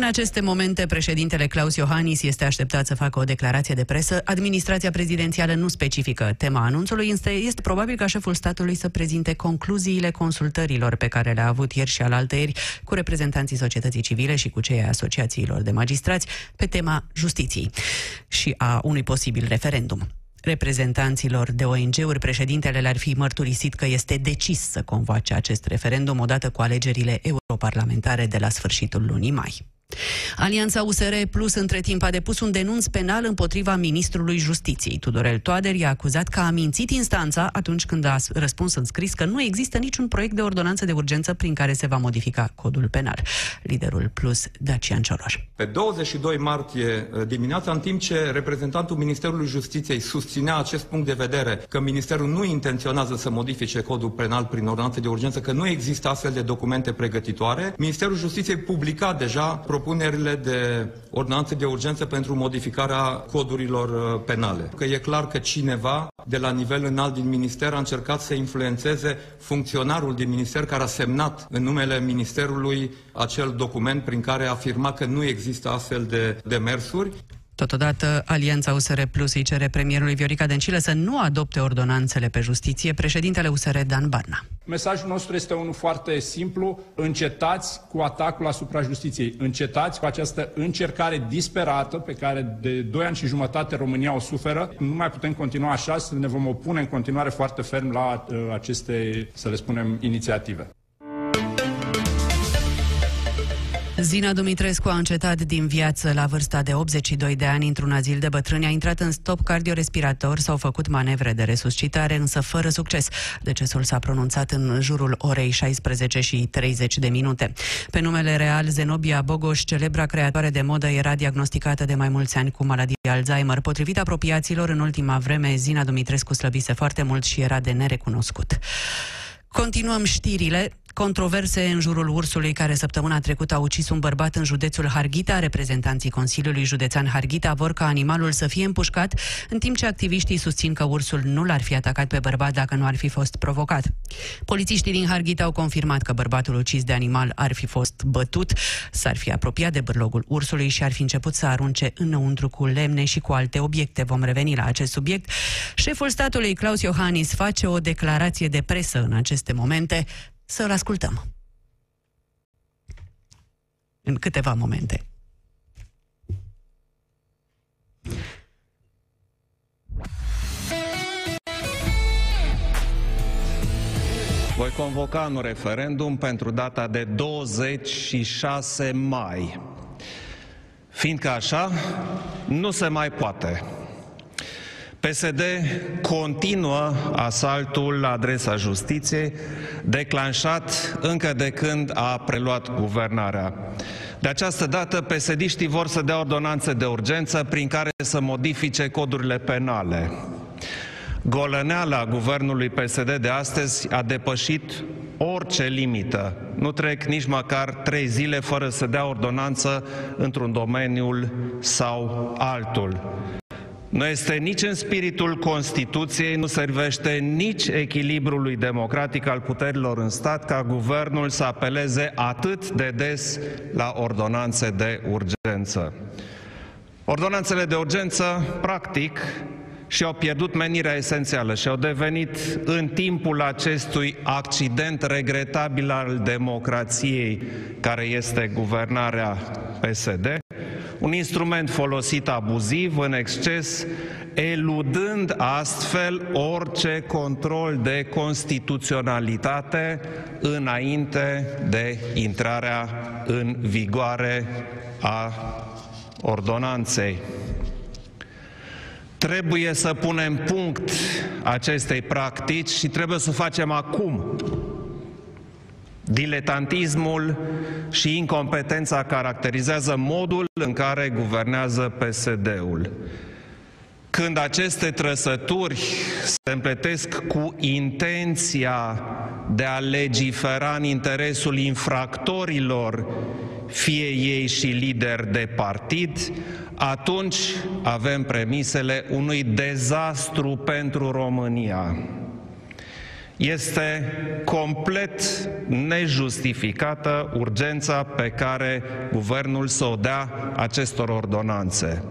În aceste momente, președintele Claus Iohannis este așteptat să facă o declarație de presă. Administrația prezidențială nu specifică tema anunțului, însă este probabil ca șeful statului să prezinte concluziile consultărilor pe care le-a avut ieri și alaltăieri cu reprezentanții societății civile și cu cei ai asociațiilor de magistrați pe tema justiției și a unui posibil referendum. Reprezentanților de ONG-uri, președintele le-ar fi mărturisit că este decis să convoace acest referendum odată cu alegerile europarlamentare de la sfârșitul lunii mai. Alianța USR Plus între timp a depus un denunț penal împotriva ministrului Justiției. Tudorel Toader i-a acuzat că a mințit instanța atunci când a răspuns în scris că nu există niciun proiect de ordonanță de urgență prin care se va modifica codul penal. Liderul Plus, Dacian Cioloș. Pe 22 martie uh, dimineața, în timp ce reprezentantul Ministerului Justiției susținea acest punct de vedere că Ministerul nu intenționează să modifice codul penal prin ordonanță de urgență, că nu există astfel de documente pregătitoare, Ministerul Justiției publica deja propunerile de ordonanțe de urgență pentru modificarea codurilor uh, penale. Că e clar că cineva de la nivel înalt din minister a încercat să influențeze funcționarul din minister care a semnat în numele ministerului acel document prin care afirma că nu există astfel de demersuri. Totodată, Alianța USR Plus îi cere premierului Viorica Dencilă să nu adopte ordonanțele pe justiție, președintele USR Dan Barna. Mesajul nostru este unul foarte simplu. Încetați cu atacul asupra justiției. Încetați cu această încercare disperată pe care de 2 ani și jumătate România o suferă. Nu mai putem continua așa, să ne vom opune în continuare foarte ferm la uh, aceste, să le spunem, inițiative. Zina Dumitrescu a încetat din viață la vârsta de 82 de ani într-un azil de bătrâni, a intrat în stop cardiorespirator, s-au făcut manevre de resuscitare, însă fără succes. Decesul s-a pronunțat în jurul orei 16 și 30 de minute. Pe numele real, Zenobia Bogoș, celebra creatoare de modă, era diagnosticată de mai mulți ani cu maladie Alzheimer. Potrivit apropiaților, în ultima vreme, Zina Dumitrescu slăbise foarte mult și era de nerecunoscut. Continuăm știrile. Controverse în jurul ursului care săptămâna trecută a ucis un bărbat în județul Harghita. Reprezentanții Consiliului Județean Harghita vor ca animalul să fie împușcat, în timp ce activiștii susțin că ursul nu l-ar fi atacat pe bărbat dacă nu ar fi fost provocat. Polițiștii din Harghita au confirmat că bărbatul ucis de animal ar fi fost bătut, s-ar fi apropiat de bârlogul ursului și ar fi început să arunce înăuntru cu lemne și cu alte obiecte. Vom reveni la acest subiect. Șeful statului Claus Iohannis face o declarație de presă în aceste momente să-l ascultăm. În câteva momente. Voi convoca un referendum pentru data de 26 mai. Fiindcă așa, nu se mai poate. PSD continuă asaltul la adresa justiției, declanșat încă de când a preluat guvernarea. De această dată, psd vor să dea ordonanțe de urgență prin care să modifice codurile penale. Golăneala guvernului PSD de astăzi a depășit orice limită. Nu trec nici măcar trei zile fără să dea ordonanță într-un domeniul sau altul. Nu este nici în spiritul Constituției, nu servește nici echilibrului democratic al puterilor în stat ca guvernul să apeleze atât de des la ordonanțe de urgență. Ordonanțele de urgență, practic, și-au pierdut menirea esențială și au devenit în timpul acestui accident regretabil al democrației care este guvernarea PSD, un instrument folosit abuziv, în exces, eludând astfel orice control de constituționalitate înainte de intrarea în vigoare a ordonanței. Trebuie să punem punct acestei practici și trebuie să o facem acum. Diletantismul și incompetența caracterizează modul în care guvernează PSD-ul. Când aceste trăsături se împletesc cu intenția de a legifera în interesul infractorilor, fie ei și lideri de partid, atunci avem premisele unui dezastru pentru România. Este complet nejustificată urgența pe care guvernul să o dea acestor ordonanțe.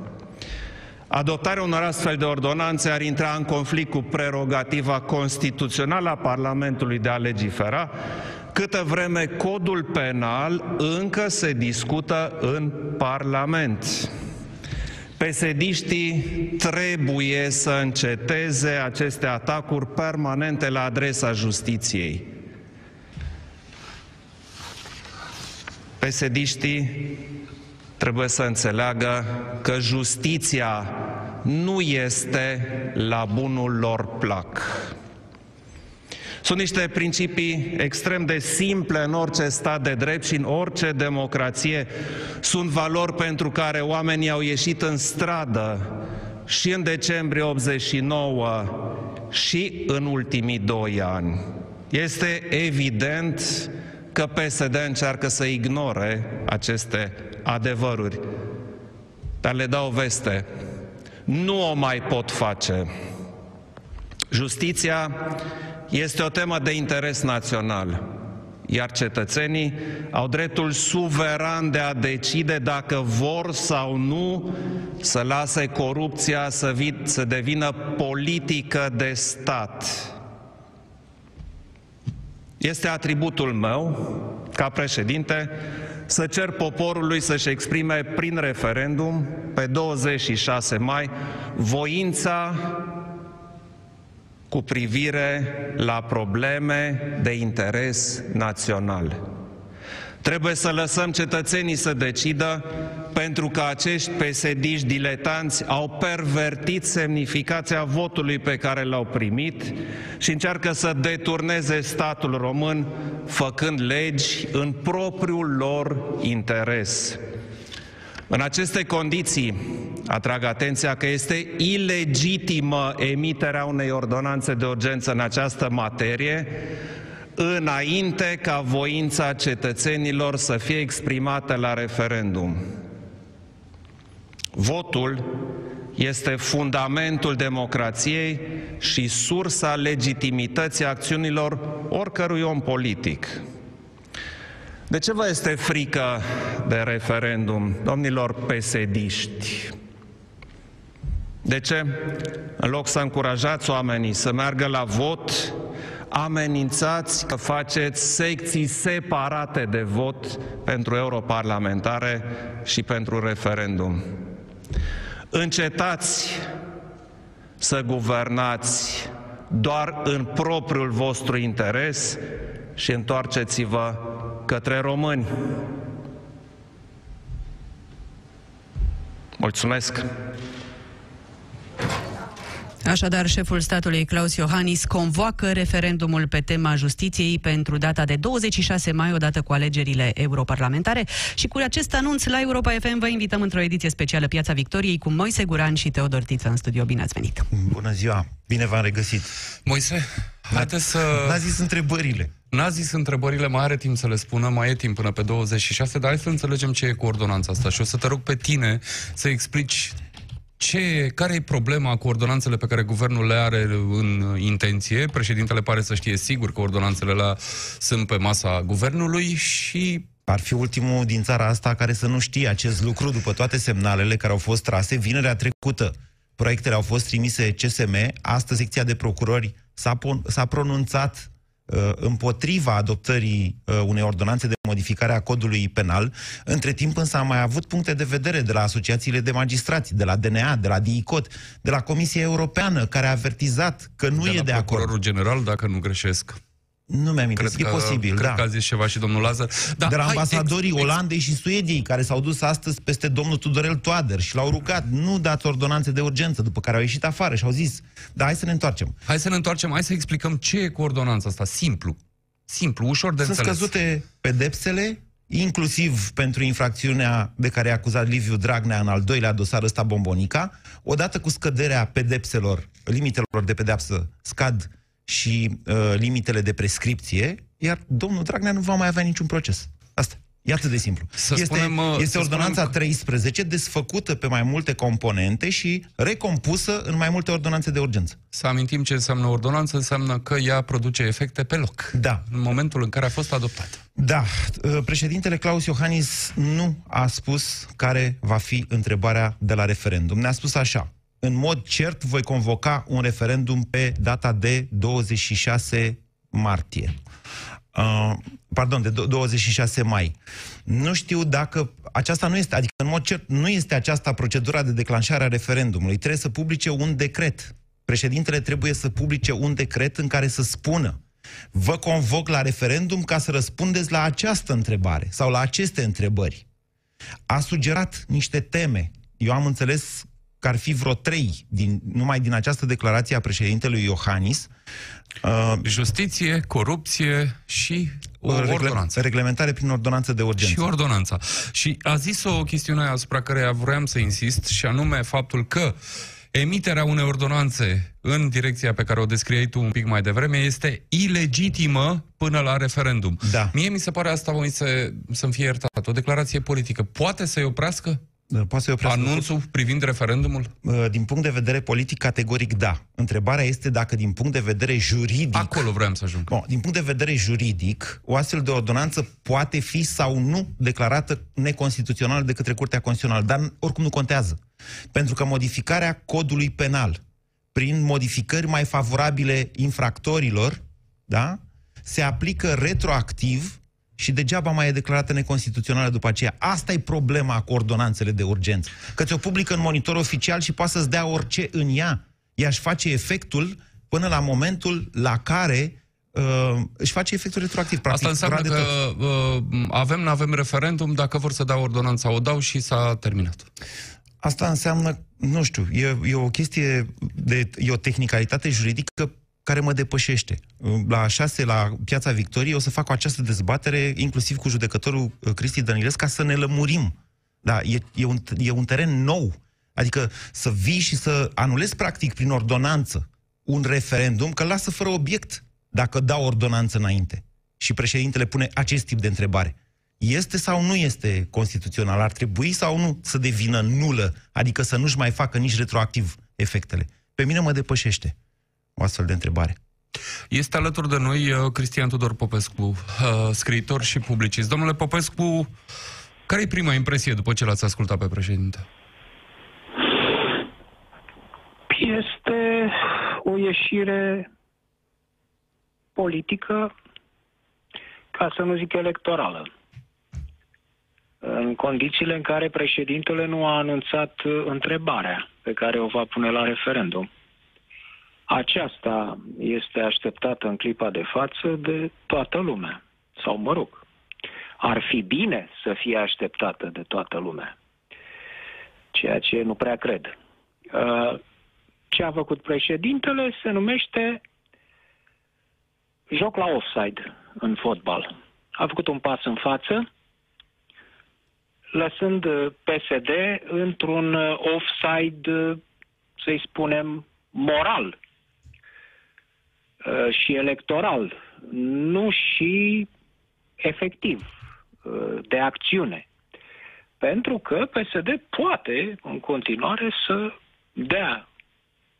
Adoptarea unor astfel de ordonanțe ar intra în conflict cu prerogativa constituțională a Parlamentului de a legifera, câtă vreme codul penal încă se discută în Parlament. Pesediștii trebuie să înceteze aceste atacuri permanente la adresa justiției. Pesediștii trebuie să înțeleagă că justiția nu este la bunul lor plac. Sunt niște principii extrem de simple în orice stat de drept și în orice democrație. Sunt valori pentru care oamenii au ieșit în stradă și în decembrie 89 și în ultimii doi ani. Este evident că PSD încearcă să ignore aceste adevăruri. Dar le dau veste, nu o mai pot face. Justiția este o temă de interes național, iar cetățenii au dreptul suveran de a decide dacă vor sau nu să lase corupția să, vi- să devină politică de stat. Este atributul meu, ca președinte, să cer poporului să-și exprime prin referendum, pe 26 mai, voința cu privire la probleme de interes național. Trebuie să lăsăm cetățenii să decidă, pentru că acești pesediști diletanți au pervertit semnificația votului pe care l-au primit și încearcă să deturneze statul român, făcând legi în propriul lor interes. În aceste condiții, atrag atenția că este ilegitimă emiterea unei ordonanțe de urgență în această materie, înainte ca voința cetățenilor să fie exprimată la referendum. Votul este fundamentul democrației și sursa legitimității acțiunilor oricărui om politic. De ce vă este frică de referendum, domnilor pesediști? De ce? În loc să încurajați oamenii să meargă la vot, amenințați că faceți secții separate de vot pentru europarlamentare și pentru referendum. Încetați să guvernați doar în propriul vostru interes și întoarceți-vă către români. Mulțumesc! Așadar, șeful statului Claus Iohannis convoacă referendumul pe tema justiției pentru data de 26 mai, odată cu alegerile europarlamentare. Și cu acest anunț la Europa FM vă invităm într-o ediție specială Piața Victoriei cu Moise Guran și Teodor Tiță în studio. Bine ați venit! Bună ziua! Bine v-am regăsit! Moise, haideți să... N-a zis întrebările. N-a zis întrebările, mai are timp să le spună, mai e timp până pe 26, dar hai să înțelegem ce e cu ordonanța asta și o să te rog pe tine să explici ce, care e problema cu ordonanțele pe care guvernul le are în intenție? Președintele pare să știe sigur că ordonanțele la sunt pe masa guvernului și ar fi ultimul din țara asta care să nu știe acest lucru după toate semnalele care au fost trase vinerea trecută. Proiectele au fost trimise CSM, astăzi secția de procurori s-a, s-a pronunțat Uh, împotriva adoptării uh, unei ordonanțe de modificare a codului penal. Între timp însă am mai avut puncte de vedere de la asociațiile de magistrați, de la DNA, de la DICOT, de la Comisia Europeană, care a avertizat că nu de e de acord. Procurorul general, dacă nu greșesc. Nu mi-am cred e posibil, cred da. că a zis ceva și domnul Lazar. Da, de la ambasadorii ex, Olandei și Suediei, care s-au dus astăzi peste domnul Tudorel Toader și l-au rugat, nu dați ordonanțe de urgență, după care au ieșit afară și au zis, da, hai să ne întoarcem. Hai să ne întoarcem, hai să explicăm ce e cu ordonanța asta, simplu. Simplu, ușor de Sunt înțeles. scăzute pedepsele, inclusiv pentru infracțiunea de care a acuzat Liviu Dragnea în al doilea dosar ăsta Bombonica, odată cu scăderea pedepselor, limitelor de pedepsă scad și uh, limitele de prescripție, iar domnul Dragnea nu va mai avea niciun proces. Asta. E atât de simplu. Să este spunem, uh, este să ordonanța spunem că- 13 desfăcută pe mai multe componente și recompusă în mai multe ordonanțe de urgență. Să amintim ce înseamnă ordonanță, înseamnă că ea produce efecte pe loc. Da. În momentul în care a fost adoptată. Da, uh, președintele Claus Iohannis nu a spus care va fi întrebarea de la referendum. Ne-a spus așa, în mod cert voi convoca un referendum pe data de 26 martie. Uh, pardon, de do- 26 mai. Nu știu dacă aceasta nu este, adică în mod cert nu este aceasta procedura de declanșare a referendumului. Trebuie să publice un decret. Președintele trebuie să publice un decret în care să spună vă convoc la referendum ca să răspundeți la această întrebare sau la aceste întrebări. A sugerat niște teme. Eu am înțeles că ar fi vreo trei din, numai din această declarație a președintelui Iohannis. Uh, Justiție, corupție și o regle- ordonanță. reglementare prin ordonanță de urgență. Și ordonanța. Și a zis o chestiune asupra care vroiam să insist, și anume faptul că emiterea unei ordonanțe în direcția pe care o descriei tu un pic mai devreme este ilegitimă până la referendum. Da. Mie mi se pare asta, Moise, să-mi fie iertat. O declarație politică poate să-i oprească Poate să oprească anunțul privind referendumul? Uh, Din punct de vedere politic, categoric da. Întrebarea este dacă din punct de vedere juridic... Acolo vreau să ajung. Bun, din punct de vedere juridic, o astfel de ordonanță poate fi sau nu declarată neconstituțională de către Curtea Constituțională, dar oricum nu contează. Pentru că modificarea codului penal prin modificări mai favorabile infractorilor, da, se aplică retroactiv și degeaba mai e declarată neconstituțională după aceea. Asta e problema cu ordonanțele de urgență. Că ți-o publică în monitor oficial și poate să-ți dea orice în ea. Ea își face efectul până la momentul la care uh, își face efectul retroactiv. Practic, Asta înseamnă roade că tot. uh, avem, nu avem referendum, dacă vor să dau ordonanța, o dau și s-a terminat. Asta înseamnă, nu știu, e, e o chestie, de, e o tehnicalitate juridică care mă depășește. La șase, la Piața Victoriei, o să fac o această dezbatere, inclusiv cu judecătorul uh, Cristi Dănilescu, ca să ne lămurim. Da, e, e, un, e un teren nou. Adică să vii și să anulezi, practic, prin ordonanță, un referendum, că lasă fără obiect dacă dau ordonanță înainte. Și președintele pune acest tip de întrebare. Este sau nu este constituțional? Ar trebui sau nu să devină nulă? Adică să nu-și mai facă nici retroactiv efectele. Pe mine mă depășește o astfel de întrebare. Este alături de noi uh, Cristian Tudor Popescu, uh, scriitor și publicist. Domnule Popescu, care e prima impresie după ce l-ați ascultat pe președinte? Este o ieșire politică, ca să nu zic electorală. În condițiile în care președintele nu a anunțat uh, întrebarea pe care o va pune la referendum. Aceasta este așteptată în clipa de față de toată lumea. Sau, mă rog, ar fi bine să fie așteptată de toată lumea. Ceea ce nu prea cred. Uh, Ce a făcut președintele se numește joc la offside în fotbal. A făcut un pas în față, lăsând uh, PSD într-un uh, offside, uh, să-i spunem, moral uh, și electoral, nu și efectiv uh, de acțiune. Pentru că PSD poate în continuare să dea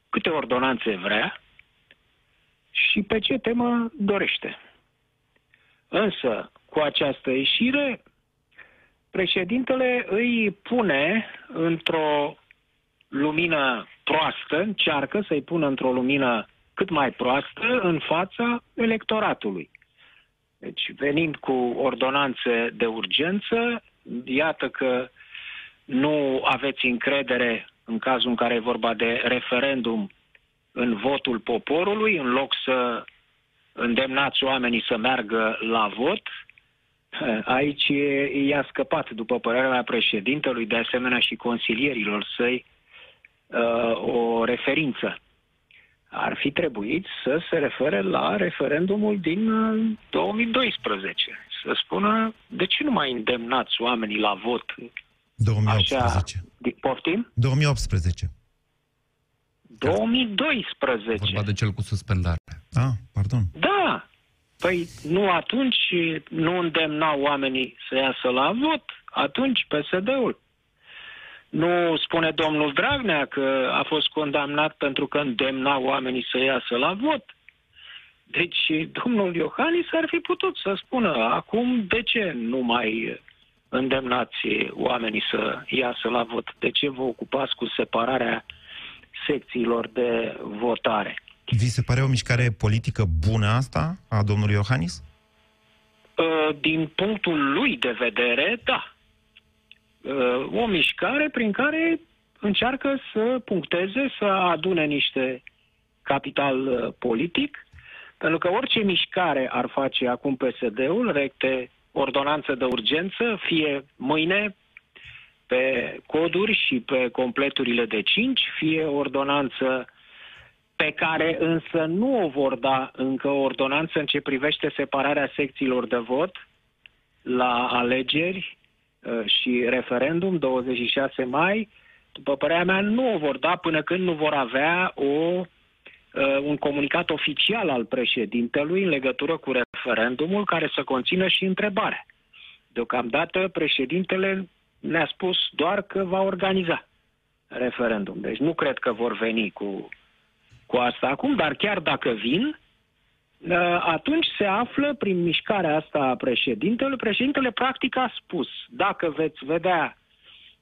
câte ordonanțe vrea și pe ce temă dorește. Însă, cu această ieșire, președintele îi pune într-o lumină proastă, încearcă să-i pună într-o lumină cât mai proastă în fața electoratului. Deci, venind cu ordonanțe de urgență, iată că nu aveți încredere în cazul în care e vorba de referendum în votul poporului, în loc să îndemnați oamenii să meargă la vot, aici e- i-a scăpat, după părerea mea președintelui, de asemenea și consilierilor săi, uh, o referință. Ar fi trebuit să se refere la referendumul din uh, 2012. Să spună, de ce nu mai îndemnați oamenii la vot 2018. Așa, di- poftim? 2018. 2012. Vorba de cel cu suspendare. Ah, pardon. Da. Păi nu atunci nu îndemna oamenii să iasă la vot, atunci PSD-ul. Nu spune domnul Dragnea că a fost condamnat pentru că îndemna oamenii să iasă la vot. Deci domnul Iohannis ar fi putut să spună acum de ce nu mai îndemnați oamenii să iasă la vot? De ce vă ocupați cu separarea secțiilor de votare? Vi se pare o mișcare politică bună asta a domnului Iohannis? Uh, din punctul lui de vedere, da. Uh, o mișcare prin care încearcă să puncteze, să adune niște capital uh, politic, pentru că orice mișcare ar face acum PSD-ul, recte ordonanță de urgență, fie mâine pe coduri și pe completurile de 5, fie ordonanță pe care însă nu o vor da încă o ordonanță în ce privește separarea secțiilor de vot la alegeri uh, și referendum 26 mai, după părerea mea, nu o vor da până când nu vor avea o, uh, un comunicat oficial al președintelui în legătură cu referendumul care să conțină și întrebare. Deocamdată președintele ne-a spus doar că va organiza referendum. Deci nu cred că vor veni cu cu asta acum, dar chiar dacă vin, ă, atunci se află prin mișcarea asta a președintelui. Președintele practic a spus, dacă veți vedea,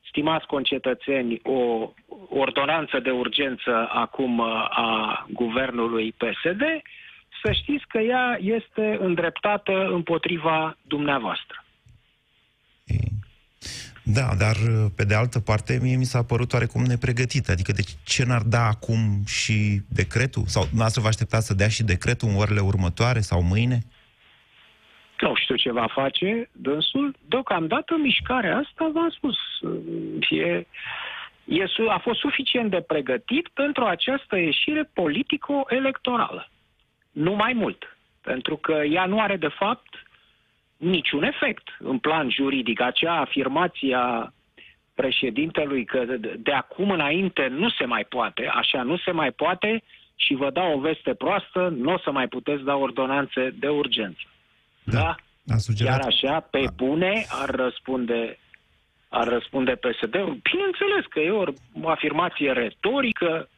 stimați concetățeni, o ordonanță de urgență acum ă, a guvernului PSD, să știți că ea este îndreptată împotriva dumneavoastră. Da, dar pe de altă parte, mie mi s-a părut oarecum nepregătit. Adică de ce n-ar da acum și decretul? Sau dumneavoastră vă așteptați să dea și decretul în orele următoare sau mâine? Nu știu ce va face dânsul. Deocamdată mișcarea asta, v-am spus, e, e, a fost suficient de pregătit pentru această ieșire politico-electorală. Nu mai mult. Pentru că ea nu are, de fapt, niciun efect în plan juridic. Acea afirmație a președintelui că de acum înainte nu se mai poate, așa nu se mai poate și vă dau o veste proastă, nu o să mai puteți da ordonanțe de urgență. Da? da? Chiar așa, pe da. bune, ar răspunde ar răspunde PSD-ul. Bineînțeles că e o, o afirmație retorică.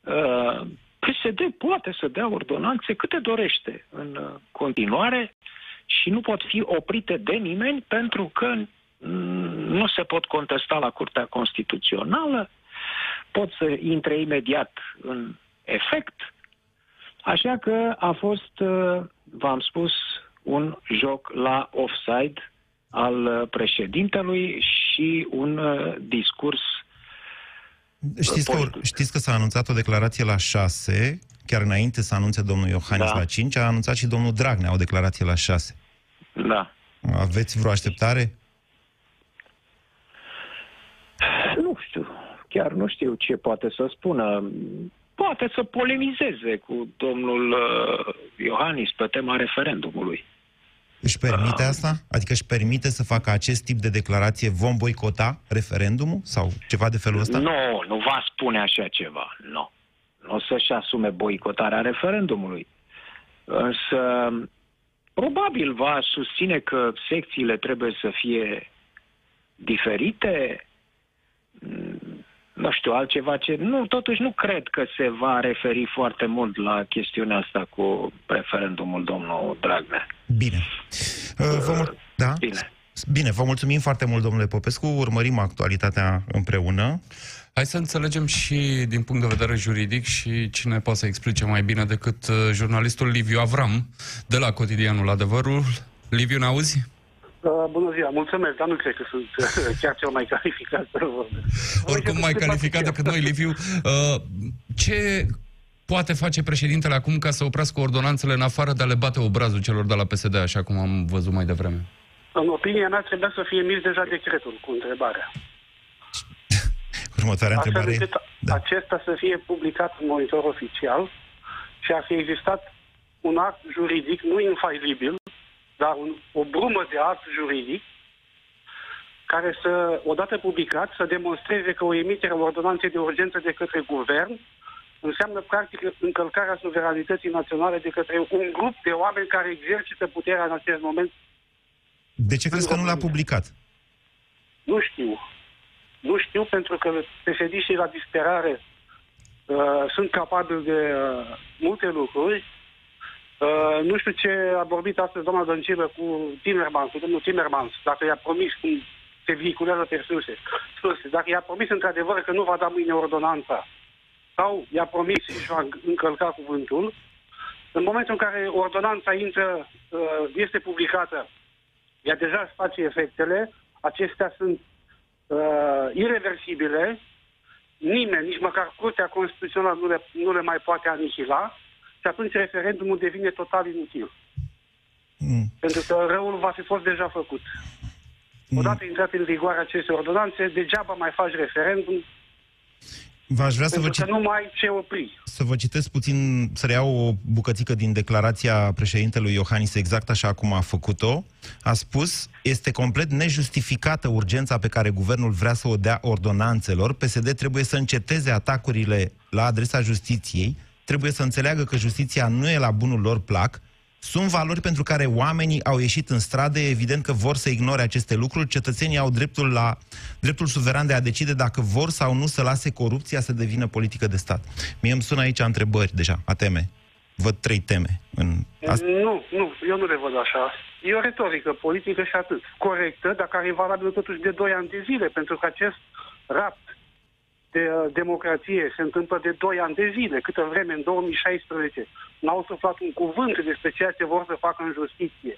Uh, PSD poate să dea ordonanțe câte dorește în uh, continuare și nu pot fi oprite de nimeni pentru că nu se pot contesta la Curtea Constituțională, pot să intre imediat în efect. Așa că a fost, uh, v-am spus, un joc la offside al președintelui și un uh, discurs Știți că, știți că s-a anunțat o declarație la 6 chiar înainte să anunțe domnul Iohannis da. la 5, a anunțat și domnul Dragnea o declarație la 6. Da. Aveți vreo așteptare? Nu știu. Chiar nu știu ce poate să spună. Poate să polemizeze cu domnul uh, Iohannis pe tema referendumului. Își permite uh, asta? Adică își permite să facă acest tip de declarație, vom boicota referendumul? Sau ceva de felul ăsta? Nu, nu va spune așa ceva, nu o să-și asume boicotarea referendumului. Însă, probabil va susține că secțiile trebuie să fie diferite, mm, nu știu, altceva ce... Nu, totuși nu cred că se va referi foarte mult la chestiunea asta cu referendumul domnul Dragnea. Bine. Uh, vă mul- da? Bine. Bine, vă mulțumim foarte mult, domnule Popescu. Urmărim actualitatea împreună. Hai să înțelegem și din punct de vedere juridic și cine poate să explice mai bine decât uh, jurnalistul Liviu Avram de la Cotidianul Adevărul. Liviu, ne auzi? Uh, bună ziua, mulțumesc, dar nu cred că sunt uh, chiar cel mai calificat. Oricum mai calificat decât noi, Liviu. Uh, ce poate face președintele acum ca să oprească ordonanțele în afară de a le bate obrazul celor de la PSD, așa cum am văzut mai devreme? În opinia mea, trebuia să fie mis deja decretul cu întrebarea. Următoarea întrebare. Da. acesta să fie publicat în monitor oficial și a fi existat un act juridic, nu infailibil, dar un, o brumă de act juridic care să, odată publicat, să demonstreze că o emitere a ordonanței de urgență de către guvern înseamnă practic încălcarea suveranității naționale de către un grup de oameni care exercită puterea în acest moment. De ce crezi că nu l-a publicat? Nu știu. Nu știu pentru că psd la disperare uh, sunt capabili de uh, multe lucruri. Uh, nu știu ce a vorbit astăzi doamna Dăncilă cu Timmermans, cu domnul Timmermans, dacă i-a promis cum se vehiculează pe surse, surse, dacă i-a promis într-adevăr că nu va da mâine ordonanța sau i-a promis și va încălca cuvântul, în momentul în care ordonanța intră, uh, este publicată, ea deja își face efectele, acestea sunt uh, irreversibile, nimeni, nici măcar Curtea Constituțională nu le, nu le mai poate anihila și atunci referendumul devine total inutil. Mm. Pentru că răul va fi fost deja făcut. Mm. Odată intrat în vigoare aceste ordonanțe, degeaba mai faci referendum, V-aș vrea să vă, cit... nu mai ce opri. să vă citesc puțin, să reiau o bucățică din declarația președintelui Iohannis, exact așa cum a făcut-o. A spus, este complet nejustificată urgența pe care guvernul vrea să o dea ordonanțelor. PSD trebuie să înceteze atacurile la adresa justiției, trebuie să înțeleagă că justiția nu e la bunul lor plac, sunt valori pentru care oamenii au ieșit în stradă, e evident că vor să ignore aceste lucruri, cetățenii au dreptul, la, dreptul suveran de a decide dacă vor sau nu să lase corupția să devină politică de stat. Mie îmi sună aici întrebări deja, a teme. Văd trei teme. În... Nu, nu, eu nu le văd așa. E o retorică politică și atât. Corectă, dar care e valabilă totuși de 2 ani de zile, pentru că acest rapt de uh, democrație se întâmplă de 2 ani de zile, câtă vreme în 2016 n-au suflat un cuvânt despre ceea ce vor să facă în justiție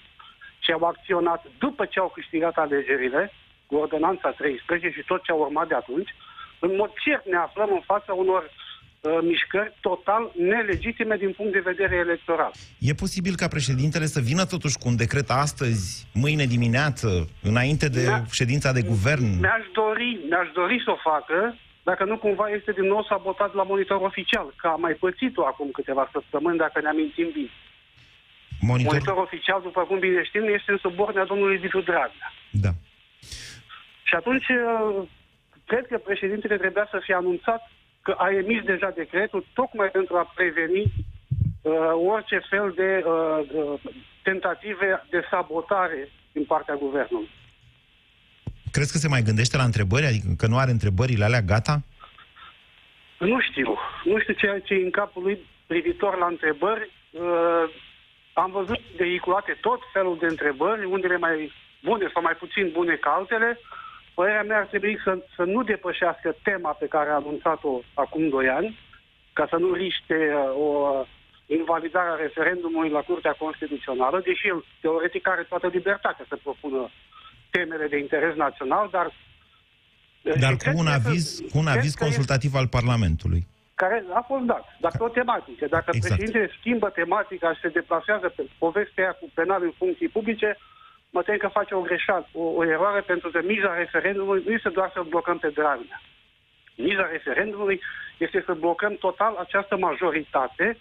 și au acționat după ce au câștigat alegerile, cu ordonanța 13 și tot ce a urmat de atunci, în mod cert ne aflăm în fața unor uh, mișcări total nelegitime din punct de vedere electoral. E posibil ca președintele să vină totuși cu un decret astăzi, mâine dimineață, înainte de ședința de guvern? Mi-aș dori, mi-aș dori să o facă, dacă nu cumva este din nou sabotat la monitor oficial, că a mai pățit-o acum câteva săptămâni, dacă ne amintim bine. Monitor... monitor oficial, după cum bine știm, este în subordinea domnului Diviu Dragnea. Da. Și atunci, uh, cred că președintele trebuia să fie anunțat că a emis deja decretul tocmai pentru a preveni uh, orice fel de uh, tentative de sabotare din partea guvernului. Crezi că se mai gândește la întrebări? Adică că nu are întrebările alea gata? Nu știu. Nu știu ceea ce e în capul lui privitor la întrebări. Uh, am văzut vehiculate tot felul de întrebări, unele mai bune sau mai puțin bune ca altele. Părerea mea ar trebui să, să nu depășească tema pe care a anunțat-o acum doi ani, ca să nu riște uh, o invalidare a referendumului la Curtea Constituțională, deși el teoretic are toată libertatea să propună temele de interes național, dar... Dar cu un, aviz, cu un aviz consultativ al Parlamentului. Care a fost dat, dar pe o tematică. Dacă exact. președintele schimbă tematica și se deplasează pe povestea cu penal în funcții publice, mă tem că face o greșeală, o, o eroare, pentru că miza referendumului nu este doar să blocăm pe Dragnea. Miza referendumului este să blocăm total această majoritate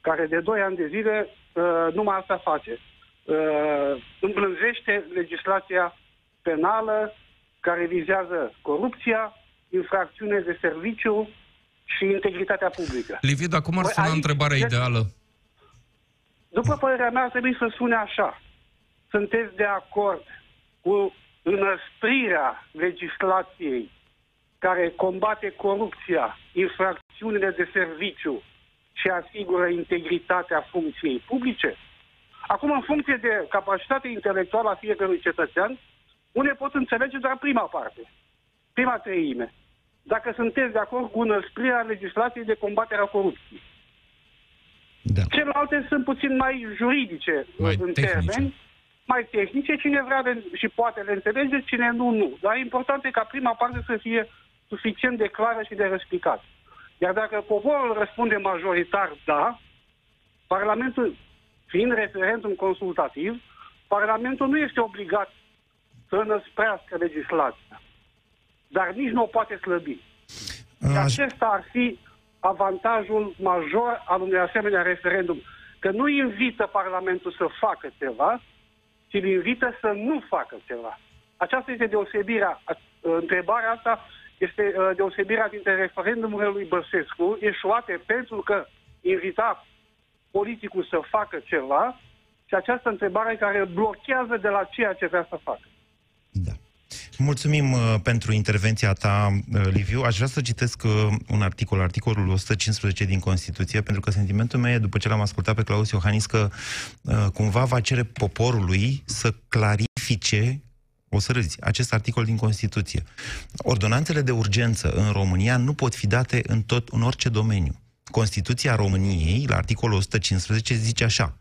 care de 2 ani de zile uh, numai asta face uh, îmblânzește legislația penală care vizează corupția, infracțiune de serviciu și integritatea publică. Livid, acum ar suna păi întrebarea ideală. După părerea mea, ar trebui să sune așa. Sunteți de acord cu înăsprirea legislației care combate corupția, infracțiunile de serviciu și asigură integritatea funcției publice? Acum, în funcție de capacitatea intelectuală a fiecărui cetățean, unii pot înțelege doar prima parte, prima treime. Dacă sunteți de acord cu înăsprirea legislației de combatere a corupției. Da. Celelalte sunt puțin mai juridice mai în tehnice. termeni, mai tehnice. Cine vrea de, și poate le înțelege, cine nu, nu. Dar important e ca prima parte să fie suficient de clară și de răspicat. Iar dacă poporul răspunde majoritar da, Parlamentul fiind referendum consultativ, Parlamentul nu este obligat să înăsprească legislația, dar nici nu o poate slăbi. Și acesta ar fi avantajul major al unui asemenea referendum, că nu invită Parlamentul să facă ceva, ci îl invită să nu facă ceva. Aceasta este deosebirea. Întrebarea asta este uh, deosebirea dintre referendumurile lui Băsescu, eșuate pentru că invita politicul să facă ceva, și această întrebare care blochează de la ceea ce vrea să facă. Da. Mulțumim uh, pentru intervenția ta, uh, Liviu. Aș vrea să citesc uh, un articol, articolul 115 din Constituție, pentru că sentimentul meu e, după ce l-am ascultat pe Claus Iohannis, că uh, cumva va cere poporului să clarifice o să râzi, acest articol din Constituție. Ordonanțele de urgență în România nu pot fi date în, tot, în orice domeniu. Constituția României, la articolul 115, zice așa,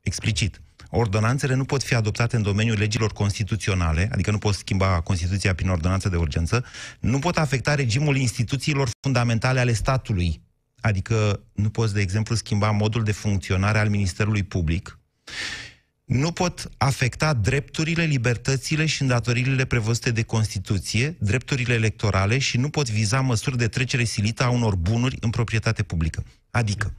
explicit, ordonanțele nu pot fi adoptate în domeniul legilor constituționale, adică nu pot schimba Constituția prin ordonanță de urgență, nu pot afecta regimul instituțiilor fundamentale ale statului, adică nu poți, de exemplu, schimba modul de funcționare al Ministerului Public, nu pot afecta drepturile, libertățile și îndatoririle prevăzute de Constituție, drepturile electorale și nu pot viza măsuri de trecere silită a unor bunuri în proprietate publică. Adică,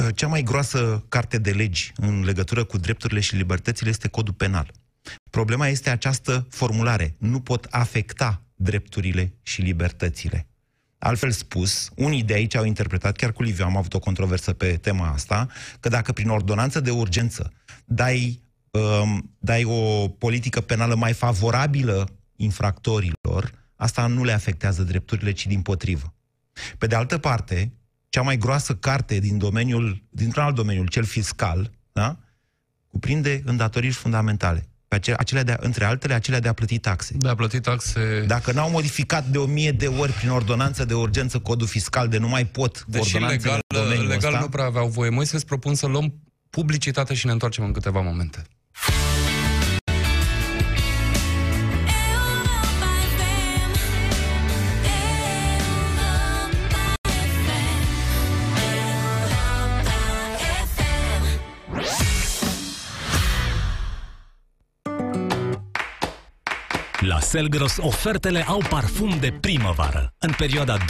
uh, cea mai groasă carte de legi în legătură cu drepturile și libertățile este codul penal. Problema este această formulare. Nu pot afecta drepturile și libertățile. Altfel spus, unii de aici au interpretat, chiar cu Liviu am avut o controversă pe tema asta, că dacă prin ordonanță de urgență dai, um, dai o politică penală mai favorabilă infractorilor, asta nu le afectează drepturile, ci din potrivă. Pe de altă parte, cea mai groasă carte din domeniul, dintr-un alt domeniu, cel fiscal, da? cuprinde îndatoriri fundamentale. Pe ace- acelea de, între altele, acelea de a plăti taxe. De a plăti taxe... Dacă n-au modificat de o mie de ori prin ordonanță de urgență codul fiscal de nu mai pot Deși ordonanțele legal, în domeniul legal ăsta, nu prea aveau voie. Moi să-ți propun să luăm publicitate și ne întoarcem în câteva momente. Selgros ofertele au parfum de primăvară. În perioada 28-31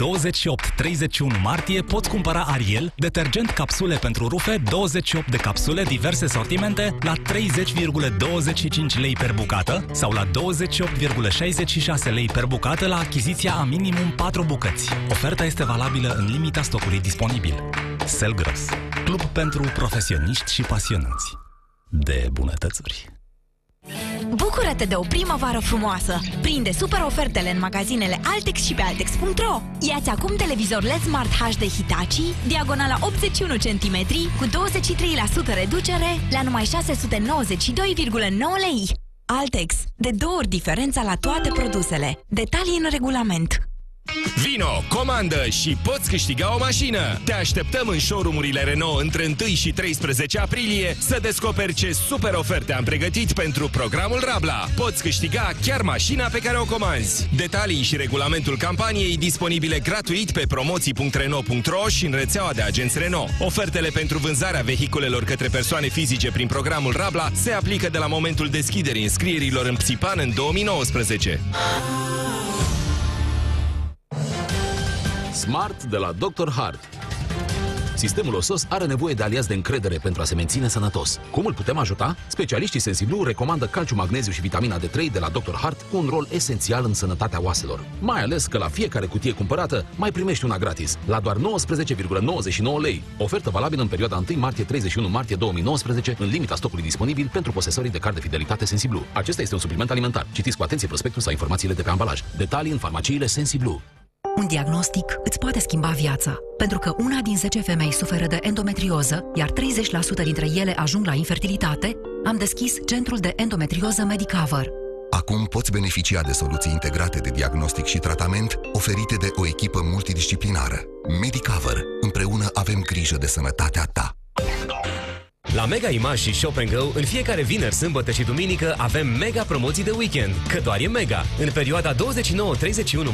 martie poți cumpăra Ariel, detergent capsule pentru rufe, 28 de capsule, diverse sortimente, la 30,25 lei per bucată sau la 28,66 lei per bucată la achiziția a minimum 4 bucăți. Oferta este valabilă în limita stocului disponibil. Selgros, club pentru profesioniști și pasionați de bunătățuri. Bucură-te de o primăvară frumoasă! Prinde super ofertele în magazinele Altex și pe Altex.ro Iați acum televizor LED Smart HD Hitachi, diagonala 81 cm, cu 23% reducere la numai 692,9 lei. Altex. De două ori diferența la toate produsele. Detalii în regulament. Vino, comandă și poți câștiga o mașină! Te așteptăm în showroom-urile Renault între 1 și 13 aprilie să descoperi ce super oferte am pregătit pentru programul Rabla. Poți câștiga chiar mașina pe care o comanzi. Detalii și regulamentul campaniei disponibile gratuit pe promoții.renault.ro și în rețeaua de agenți Renault. Ofertele pentru vânzarea vehiculelor către persoane fizice prin programul Rabla se aplică de la momentul deschiderii înscrierilor în Psipan în 2019. Smart de la Dr. Hart. Sistemul osos are nevoie de aliați de încredere pentru a se menține sănătos. Cum îl putem ajuta? Specialiștii Sensiblu recomandă calciu, magneziu și vitamina D3 de la Dr. Hart cu un rol esențial în sănătatea oaselor. Mai ales că la fiecare cutie cumpărată mai primești una gratis, la doar 19,99 lei. Ofertă valabilă în perioada 1 martie-31 martie 2019, în limita stocului disponibil pentru posesorii de card de fidelitate Sensiblu. Acesta este un supliment alimentar. Citiți cu atenție prospectul sau informațiile de pe ambalaj. Detalii în farmaciile Sensiblu. Un diagnostic îți poate schimba viața, pentru că una din 10 femei suferă de endometrioză, iar 30% dintre ele ajung la infertilitate, am deschis Centrul de Endometrioză Medicover. Acum poți beneficia de soluții integrate de diagnostic și tratament oferite de o echipă multidisciplinară. Medicover. Împreună avem grijă de sănătatea ta. La Mega Image și Shop Go, în fiecare vineri, sâmbătă și duminică avem mega promoții de weekend, că doar e mega. În perioada 29-31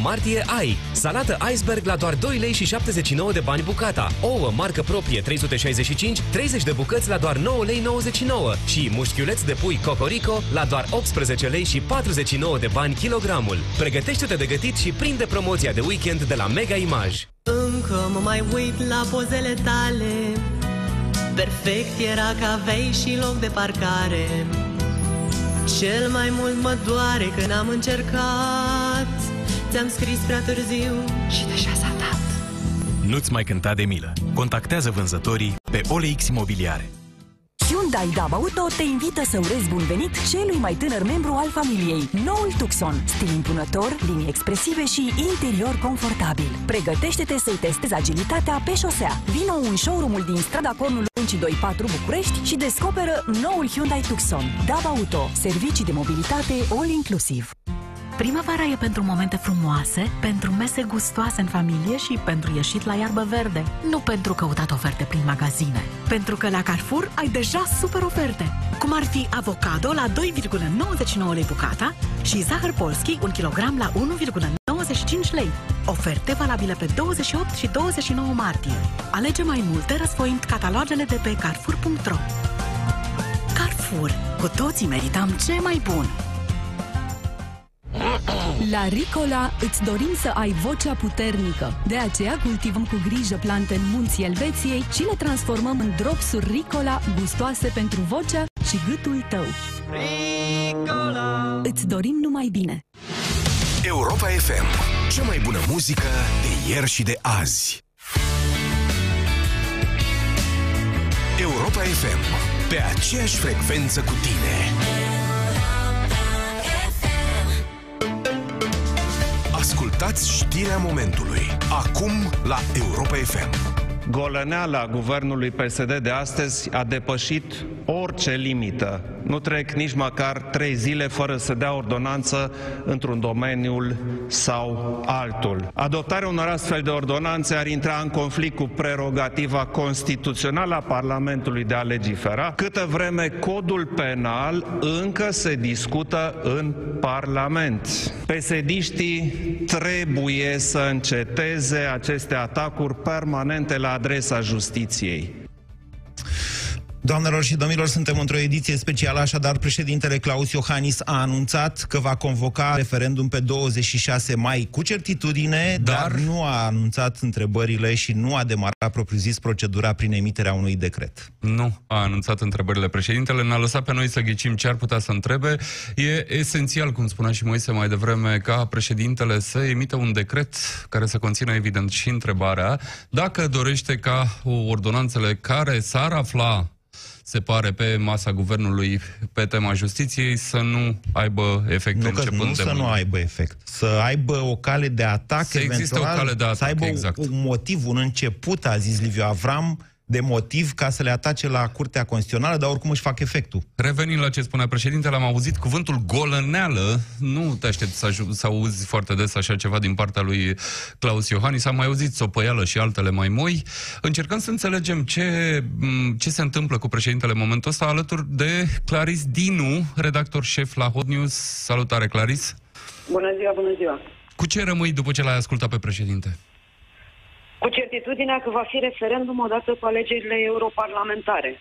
martie ai salată iceberg la doar 2 lei și 79 de bani bucata, ouă marcă proprie 365, 30 de bucăți la doar 9 lei 99 și mușchiuleți de pui Cocorico la doar 18 lei și 49 de bani kilogramul. Pregătește-te de gătit și prinde promoția de weekend de la Mega Image. Încă mă mai uit la pozele tale Perfect era că aveai și loc de parcare Cel mai mult mă doare că n-am încercat Ți-am scris prea târziu și deja s-a dat Nu-ți mai cânta de milă. Contactează vânzătorii pe OLX Imobiliare. Hyundai DAB Auto te invită să urezi bun venit celui mai tânăr membru al familiei, noul Tucson. Stil impunător, linii expresive și interior confortabil. Pregătește-te să-i testezi agilitatea pe șosea. Vino în showroom-ul din strada Cornul 24 București și descoperă noul Hyundai Tucson. DAB Auto, servicii de mobilitate all inclusiv. Primăvara e pentru momente frumoase, pentru mese gustoase în familie și pentru ieșit la iarbă verde. Nu pentru căutat oferte prin magazine. Pentru că la Carrefour ai deja super oferte. Cum ar fi avocado la 2,99 lei bucata și zahăr polski 1 kg la 1,95 lei. Oferte valabile pe 28 și 29 martie. Alege mai multe răsfoind catalogele de pe carrefour.ro Carrefour. Cu toții merităm ce mai bun. La Ricola îți dorim să ai vocea puternică. De aceea cultivăm cu grijă plante în munții Elveției și le transformăm în dropsuri Ricola gustoase pentru vocea și gâtul tău. Ricola! Îți dorim numai bine! Europa FM. Cea mai bună muzică de ieri și de azi. Europa FM. Pe aceeași frecvență cu tine. Ascultați știrea momentului. Acum la Europa FM. Golăneala guvernului PSD de astăzi a depășit orice limită. Nu trec nici măcar trei zile fără să dea ordonanță într-un domeniul sau altul. Adoptarea unor astfel de ordonanțe ar intra în conflict cu prerogativa constituțională a Parlamentului de a legifera, câtă vreme codul penal încă se discută în Parlament. Pesediștii trebuie să înceteze aceste atacuri permanente la adresa justiției. Doamnelor și domnilor, suntem într-o ediție specială, așadar președintele Claus Iohannis a anunțat că va convoca referendum pe 26 mai cu certitudine, dar, dar nu a anunțat întrebările și nu a demarat propriu-zis procedura prin emiterea unui decret. Nu a anunțat întrebările președintele, ne-a lăsat pe noi să ghicim ce ar putea să întrebe. E esențial, cum spunea și Moise mai devreme, ca președintele să emită un decret care să conțină evident și întrebarea dacă dorește ca ordonanțele care s-ar afla se pare, pe masa guvernului pe tema justiției să nu aibă efect nu că începând nu de să mâine. nu aibă efect, să aibă o cale de atac, Să existe eventual, o cale de atac, să aibă exact. un motiv, un început, a zis Liviu Avram, de motiv ca să le atace la Curtea Constituțională, dar oricum își fac efectul. Revenind la ce spunea președintele, am auzit cuvântul golăneală. Nu te aștept să, aju- să auzi foarte des așa ceva din partea lui Claus Iohannis. Am mai auzit sopăială și altele mai moi. Încercăm să înțelegem ce, m, ce se întâmplă cu președintele în momentul ăsta, alături de Claris Dinu, redactor șef la Hot News. Salutare, Claris! Bună ziua, bună ziua. Cu ce rămâi după ce l-ai ascultat pe președinte? Cu certitudinea că va fi referendum odată cu alegerile europarlamentare.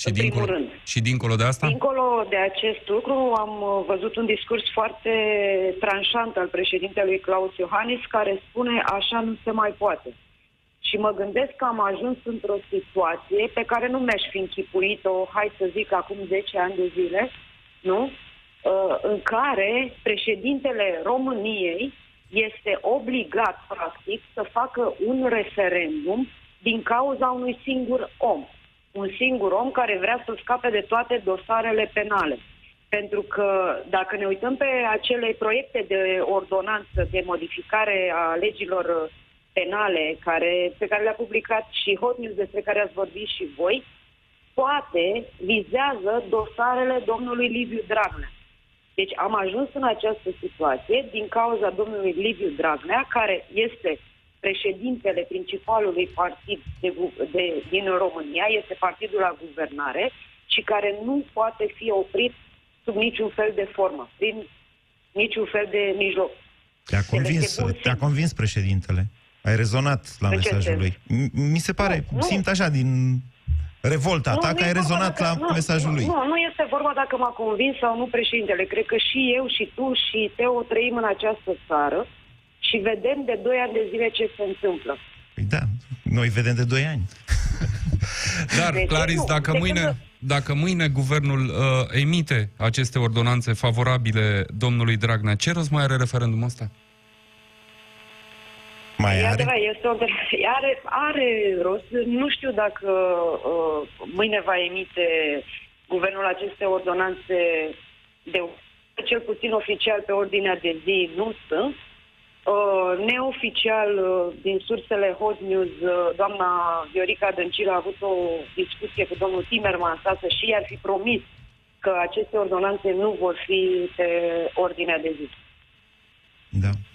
Și În primul dincolo, rând. și dincolo de asta? Dincolo de acest lucru, am uh, văzut un discurs foarte tranșant al președintelui Claus Iohannis, care spune așa nu se mai poate. Și mă gândesc că am ajuns într-o situație pe care nu mi-aș fi închipuit-o, hai să zic, acum 10 ani de zile, nu? Uh, în care președintele României este obligat, practic, să facă un referendum din cauza unui singur om. Un singur om care vrea să scape de toate dosarele penale. Pentru că dacă ne uităm pe acele proiecte de ordonanță de modificare a legilor uh, penale care, pe care le-a publicat și Hot News despre care ați vorbit și voi, toate vizează dosarele domnului Liviu Dragnea. Deci am ajuns în această situație din cauza domnului Liviu Dragnea, care este președintele principalului partid de, gu- de, din România, este partidul la guvernare și care nu poate fi oprit sub niciun fel de formă, prin niciun fel de mijloc. Te-a convins, bun te-a convins președintele. Ai rezonat la În ce mesajul sens? lui. M- Mi se pare, Nu, nu. simt așa din revolta ta că e ai vorba rezonat dacă- la nu, mesajul lui. Nu, nu este vorba dacă m-a convins sau nu președintele. Cred că și eu, și tu, și Teo trăim în această țară și vedem de 2 ani de zile ce se întâmplă. Păi da, noi vedem de 2 ani. Dar, De ce Claris, nu? dacă De mâine, când- dacă mâine guvernul uh, emite aceste ordonanțe favorabile domnului Dragnea, ce rost mai are referendumul ăsta? Mai E are? adevărat, este o, are, are rost. Nu știu dacă uh, mâine va emite guvernul aceste ordonanțe de cel puțin oficial pe ordinea de zi nu sunt. Uh, neoficial, uh, din sursele Hot News, uh, doamna Viorica Dăncilă a avut o discuție cu domnul Timmermans astăzi și i-ar fi promis că aceste ordonanțe nu vor fi pe ordinea de zi.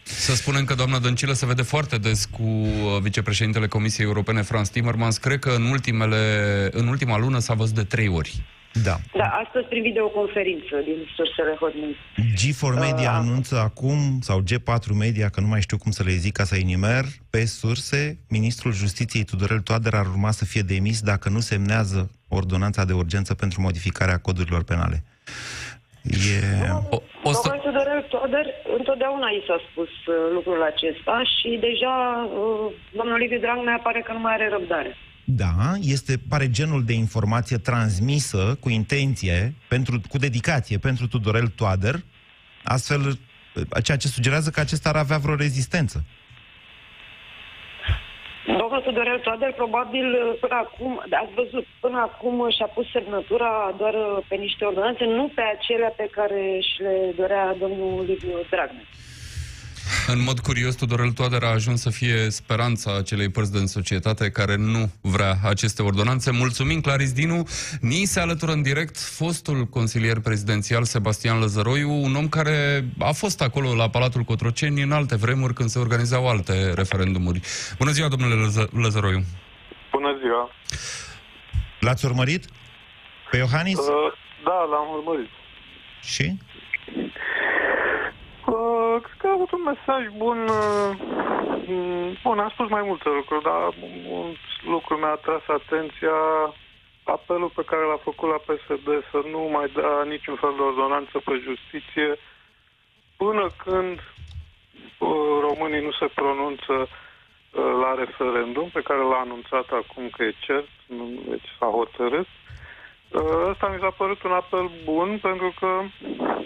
Să spunem că doamna Dăncilă se vede foarte des cu uh, vicepreședintele Comisiei Europene, Franz Timmermans. Cred că în, ultimele, în ultima lună s-a văzut de trei ori. Da. Da, astăzi prin videoconferință din sursele Hot News. G4 Media Uh, anunță acum, sau G4 Media, că nu mai știu cum să le zic ca să inimer, pe surse, ministrul Justiției Tudorel Toader ar urma să fie demis dacă nu semnează ordonanța de urgență pentru modificarea codurilor penale. E... O, o să... Domnul Tudorel Toader, întotdeauna i s-a spus uh, lucrul acesta și deja uh, domnul Liviu Dragnea pare că nu mai are răbdare. Da, este, pare genul de informație transmisă cu intenție, pentru, cu dedicație pentru Tudorel Toader, astfel, ceea ce sugerează că acesta ar avea vreo rezistență. Domnul Tudorel Toader, probabil, uh, până acum, ați văzut, până acum și-a pus semnătura doar uh, pe niște ordonanțe, nu pe acelea pe care și le dorea domnul Liviu Dragnea. În mod curios, Tudorel Toader a ajuns să fie speranța acelei părți din societate care nu vrea aceste ordonanțe. Mulțumim, Claris Dinu. Ni se alătură în direct fostul consilier prezidențial Sebastian Lăzăroiu, un om care a fost acolo la Palatul Cotroceni în alte vremuri când se organizau alte referendumuri. Bună ziua, domnule Lăză- Lăzăroiu. Bună ziua! L-ați urmărit? Pe Iohannis? Uh, da, l-am urmărit. Și? Uh, cred că a avut un mesaj bun. Uh, mm, bun, a spus mai multe lucruri, dar un lucru mi-a atras atenția apelul pe care l-a făcut la PSD să nu mai dea niciun fel de ordonanță pe justiție până când uh, românii nu se pronunță uh, la referendum, pe care l-a anunțat acum că e cert, nu, deci s-a hotărât. Uh, Ăsta mi s-a părut un apel bun pentru că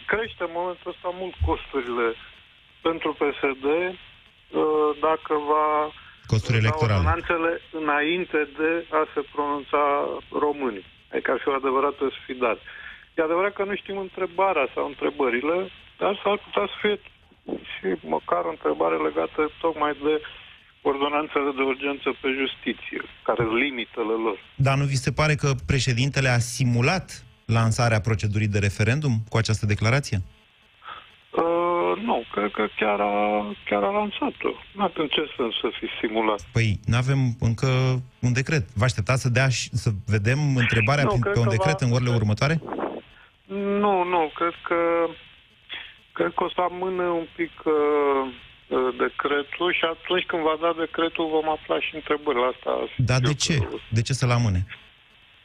crește în momentul ăsta mult costurile pentru PSD uh, dacă va Costuri da electorale. ordonanțele înainte de a se pronunța românii. Adică ar fi o adevărată sfidare. E adevărat că nu știm întrebarea sau întrebările, dar s-ar putea să fie și măcar o întrebare legată tocmai de ordonanțele de urgență pe justiție, care sunt limitele lor. Dar nu vi se pare că președintele a simulat lansarea procedurii de referendum cu această declarație? Uh, nu, cred că chiar a, chiar a lansat-o. Nu în ce sens să fi simulat. Păi, nu avem încă un decret. Vă așteptați să dea și să vedem întrebarea Nu, prin- cred pe un că decret va- în orele următoare? Nu, nu, cred că cred că o să amână un pic uh, uh, decretul și atunci când va da decretul vom afla și întrebările astea. Dar de ce? De ce să-l amâne?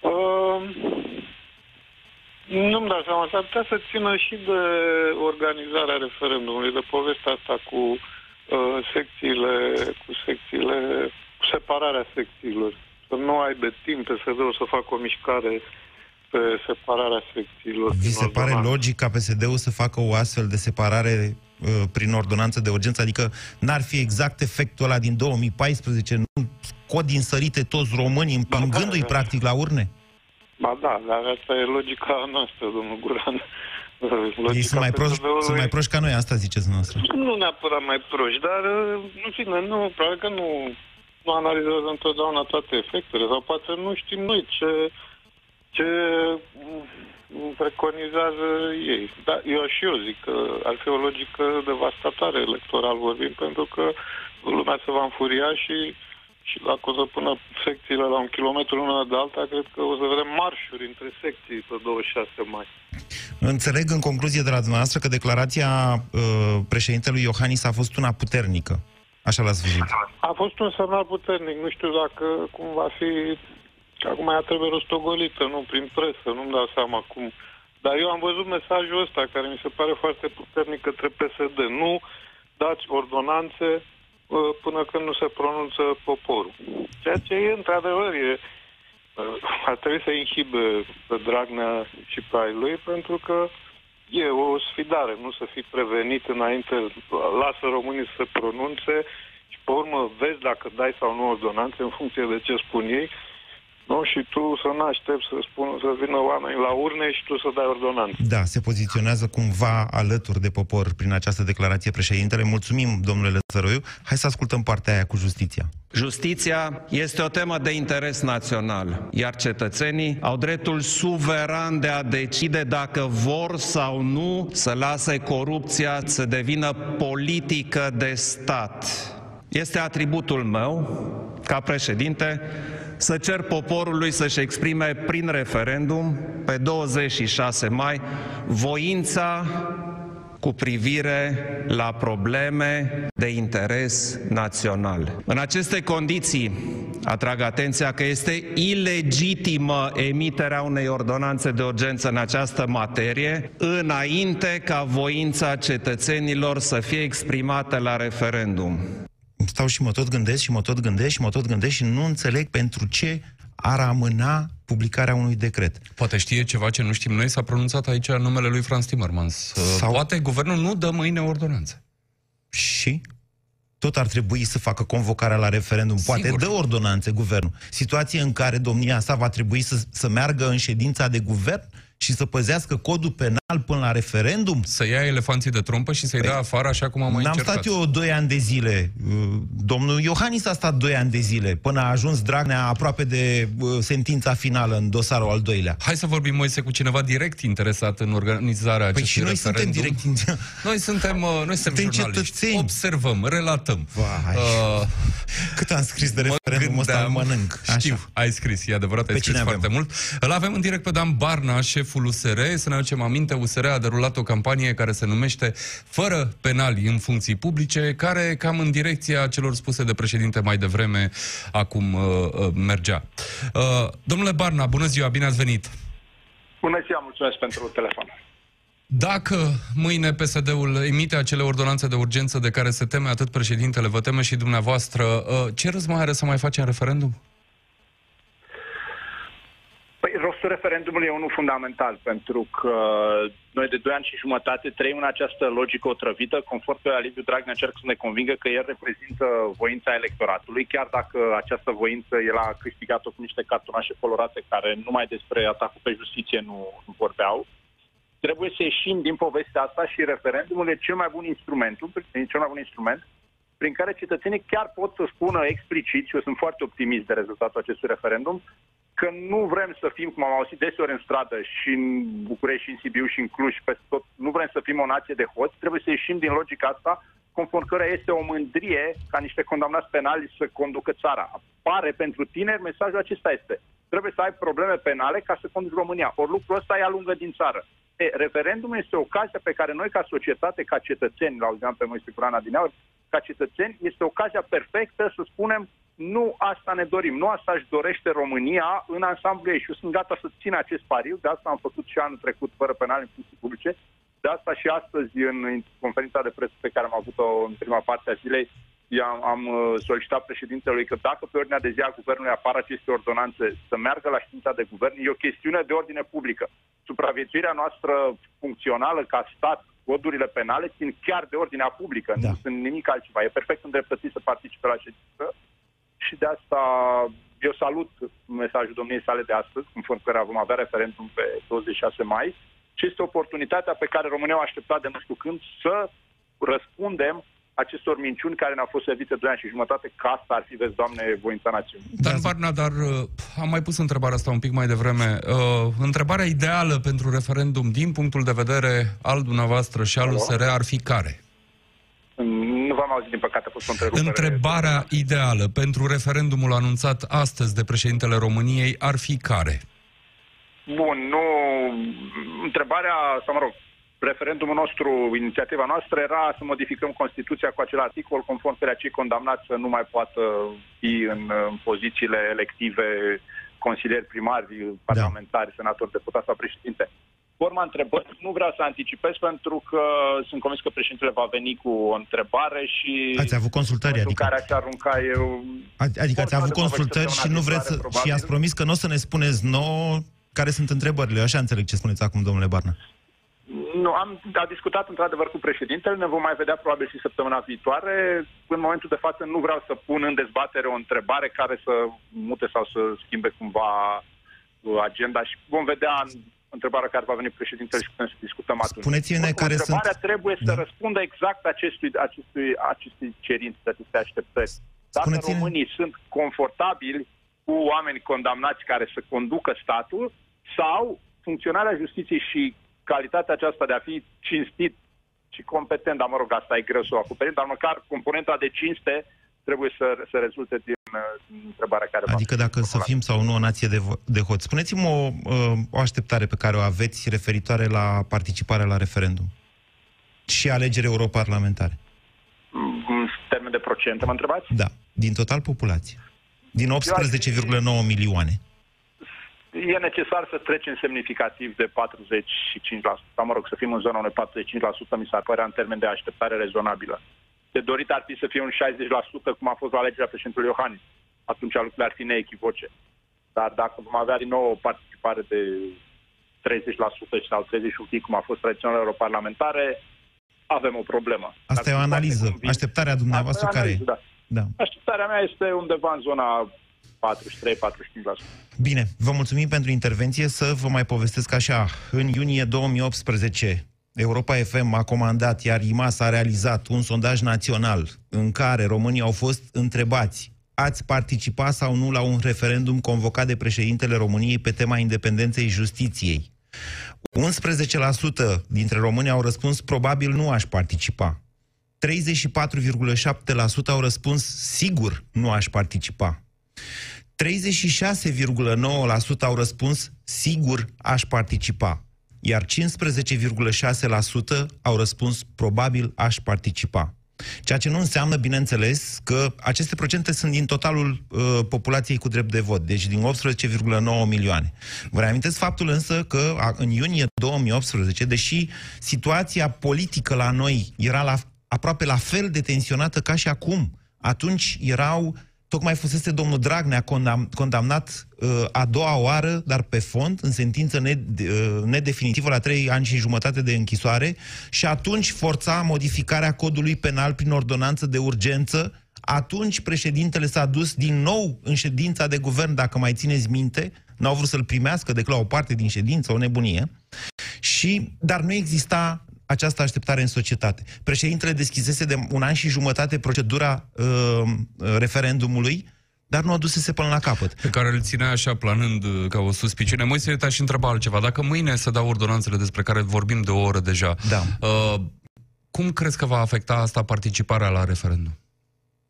Uh, nu-mi dau seama, s-ar putea să țină și de organizarea referendumului, de povestea asta cu uh, secțiile, cu secțiile, cu separarea secțiilor. Să nu aibă timp PSD-ul să facă o mișcare pe separarea secțiilor. Vi din se pare ordonanță. logic ca PSD-ul să facă o astfel de separare uh, prin ordonanță de urgență? Adică n-ar fi exact efectul ăla din 2014, nu scot din sărite toți românii, împingându-i da. practic la urne? Ba da, dar asta e logica noastră, domnul Guran. Ei sunt mai, proști, PSD-ului sunt mai proști ca noi, asta ziceți noastră. Nu neapărat mai proști, dar uh, în fine, nu, probabil că nu, nu analizează întotdeauna toate efectele, sau poate nu știm noi ce, ce mm, preconizează ei. Dar eu și eu zic că ar fi o logică devastatoare electoral vorbind, pentru că lumea se va înfuria și și dacă o să pună secțiile la un kilometru una de alta, cred că o să vedem marșuri între secții pe 26 mai. Înțeleg în concluzie de la dumneavoastră că declarația uh, președintelui Iohannis a fost una puternică. Așa l-ați văzut. A fost un semnal puternic. Nu știu dacă cum va fi... Acum ea trebuie rostogolită, nu prin presă, nu-mi dau seama cum. Dar eu am văzut mesajul ăsta, care mi se pare foarte puternic către PSD. Nu dați ordonanțe uh, până când nu se pronunță poporul. Ceea ce e, într-adevăr, e, uh, ar trebui să inhibe pe Dragnea și pe ai lui, pentru că e o sfidare, nu să fii prevenit înainte, lasă românii să se pronunțe Și pe urmă vezi dacă dai sau nu ordonanțe în funcție de ce spun ei. Nu? Și tu să nu aștepți să, spun, să vină oameni la urne și tu să dai ordonanțe. Da, se poziționează cumva alături de popor prin această declarație președintele. Mulțumim, domnule Lăzăroiu. Hai să ascultăm partea aia cu justiția. Justiția este o temă de interes național, iar cetățenii au dreptul suveran de a decide dacă vor sau nu să lase corupția să devină politică de stat. Este atributul meu, ca președinte, să cer poporului să-și exprime prin referendum, pe 26 mai, voința cu privire la probleme de interes național. În aceste condiții, atrag atenția că este ilegitimă emiterea unei ordonanțe de urgență în această materie, înainte ca voința cetățenilor să fie exprimată la referendum. Stau și mă tot gândesc și mă tot gândesc și mă tot gândesc și nu înțeleg pentru ce ar amâna publicarea unui decret. Poate știe ceva ce nu știm noi, s-a pronunțat aici numele lui Franz Timmermans. Sau... Poate guvernul nu dă mâine ordonanțe. Și? Tot ar trebui să facă convocarea la referendum. Poate Sigur. dă ordonanțe guvernul. Situație în care domnia sa va trebui să, să meargă în ședința de guvern și să păzească codul penal până la referendum? Să ia elefanții de trompă și să-i dea afară așa cum am mai N-am încercat. stat eu doi ani de zile. Uh, Domnul Iohannis a stat doi ani de zile, până a ajuns Dragnea aproape de uh, sentința finală în dosarul al doilea. Hai să vorbim, Moise, cu cineva direct interesat în organizarea Păi acestui și noi suntem referendum. direct... Noi suntem, uh, noi suntem, Suntem jurnaliști. cetățeni. Observăm, relatăm. Vai. Uh, Cât am scris de mă referendumul ăsta, îl gândeam- mănânc. Știu, Așa. ai scris, e adevărat, ai Pe scris cine foarte avem? mult. Îl avem în direct pe Dan Barna, șeful USR. Să ne aducem aminte, USR a derulat o campanie care se numește Fără penali în funcții publice, care cam în direcția celor spuse de președinte mai devreme acum uh, uh, mergea. Uh, domnule Barna, bună ziua, bine ați venit! Bună ziua, mulțumesc pentru telefon. Dacă mâine PSD-ul emite acele ordonanțe de urgență de care se teme atât președintele, vă teme și dumneavoastră, uh, ce râs mai are să mai facem referendum? Păi, rostul referendumului e unul fundamental, pentru că noi de 2 ani și jumătate trăim în această logică otrăvită, conform pe Liviu Dragnea încerc să ne convingă că el reprezintă voința electoratului, chiar dacă această voință el a câștigat-o cu niște cartonașe colorate care numai despre atacul pe justiție nu, nu vorbeau. Trebuie să ieșim din povestea asta și referendumul e cel mai bun instrument, e cel mai bun instrument prin care cetățenii chiar pot să spună explicit, și eu sunt foarte optimist de rezultatul acestui referendum, că nu vrem să fim, cum am auzit deseori în stradă, și în București, și în Sibiu, și în Cluj, și peste tot, nu vrem să fim o nație de hoți, trebuie să ieșim din logica asta, conform căreia este o mândrie ca niște condamnați penali să conducă țara. Pare pentru tineri, mesajul acesta este. Trebuie să ai probleme penale ca să conduci România. Ori lucrul ăsta îi alungă din țară. E, referendumul este o ocazie pe care noi, ca societate, ca cetățeni, la auzeam pe Moise Curana din aur, ca cetățeni, este ocazia perfectă să spunem nu asta ne dorim, nu asta își dorește România în ansamblu ei și eu sunt gata să țin acest pariu, de asta am făcut și anul trecut fără penal în funcții publice, de asta și astăzi în conferința de presă pe care am avut-o în prima parte a zilei, i-am, am uh, solicitat președintelui că dacă pe ordinea de zi a guvernului apar aceste ordonanțe să meargă la știința de guvern, e o chestiune de ordine publică. Supraviețuirea noastră funcțională ca stat, codurile penale țin chiar de ordinea publică, da. nu sunt nimic altceva. E perfect îndreptățit să participe la ședință și de asta eu salut mesajul domniei sale de astăzi, conform care vom avea referendum pe 26 mai și este oportunitatea pe care România o aștepta de nu știu când să răspundem acestor minciuni care ne-au fost servite 2 ani și jumătate, ca asta ar fi, vezi, Doamne, voința națiunii. Dan Barna, dar uh, am mai pus întrebarea asta un pic mai devreme. Uh, întrebarea ideală pentru referendum, din punctul de vedere al dumneavoastră și al Alo? USR, ar fi care? Nu v-am auzit, din păcate, a fost o întrerupere. Întrebarea ideală pentru referendumul anunțat astăzi de președintele României ar fi care? Bun, nu... Întrebarea, sau mă rog, referendumul nostru, inițiativa noastră era să modificăm Constituția cu acel articol conform care cei condamnați să nu mai poată fi în, în pozițiile elective, consilieri primari, parlamentari, senatori, deputați sau președinte. Forma întrebării nu vreau să anticipez pentru că sunt convins că președintele va veni cu o întrebare și... Ați avut consultări, în adică? care aș arunca eu... Adică ați avut Oricum, consultări vă și nu vreți să, probabil. și ați promis că nu o să ne spuneți nouă care sunt întrebările. Eu așa înțeleg ce spuneți acum, domnule Barna. Nu, am a discutat într-adevăr cu președintele, ne vom mai vedea probabil și săptămâna viitoare. În momentul de față nu vreau să pun în dezbatere o întrebare care să mute sau să schimbe cumva uh, agenda și vom vedea în întrebarea care va veni președintele și putem să discutăm atunci. Spuneți-ne care Întrebarea sunt... trebuie să Da. răspundă exact acestui, acestui, acestui cerințe, acestei așteptări. Dacă Spuneți-ne- românii sunt confortabili cu oameni condamnați care să conducă statul sau funcționarea justiției și calitatea aceasta de a fi cinstit și competent, dar mă rog, asta e greu să o acoperim, dar măcar componenta de cinste trebuie să, să rezulte din, uh, din întrebarea care va Adică dacă să fim sau nu o nație de, vo- de hoți. Spuneți-mi o, uh, o așteptare pe care o aveți referitoare la participarea la referendum și alegeri europarlamentare. în termen de procente, mă întrebați? Da, din total populație. Din 18,9 milioane. E necesar să trecem semnificativ de 45%, sau mă rog, să fim în zona unui 45%, mi s-ar părea în termen de așteptare rezonabilă. De dorit ar fi să fie un 60%, cum a fost la alegerea președintelui Iohannis. Atunci lucrurile ar fi neechivoce. Dar dacă vom avea din nou o participare de 30% sau 31%, cum a fost tradițional europarlamentare, avem o problemă. Asta e o analiză. Așteptarea dumneavoastră Asta e o care e? analiză, da. Da. Așteptarea mea este undeva în zona 43-45%. Bine, vă mulțumim pentru intervenție. Să vă mai povestesc așa. În iunie 2018, Europa FM a comandat, iar IMAS a realizat un sondaj național în care românii au fost întrebați ați participa sau nu la un referendum convocat de președintele României pe tema independenței justiției. 11% dintre români au răspuns probabil nu aș participa. 34,7% au răspuns sigur nu aș participa. 36,9% au răspuns sigur aș participa, iar 15,6% au răspuns probabil aș participa. Ceea ce nu înseamnă, bineînțeles, că aceste procente sunt din totalul uh, populației cu drept de vot, deci din 18,9 milioane. Vă reamintesc faptul însă că a, în iunie 2018, deși situația politică la noi era la, aproape la fel de tensionată ca și acum, atunci erau Tocmai fusese domnul Dragnea condam, condamnat uh, a doua oară, dar pe fond, în sentință ned, uh, nedefinitivă la trei ani și jumătate de închisoare și atunci forța modificarea codului penal prin ordonanță de urgență. Atunci președintele s-a dus din nou în ședința de guvern, dacă mai țineți minte, n-au vrut să-l primească decât la o parte din ședință, o nebunie. Și, dar nu exista această așteptare în societate. Președintele deschisese de un an și jumătate procedura uh, referendumului, dar nu o dusese până la capăt. Pe care îl ținea așa planând uh, ca o suspiciune. Moise, te-aș întreba altceva. Dacă mâine se dau ordonanțele despre care vorbim de o oră deja, da. uh, cum crezi că va afecta asta participarea la referendum?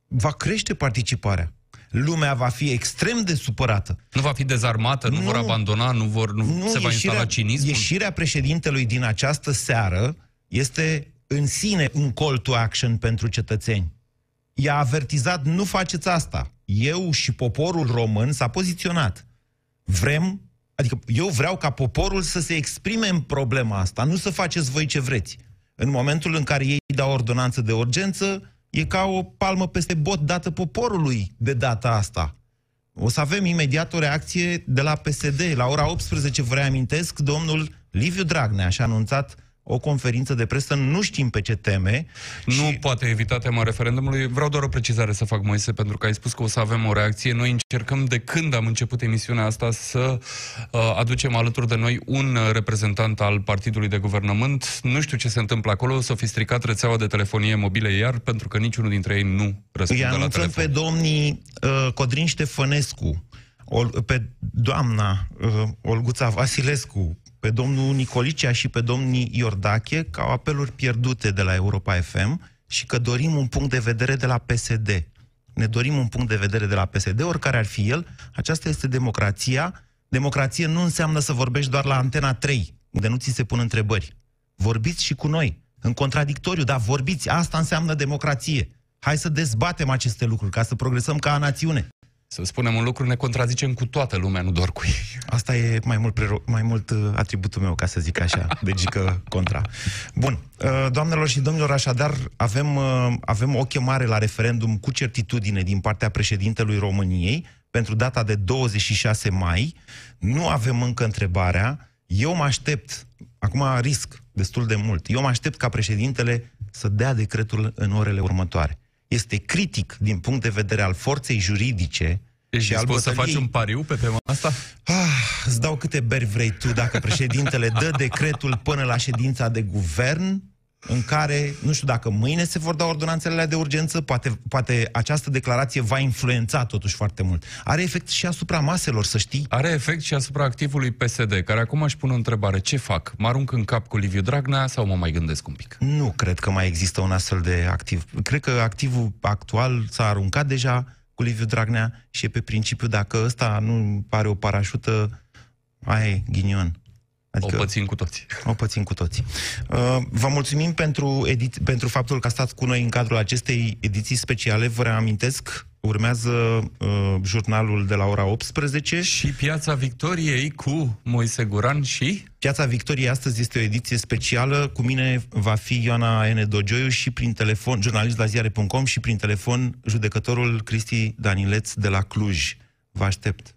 Va crește participarea. Lumea va fi extrem de supărată. Nu va fi dezarmată, nu, nu vor abandona, nu, vor, nu, nu se va instala cinismul? Ieșirea președintelui din această seară este în sine un call to action pentru cetățeni. I-a avertizat, nu faceți asta. Eu și poporul român s-a poziționat. Vrem, adică eu vreau ca poporul să se exprime în problema asta, nu să faceți voi ce vreți. În momentul în care ei dau ordonanță de urgență, e ca o palmă peste bot dată poporului de data asta. O să avem imediat o reacție de la PSD. La ora 18, vă reamintesc, domnul Liviu Dragnea și-a anunțat o conferință de presă, nu știm pe ce teme. Nu și... poate evita tema referendumului. Vreau doar o precizare să fac, Moise, pentru că ai spus că o să avem o reacție. Noi încercăm de când am început emisiunea asta să uh, aducem alături de noi un reprezentant al partidului de guvernământ. Nu știu ce se întâmplă acolo, s-a fi stricat rețeaua de telefonie mobile iar, pentru că niciunul dintre ei nu răspunde Îi la telefon. pe domnii uh, Codrin Ștefănescu, Ol, pe doamna uh, Olguța Vasilescu, pe domnul Nicolicea și pe domnii Iordache ca au apeluri pierdute de la Europa FM și că dorim un punct de vedere de la PSD. Ne dorim un punct de vedere de la PSD, oricare ar fi el. Aceasta este democrația. Democrație nu înseamnă să vorbești doar la Antena 3, unde nu ți se pun întrebări. Vorbiți și cu noi, în contradictoriu, dar vorbiți. Asta înseamnă democrație. Hai să dezbatem aceste lucruri, ca să progresăm ca națiune. Să spunem un lucru, ne contrazicem cu toată lumea, nu doar cu ei. Asta e mai mult, prero- mai mult uh, atributul meu, ca să zic așa, de gică contra. Bun, uh, doamnelor și domnilor, așadar, avem, uh, avem o chemare la referendum cu certitudine din partea președintelui României pentru data de 26 mai. Nu avem încă întrebarea. Eu mă aștept, acum risc, destul de mult. Eu mă aștept ca președintele să dea decretul în orele următoare. Este critic din punct de vedere al forței juridice Ești și al dispus să bătăliei. faci un pariu pe tema asta? Ah, îți dau câte beri vrei tu dacă președintele dă decretul până la ședința de guvern în care, nu știu dacă mâine se vor da ordonanțele alea de urgență, poate, poate această declarație va influența totuși foarte mult. Are efect și asupra maselor, să știi. Are efect și asupra activului PSD, care acum își pune o întrebare. Ce fac? Mă arunc în cap cu Liviu Dragnea sau mă mai gândesc un pic? Nu cred că mai există un astfel de activ. Cred că activul actual s-a aruncat deja cu Liviu Dragnea și e pe principiu dacă ăsta nu pare o parașută, aia e ghinion. Adică, o pățim cu toții. O pățim cu toții. Uh, vă mulțumim pentru, edi- pentru faptul că stați cu noi în cadrul acestei ediții speciale. Vă reamintesc, urmează uh, jurnalul de la ora 18. Și Piața Victoriei cu Moise Guran și... Piața Victoriei astăzi este o ediție specială. Cu mine va fi Ioana N. Dogioiu și prin telefon, jurnalist la ziare.com și prin telefon judecătorul Cristi Danileț de la Cluj. Vă aștept.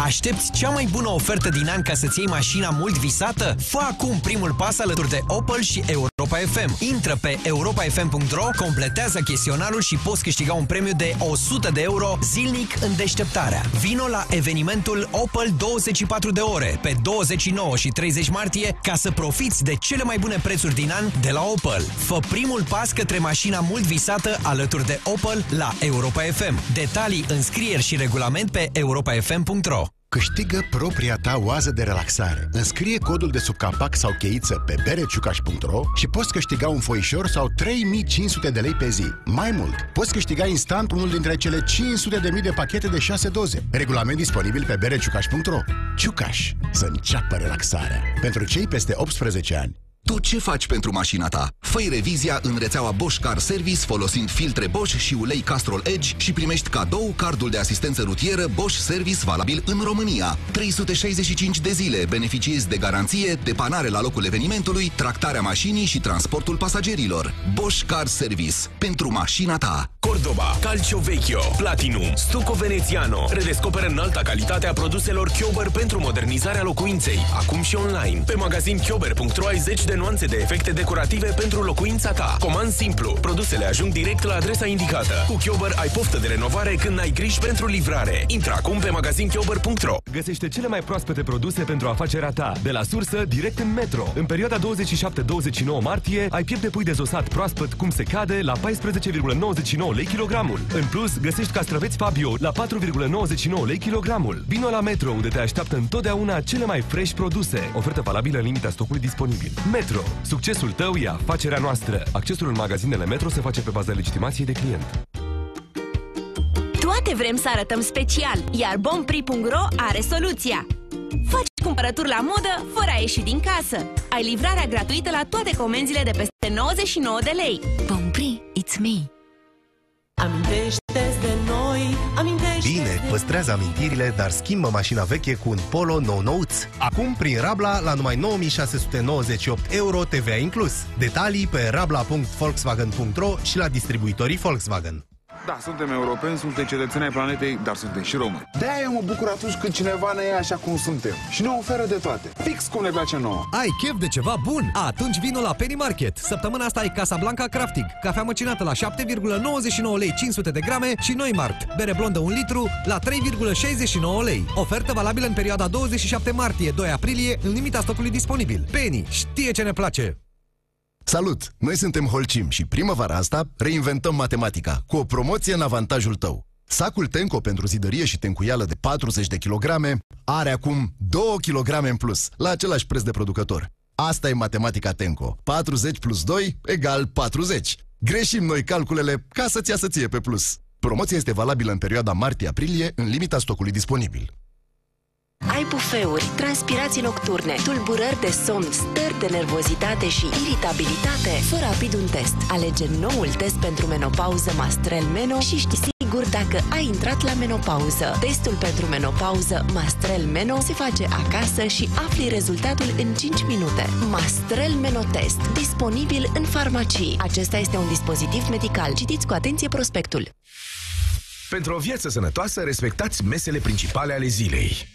Aștepți cea mai bună ofertă din an ca să-ți iei mașina mult visată? Fă acum primul pas alături de Opel și Europa FM. Intră pe europafm.ro, completează chestionarul și poți câștiga un premiu de 100 de euro zilnic în deșteptarea. Vino la evenimentul Opel 24 de ore pe 29 și 30 martie ca să profiți de cele mai bune prețuri din an de la Opel. Fă primul pas către mașina mult visată alături de Opel la Europa FM. Detalii, înscrieri și regulament pe europafm.ro. Câștigă propria ta oază de relaxare. Înscrie codul de sub capac sau cheiță pe bereciucaș.ro și poți câștiga un foișor sau 3500 de lei pe zi. Mai mult, poți câștiga instant unul dintre cele 500 de mii de pachete de 6 doze. Regulament disponibil pe bereciucaș.ro Ciucaș. Să înceapă relaxarea. Pentru cei peste 18 ani. Tu ce faci pentru mașina ta? fă revizia în rețeaua Bosch Car Service folosind filtre Bosch și ulei Castrol Edge și primești cadou cardul de asistență rutieră Bosch Service valabil în România. 365 de zile beneficiezi de garanție, depanare la locul evenimentului, tractarea mașinii și transportul pasagerilor. Bosch Car Service. Pentru mașina ta. Cordoba, Calcio Vecchio, Platinum, Stucco Veneziano. Redescoperă înalta calitate a produselor Chiober pentru modernizarea locuinței. Acum și online. Pe magazin chiober.ro ai 10 de nuanțe de efecte decorative pentru locuința ta. Comand simplu. Produsele ajung direct la adresa indicată. Cu Chiober ai poftă de renovare când ai griji pentru livrare. Intră acum pe magazinchiober.ro Găsește cele mai proaspete produse pentru afacerea ta, de la sursă direct în metro. În perioada 27-29 martie ai piept de pui dezosat proaspăt cum se cade la 14,99 lei kilogramul. În plus, găsești castraveți Fabio la 4,99 lei kilogramul. Vino la Metro, unde te așteaptă întotdeauna cele mai fresh produse. Ofertă valabilă în limita stocului disponibil. Metro. Succesul tău e afacerea noastră. Accesul în magazinele Metro se face pe baza legitimației de client. Toate vrem să arătăm special, iar bompri.ro are soluția. Faci cumpărături la modă fără a ieși din casă. Ai livrarea gratuită la toate comenzile de peste 99 de lei. Bompri, it's me! Amintește-ți de noi, amintește Bine, păstrează amintirile, dar schimbă mașina veche cu un Polo nou nouț. Acum, prin Rabla, la numai 9698 euro TVA inclus. Detalii pe rabla.volkswagen.ro și la distribuitorii Volkswagen. Da, suntem europeni, suntem cetățeni ai planetei, dar suntem și români. De-aia eu mă bucur atunci când cineva ne ia așa cum suntem și ne oferă de toate. Fix cum ne place nouă. Ai chef de ceva bun? Atunci vino la Penny Market. Săptămâna asta ai Casablanca Crafting, cafea măcinată la 7,99 lei 500 de grame și Neumart, bere blondă 1 litru la 3,69 lei. Ofertă valabilă în perioada 27 martie-2 aprilie în limita stocului disponibil. Penny știe ce ne place! Salut! Noi suntem Holcim și primăvara asta reinventăm matematica cu o promoție în avantajul tău. Sacul Tenco pentru zidărie și tencuială de 40 de kilograme are acum 2 kg în plus, la același preț de producător. Asta e matematica Tenco. 40 plus 2 egal 40. Greșim noi calculele ca să-ți iasă ție pe plus. Promoția este valabilă în perioada martie-aprilie, în limita stocului disponibil. Ai bufeuri, transpirații nocturne, tulburări de somn, stări de nervozitate și iritabilitate? Fă rapid un test. Alege noul test pentru menopauză Mastrel Meno și știi sigur dacă ai intrat la menopauză. Testul pentru menopauză Mastrel Meno se face acasă și afli rezultatul în 5 minute. Mastrel Meno Test, disponibil în farmacii. Acesta este un dispozitiv medical. Citiți cu atenție prospectul. Pentru o viață sănătoasă, respectați mesele principale ale zilei.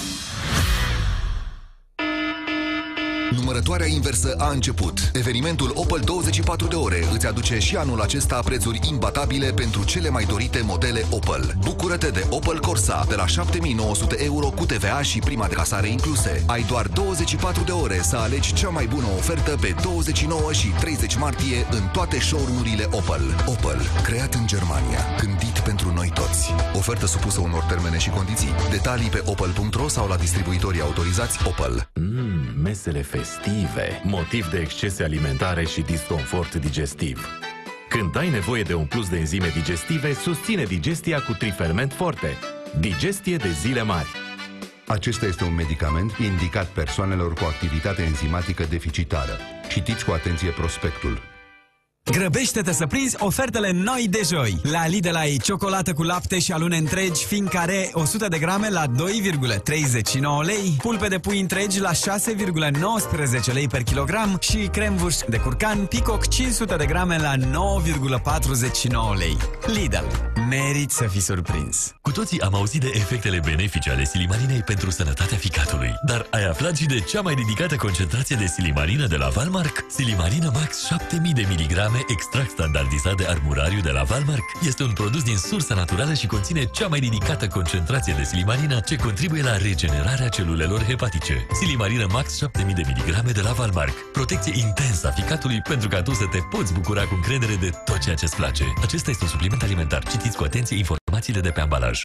Numărătoarea inversă a început. Evenimentul Opel 24 de ore îți aduce și anul acesta prețuri imbatabile pentru cele mai dorite modele Opel. Bucură-te de Opel Corsa de la 7900 euro cu TVA și prima de casare incluse. Ai doar 24 de ore să alegi cea mai bună ofertă pe 29 și 30 martie în toate showroom-urile Opel. Opel, creat în Germania, gândit pentru noi toți. Ofertă supusă unor termene și condiții. Detalii pe opel.ro sau la distribuitorii autorizați Opel. Mm, mesele festive, motiv de excese alimentare și disconfort digestiv. Când ai nevoie de un plus de enzime digestive, susține digestia cu triferment forte. Digestie de zile mari. Acesta este un medicament indicat persoanelor cu activitate enzimatică deficitară. Citiți cu atenție prospectul. Grăbește-te să prinzi ofertele noi de joi. La Lidl ai ciocolată cu lapte și alune întregi, fin care 100 de grame la 2,39 lei, pulpe de pui întregi la 6,19 lei per kilogram și cremvuș de curcan Picoc 500 de grame la 9,49 lei. Lidl. Merit să fii surprins. Cu toții am auzit de efectele benefice ale silimarinei pentru sănătatea ficatului. Dar ai aflat și de cea mai ridicată concentrație de silimarină de la Valmark? Silimarină Max 7000 de miligrame extract standardizat de armurariu de la Valmark este un produs din sursă naturală și conține cea mai ridicată concentrație de silimarină ce contribuie la regenerarea celulelor hepatice. Silimarină Max 7000 de miligrame de la Valmark. Protecție intensă a ficatului pentru ca tu să te poți bucura cu încredere de tot ceea ce-ți place. Acesta este un supliment alimentar. Citiți cu atenție informațiile de pe ambalaj.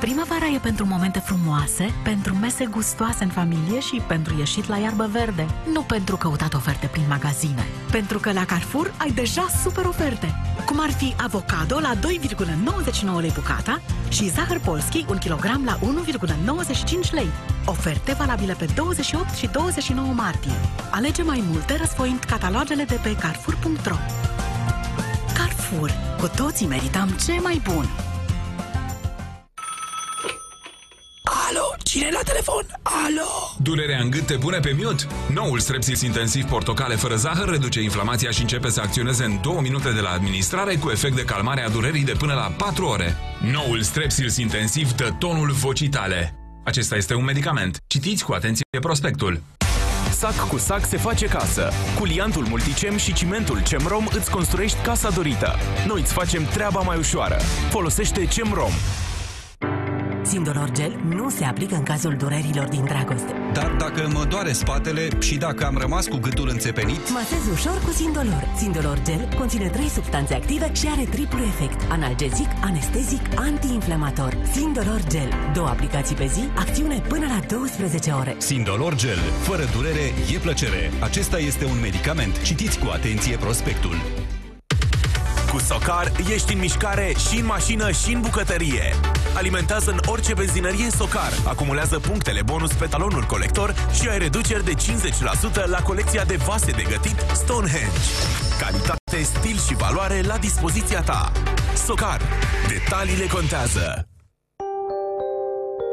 Primăvara e pentru momente frumoase, pentru mese gustoase în familie și pentru ieșit la iarbă verde. Nu pentru căutat oferte prin magazine. Pentru că la Carrefour ai deja super oferte. Cum ar fi avocado la 2,99 lei bucata și zahăr polski 1 kg la 1,95 lei. Oferte valabile pe 28 și 29 martie. Alege mai multe răsfoind catalogele de pe carrefour.ro Carrefour. Cu toții merităm ce mai bun. Alo, cine e la telefon? Alo! Durerea în gât te pune pe mute? Noul Strepsils Intensiv Portocale fără zahăr reduce inflamația și începe să acționeze în 2 minute de la administrare cu efect de calmare a durerii de până la 4 ore. Noul Strepsils Intensiv dă tonul vocii tale. Acesta este un medicament. Citiți cu atenție prospectul. Sac cu sac se face casă. Cu liantul Multicem și cimentul Cemrom îți construiești casa dorită. Noi îți facem treaba mai ușoară. Folosește Cemrom. Sindolor Gel nu se aplică în cazul durerilor din dragoste. Dar dacă mă doare spatele și dacă am rămas cu gâtul înțepenit... Masez ușor cu Sindolor. Sindolor Gel conține trei substanțe active și are triplu efect. Analgezic, anestezic, antiinflamator. Sindolor Gel. Două aplicații pe zi, acțiune până la 12 ore. Sindolor Gel. Fără durere, e plăcere. Acesta este un medicament. Citiți cu atenție prospectul. Cu Socar ești în mișcare și în mașină și în bucătărie. Alimentează în orice benzinărie Socar. Acumulează punctele bonus pe talonul colector și ai reduceri de 50% la colecția de vase de gătit Stonehenge. Calitate, stil și valoare la dispoziția ta. Socar. Detaliile contează.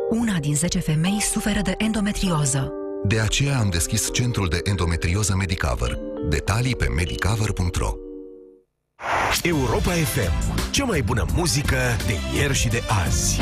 Una din 10 femei suferă de endometrioză. De aceea am deschis centrul de endometrioză Medicover. Detalii pe medicover.ro Europa FM. Cea mai bună muzică de ieri și de azi.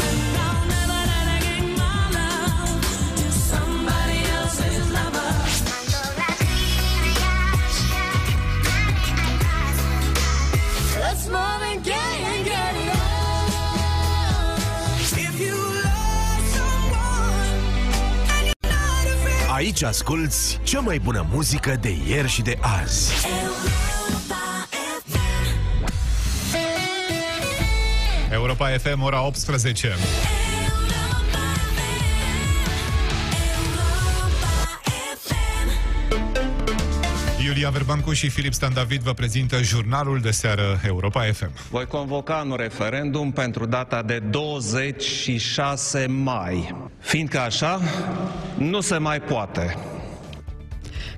Aici asculți cea mai bună muzică de ieri și de azi. Europa FM, ora 18. Iulia Verbancu și Filip Stan David vă prezintă jurnalul de seară Europa FM. Voi convoca un referendum pentru data de 26 mai. Fiindcă așa, nu se mai poate.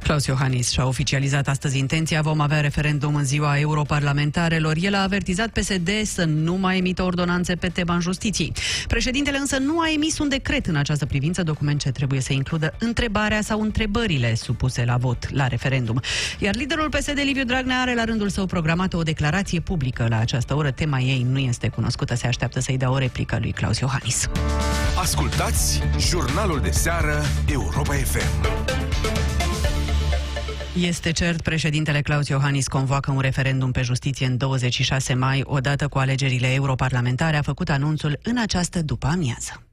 Claus Iohannis și-a oficializat astăzi intenția. Vom avea referendum în ziua europarlamentarelor. El a avertizat PSD să nu mai emită ordonanțe pe tema în justiții. Președintele însă nu a emis un decret în această privință, document ce trebuie să includă întrebarea sau întrebările supuse la vot la referendum. Iar liderul PSD, Liviu Dragnea, are la rândul său programată o declarație publică la această oră. Tema ei nu este cunoscută, se așteaptă să-i dea o replică lui Claus Iohannis. Ascultați jurnalul de seară Europa FM. Este cert, președintele Claus Iohannis convoacă un referendum pe justiție în 26 mai, odată cu alegerile europarlamentare, a făcut anunțul în această după amiază.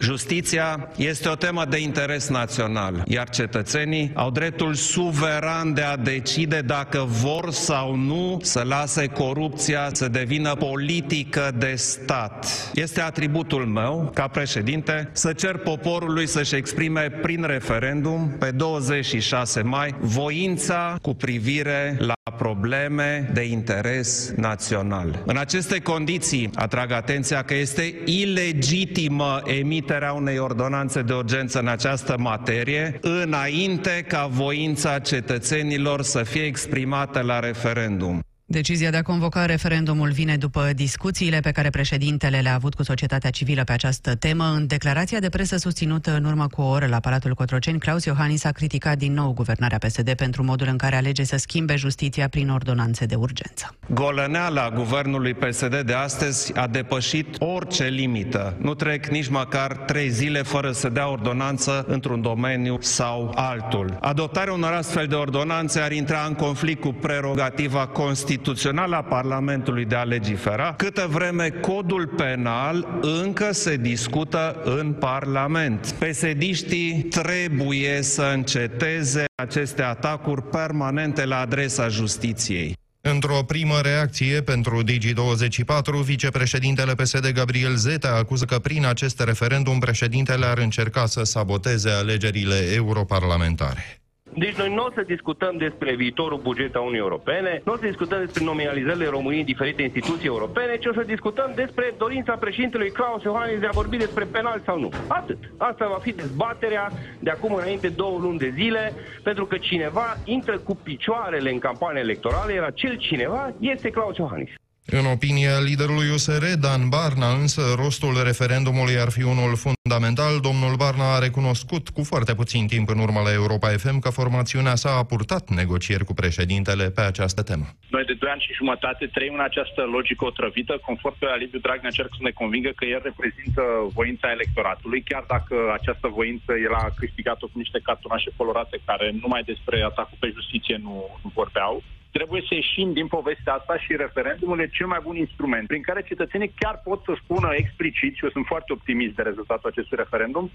Justiția este o temă de interes național, iar cetățenii au dreptul suveran de a decide dacă vor sau nu să lase corupția să devină politică de stat. Este atributul meu, ca președinte, să cer poporului să-și exprime prin referendum, pe 26 mai, voința cu privire la probleme de interes național. În aceste condiții, atrag atenția că este ilegitimă emiterea unei ordonanțe de urgență în această materie, înainte ca voința cetățenilor să fie exprimată la referendum. Decizia de a convoca referendumul vine după discuțiile pe care președintele le-a avut cu societatea civilă pe această temă. În declarația de presă susținută în urmă cu o oră la Palatul Cotroceni, Claus Iohannis a criticat din nou guvernarea PSD pentru modul în care alege să schimbe justiția prin ordonanțe de urgență. Golăneala guvernului PSD de astăzi a depășit orice limită. Nu trec nici măcar trei zile fără să dea ordonanță într-un domeniu sau altul. Adoptarea unor astfel de ordonanțe ar intra în conflict cu prerogativa constituțională constituțională a Parlamentului de a legifera, câtă vreme codul penal încă se discută în Parlament. Pesediștii trebuie să înceteze aceste atacuri permanente la adresa justiției. Într-o primă reacție pentru Digi24, vicepreședintele PSD Gabriel Zeta acuză că prin acest referendum președintele ar încerca să saboteze alegerile europarlamentare. Deci noi nu o să discutăm despre viitorul buget a Uniunii Europene, nu o să discutăm despre nominalizările României în diferite instituții europene, ci o să discutăm despre dorința președintelui Claus Iohannis de a vorbi despre penal sau nu. Atât. Asta va fi dezbaterea de acum înainte două luni de zile, pentru că cineva intră cu picioarele în campania electorală, iar acel cineva este Claus Iohannis. În opinia liderului USR, Dan Barna, însă, rostul referendumului ar fi unul fundamental. Domnul Barna a recunoscut cu foarte puțin timp în urmă la Europa FM că formațiunea sa a purtat negocieri cu președintele pe această temă. Noi de 2 ani și jumătate trăim în această logică otrăvită, conform pe Liviu Dragnea încerc să ne convingă că el reprezintă voința electoratului, chiar dacă această voință el a câștigat-o cu niște cartonașe colorate care numai despre atacul pe justiție nu, nu vorbeau trebuie să ieșim din povestea asta și referendumul e cel mai bun instrument prin care cetățenii chiar pot să spună explicit, și eu sunt foarte optimist de rezultatul acestui referendum,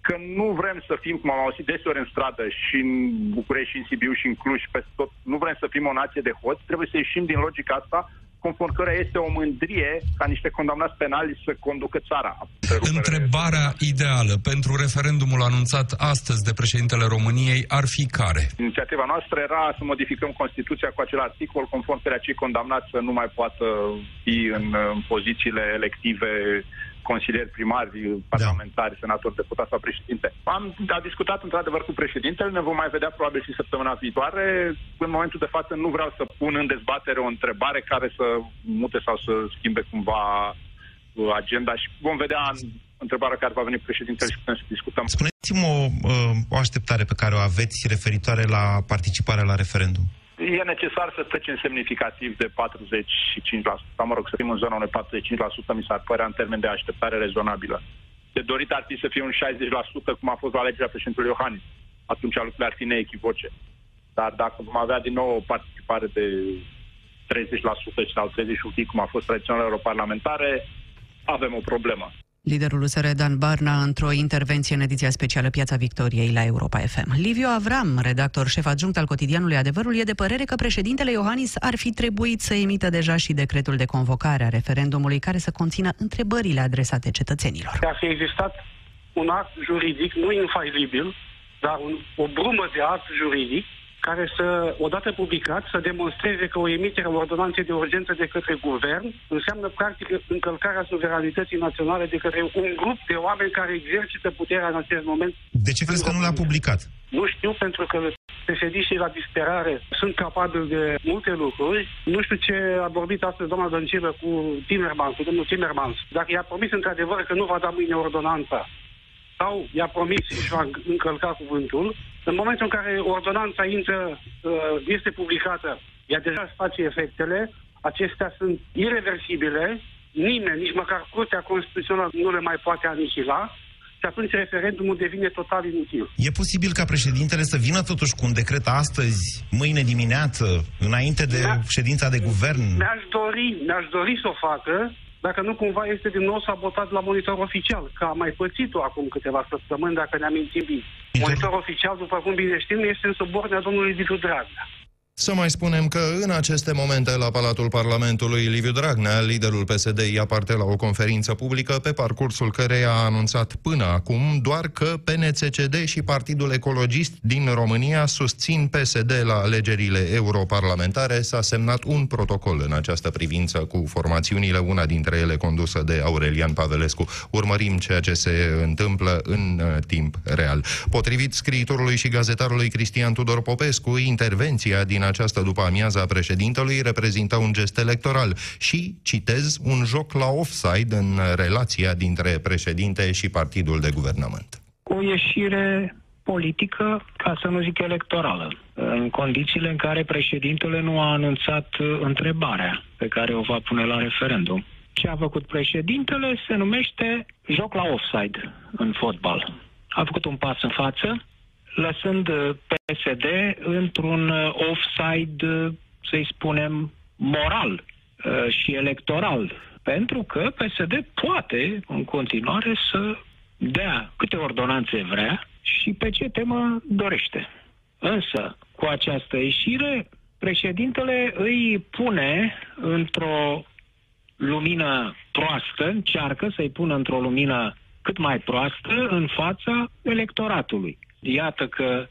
că nu vrem să fim, cum am auzit deseori în stradă și în București și în Sibiu și în Cluj și peste tot, nu vrem să fim o nație de hoți, trebuie să ieșim din logica asta conform care este o mândrie ca niște condamnați penali să conducă țara. Întrebarea ideală pentru referendumul anunțat astăzi de președintele României ar fi care? Inițiativa noastră era să modificăm Constituția cu acel articol conform care cei condamnați să nu mai poată fi în, în pozițiile elective consilieri primari, parlamentari, da. senatori, deputați sau președinte. Am a discutat într-adevăr cu președintele, ne vom mai vedea probabil și săptămâna viitoare. În momentul de față nu vreau să pun în dezbatere o întrebare care să mute sau să schimbe cumva uh, agenda și vom vedea în întrebarea care va veni președintele și putem să discutăm. Spuneți-mi o, uh, o așteptare pe care o aveți referitoare la participarea la referendum e necesar să trecem semnificativ de 45%, sau mă rog, să fim în zona unui 45%, mi s-ar părea în termen de așteptare rezonabilă. De dorit ar fi să fie un 60%, cum a fost la alegerea președintelui Iohannis. Atunci lucrurile ar fi neechivoce. Dar dacă vom avea din nou o participare de 30% sau 31%, cum a fost tradițional europarlamentare, avem o problemă. Liderul USR Dan Barna într-o intervenție în ediția specială Piața Victoriei la Europa FM. Liviu Avram, redactor șef adjunct al cotidianului Adevărul, e de părere că președintele Iohannis ar fi trebuit să emită deja și decretul de convocare a referendumului care să conțină întrebările adresate cetățenilor. Ar fi existat un act juridic nu infailibil, dar un, o brumă de act juridic care să, odată publicat, să demonstreze că o emitere a ordonanței de urgență de către guvern înseamnă practic încălcarea suveranității naționale de către un grup de oameni care exercită puterea în acest moment. De ce crezi că nu l-a publicat? Nu știu, pentru că psd la disperare sunt capabili de multe lucruri. Nu știu ce a vorbit astăzi doamna Dăncilă cu Timmermans, cu domnul Timmermans. Dacă i-a promis într-adevăr că nu va da mâine ordonanța sau i-a promis și va încălca cuvântul, în momentul în care ordonanța intră, uh, este publicată, ea deja face efectele, acestea sunt irreversibile, nimeni, nici măcar Curtea Constituțională nu le mai poate anihila și atunci referendumul devine total inutil. E posibil ca președintele să vină totuși cu un decret astăzi, mâine dimineață, înainte de Da. ședința de guvern? Mi-aș dori, mi-aș dori să o facă, dacă nu cumva este din nou sabotat la monitor oficial, că am mai pățit-o acum câteva săptămâni, dacă ne amintim bine. Monitor oficial, după cum bine știm, este în subordinea domnului Liviu Dragnea. Să mai spunem că în aceste momente la Palatul Parlamentului Liviu Dragnea, liderul PSD, ia parte la o conferință publică pe parcursul căreia a anunțat până acum doar că PNCCD și Partidul Ecologist din România susțin PSD la alegerile europarlamentare. S-a semnat un protocol în această privință cu formațiunile, una dintre ele condusă de Aurelian Pavelescu. Urmărim ceea ce se întâmplă în uh, timp real. Potrivit scriitorului și gazetarului Cristian Tudor Popescu, intervenția din această după amiaza președintelui reprezintă un gest electoral și, citez, un joc la offside în relația dintre președinte și partidul de guvernământ. o ieșire politică, ca să nu zic electorală, în condițiile în care președintele nu a anunțat uh, întrebarea pe care o va pune la referendum. Ce a făcut președintele se numește joc la offside în fotbal. A făcut un pas în față, lăsând uh, PSD într-un uh, offside, uh, să-i spunem, moral uh, și electoral. Pentru că PSD poate în continuare să dea câte ordonanțe vrea și pe ce temă dorește. Însă, cu această ieșire, președintele îi pune într-o lumină proastă, încearcă să-i pună într-o lumină cât mai proastă în fața electoratului. Iată că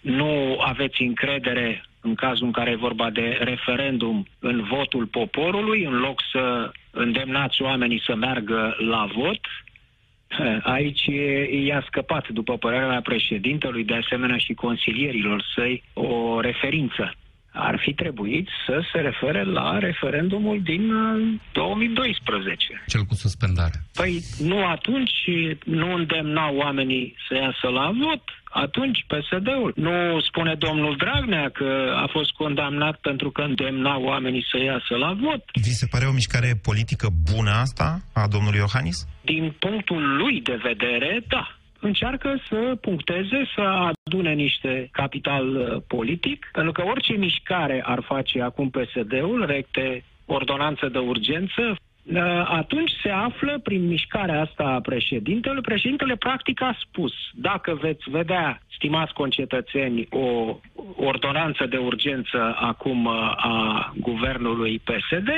nu aveți încredere în cazul în care e vorba de referendum în votul poporului, în loc să îndemnați oamenii să meargă la vot, Aici e- i-a scăpat, după părerea mea, președintelui, de asemenea și consilierilor săi, o referință. Ar fi trebuit să se refere la referendumul din uh, 2012. Cel cu suspendare. Păi nu atunci nu îndemna oamenii să iasă la vot, atunci PSD-ul. Nu spune domnul Dragnea că a fost condamnat pentru că îndemna oamenii să iasă la vot. Vi se pare o mișcare politică bună asta a domnului Iohannis? Din punctul lui de vedere, da. Încearcă să puncteze, să adune niște capital uh, politic, pentru că orice mișcare ar face acum PSD-ul, recte ordonanță de urgență, uh, atunci se află prin mișcarea asta a președintelui. Președintele practic a spus, dacă veți vedea, stimați concetățeni, o ordonanță de urgență acum uh, a guvernului PSD,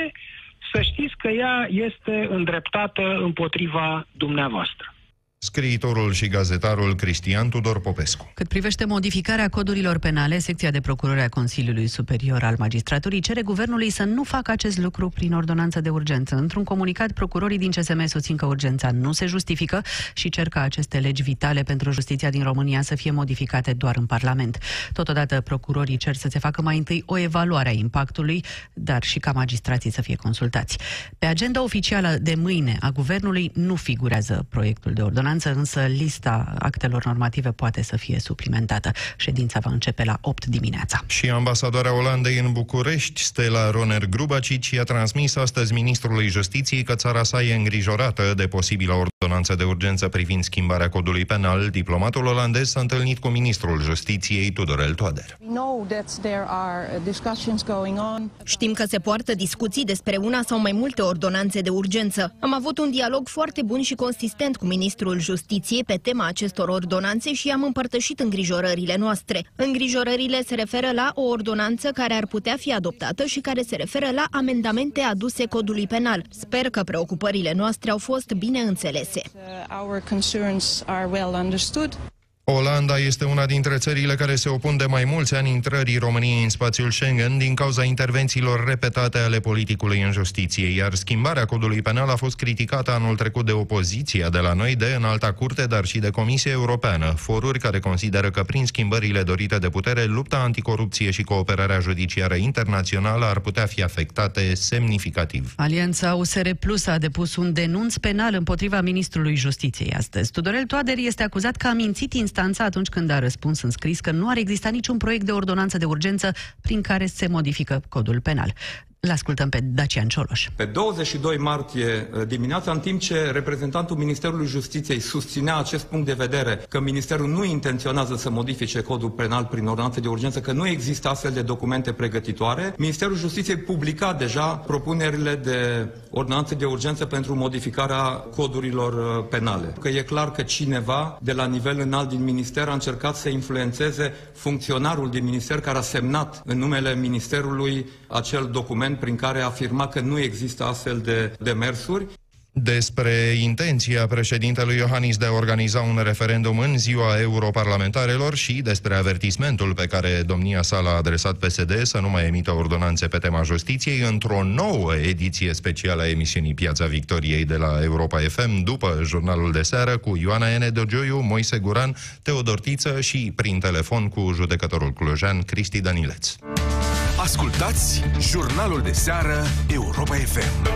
să știți că ea este îndreptată împotriva dumneavoastră. Scriitorul și gazetarul Cristian Tudor Popescu. Cât privește modificarea codurilor penale, secția de procurare a Consiliului Superior al Magistraturii cere guvernului să nu facă acest lucru prin ordonanță de urgență. Într-un comunicat, procurorii din CSM susțin că urgența nu se justifică și cer ca aceste legi vitale pentru justiția din România să fie modificate doar în Parlament. Totodată, procurorii cer să se facă mai întâi o evaluare a impactului, dar și ca magistrații să fie consultați. Pe agenda oficială de mâine a guvernului nu figurează proiectul de ordonanță, însă lista actelor normative poate să fie suplimentată. Ședința va începe la 8 dimineața. Și ambasadoarea Olandei în București, Stella Roner Grubacic, i-a transmis astăzi ministrului Justiției că țara sa e îngrijorată de posibilă ordonanță de urgență privind schimbarea codului penal. Diplomatul olandez s-a întâlnit cu ministrul Justiției Tudorel Toader. We know that there are uh, discussions going on. Știm că se poartă discuții despre una sau mai multe ordonanțe de urgență. Am avut un dialog foarte bun și consistent cu ministrul Justiției pe tema acestor ordonanțe și am împărtășit îngrijorările noastre. Îngrijorările se referă la o ordonanță care ar putea fi adoptată și care se referă la amendamente aduse codului penal. Sper că preocupările noastre au fost bine înțelese. Our concerns are well understood. Olanda este una dintre țările care se opun de mai mulți ani intrării României în spațiul Schengen din cauza intervențiilor repetate ale politicului în justiție, iar schimbarea codului penal a fost criticată anul trecut de opoziția de la noi, de înalta curte, dar și de Comisia Europeană, foruri care consideră că prin schimbările dorite de putere, lupta anticorupție și cooperarea judiciară internațională ar putea fi afectate semnificativ. Alianța USR Plus a depus un denunț penal împotriva ministrului Justiției astăzi. Tudorel Toader este acuzat că a mințit instanța atunci când a răspuns în scris că nu ar exista niciun proiect de ordonanță de urgență prin care se modifică codul penal. Îl ascultăm pe Dacian Cioloș. Pe 22 martie uh, dimineața, în timp ce reprezentantul Ministerului Justiției susținea acest punct de vedere că Ministerul nu intenționează să modifice codul penal prin ordonanță de urgență, că nu există astfel de documente pregătitoare, Ministerul Justiției publica deja propunerile de ordonanță de urgență pentru modificarea codurilor uh, penale. Că e clar că cineva de la nivel înalt din minister a încercat să influențeze funcționarul din minister care a semnat în numele Ministerului acel document prin care afirma că nu există astfel de demersuri. Despre intenția președintelui Iohannis de a organiza un referendum în ziua europarlamentarelor și despre avertismentul pe care domnia sa l-a adresat PSD să nu mai emită ordonanțe pe tema justiției într-o nouă ediție specială a emisiunii Piața Victoriei de la Europa FM după jurnalul de seară cu Ioana N. Dogioiu, Moise Guran, Teodor Tiță și prin telefon cu judecătorul clujean Cristi Danileț. Ascultați jurnalul de seară Europa FM.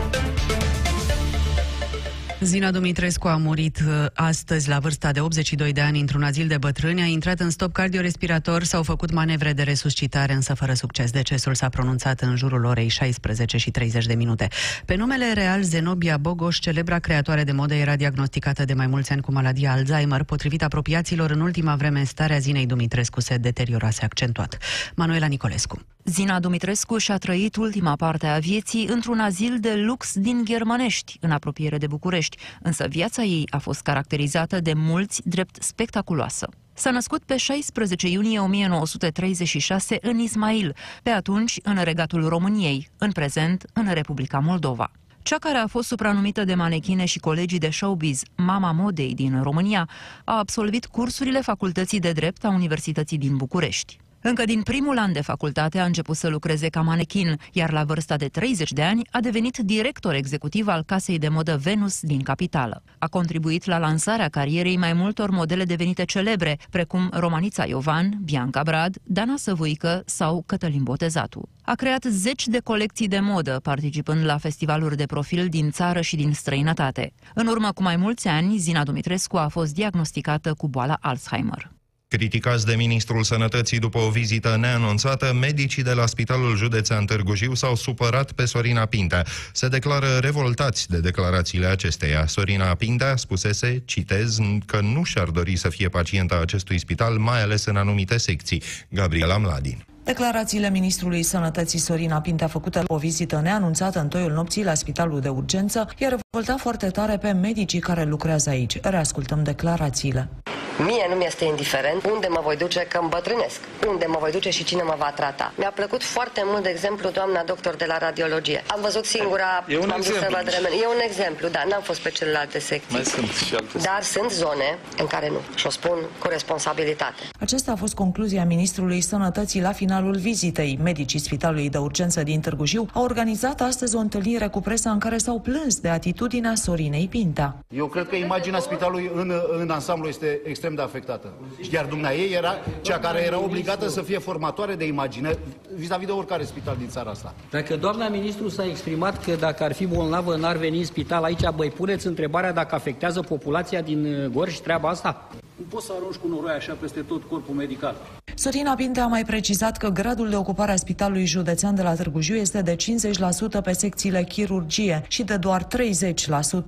Zina Dumitrescu a murit uh, astăzi la vârsta de 82 de ani într-un azil de bătrâni, a intrat în stop cardiorespirator, s-au făcut manevre de resuscitare, însă fără succes. Decesul s-a pronunțat în jurul orei 16 și 30 de minute. Pe numele real Zenobia Bogoș, celebra creatoare de modă, era diagnosticată de mai mulți ani cu maladia Alzheimer. Potrivit apropiaților, în ultima vreme, starea Zinei Dumitrescu se deteriorase accentuat. Manuela Nicolescu. Zina Dumitrescu și-a trăit ultima parte a vieții într-un azil de lux din Germanești, în apropiere de București, însă viața ei a fost caracterizată de mulți drept spectaculoasă. S-a născut pe 16 iunie 1936 în Ismail, pe atunci în regatul României, în prezent în Republica Moldova. Cea care a fost supranumită de manechine și colegii de showbiz Mama Modei din România a absolvit cursurile Facultății de Drept a Universității din București. Încă din primul an de facultate a început să lucreze ca manechin, iar la vârsta de 30 de ani a devenit director executiv al casei de modă Venus din capitală. A contribuit la lansarea carierei mai multor modele devenite celebre, precum Romanița Iovan, Bianca Brad, Dana Săvuică sau Cătălin Botezatu. A creat zeci de colecții de modă, participând la festivaluri de profil din țară și din străinătate. În urmă cu mai mulți ani, Zina Dumitrescu a fost diagnosticată cu boala Alzheimer. Criticați de Ministrul Sănătății după o vizită neanunțată, medicii de la Spitalul Județean Târgu Jiu s-au supărat pe Sorina Pintea. Se declară revoltați de declarațiile acesteia. Sorina Pintea spusese, citez, că nu și-ar dori să fie pacienta acestui spital, mai ales în anumite secții. Gabriela Mladin. Declarațiile ministrului Sănătății Sorina Pintea făcută o vizită neanunțată în toiul nopții la spitalul de urgență, iar revolta foarte tare pe medicii care lucrează aici. Reascultăm declarațiile. Mie nu mi-este indiferent unde mă voi duce că îmbătrânesc, unde mă voi duce și cine mă va trata. Mi-a plăcut foarte mult, de exemplu, doamna doctor de la radiologie. Am văzut singura, e un am exemplu. să văd remene. E un exemplu, da, n-am fost pe celelalte secții. Mai sunt și alte Dar sunt zone în care nu. Și o spun cu responsabilitate. Acesta a fost concluzia ministrului Sănătății la finalul vizitei. Medicii Spitalului de Urgență din Târgu Jiu au organizat astăzi o întâlnire cu presa în care s-au plâns de atitudinea Sorinei Pinta. Eu cred că imaginea spitalului în, în ansamblu este extrem de afectată. Iar dumnea ei era cea care era obligată să fie formatoare de imagine vis-a-vis de oricare spital din țara asta. Dacă doamna ministru s-a exprimat că dacă ar fi bolnavă n-ar veni în spital aici, băi, puneți întrebarea dacă afectează populația din uh, Gorj treaba asta? Nu poți să arunci cu noroi așa peste tot corpul medical. Sorina Pinte a mai precizat că gradul de ocupare a Spitalului Județean de la Târgu Jiu este de 50% pe secțiile chirurgie și de doar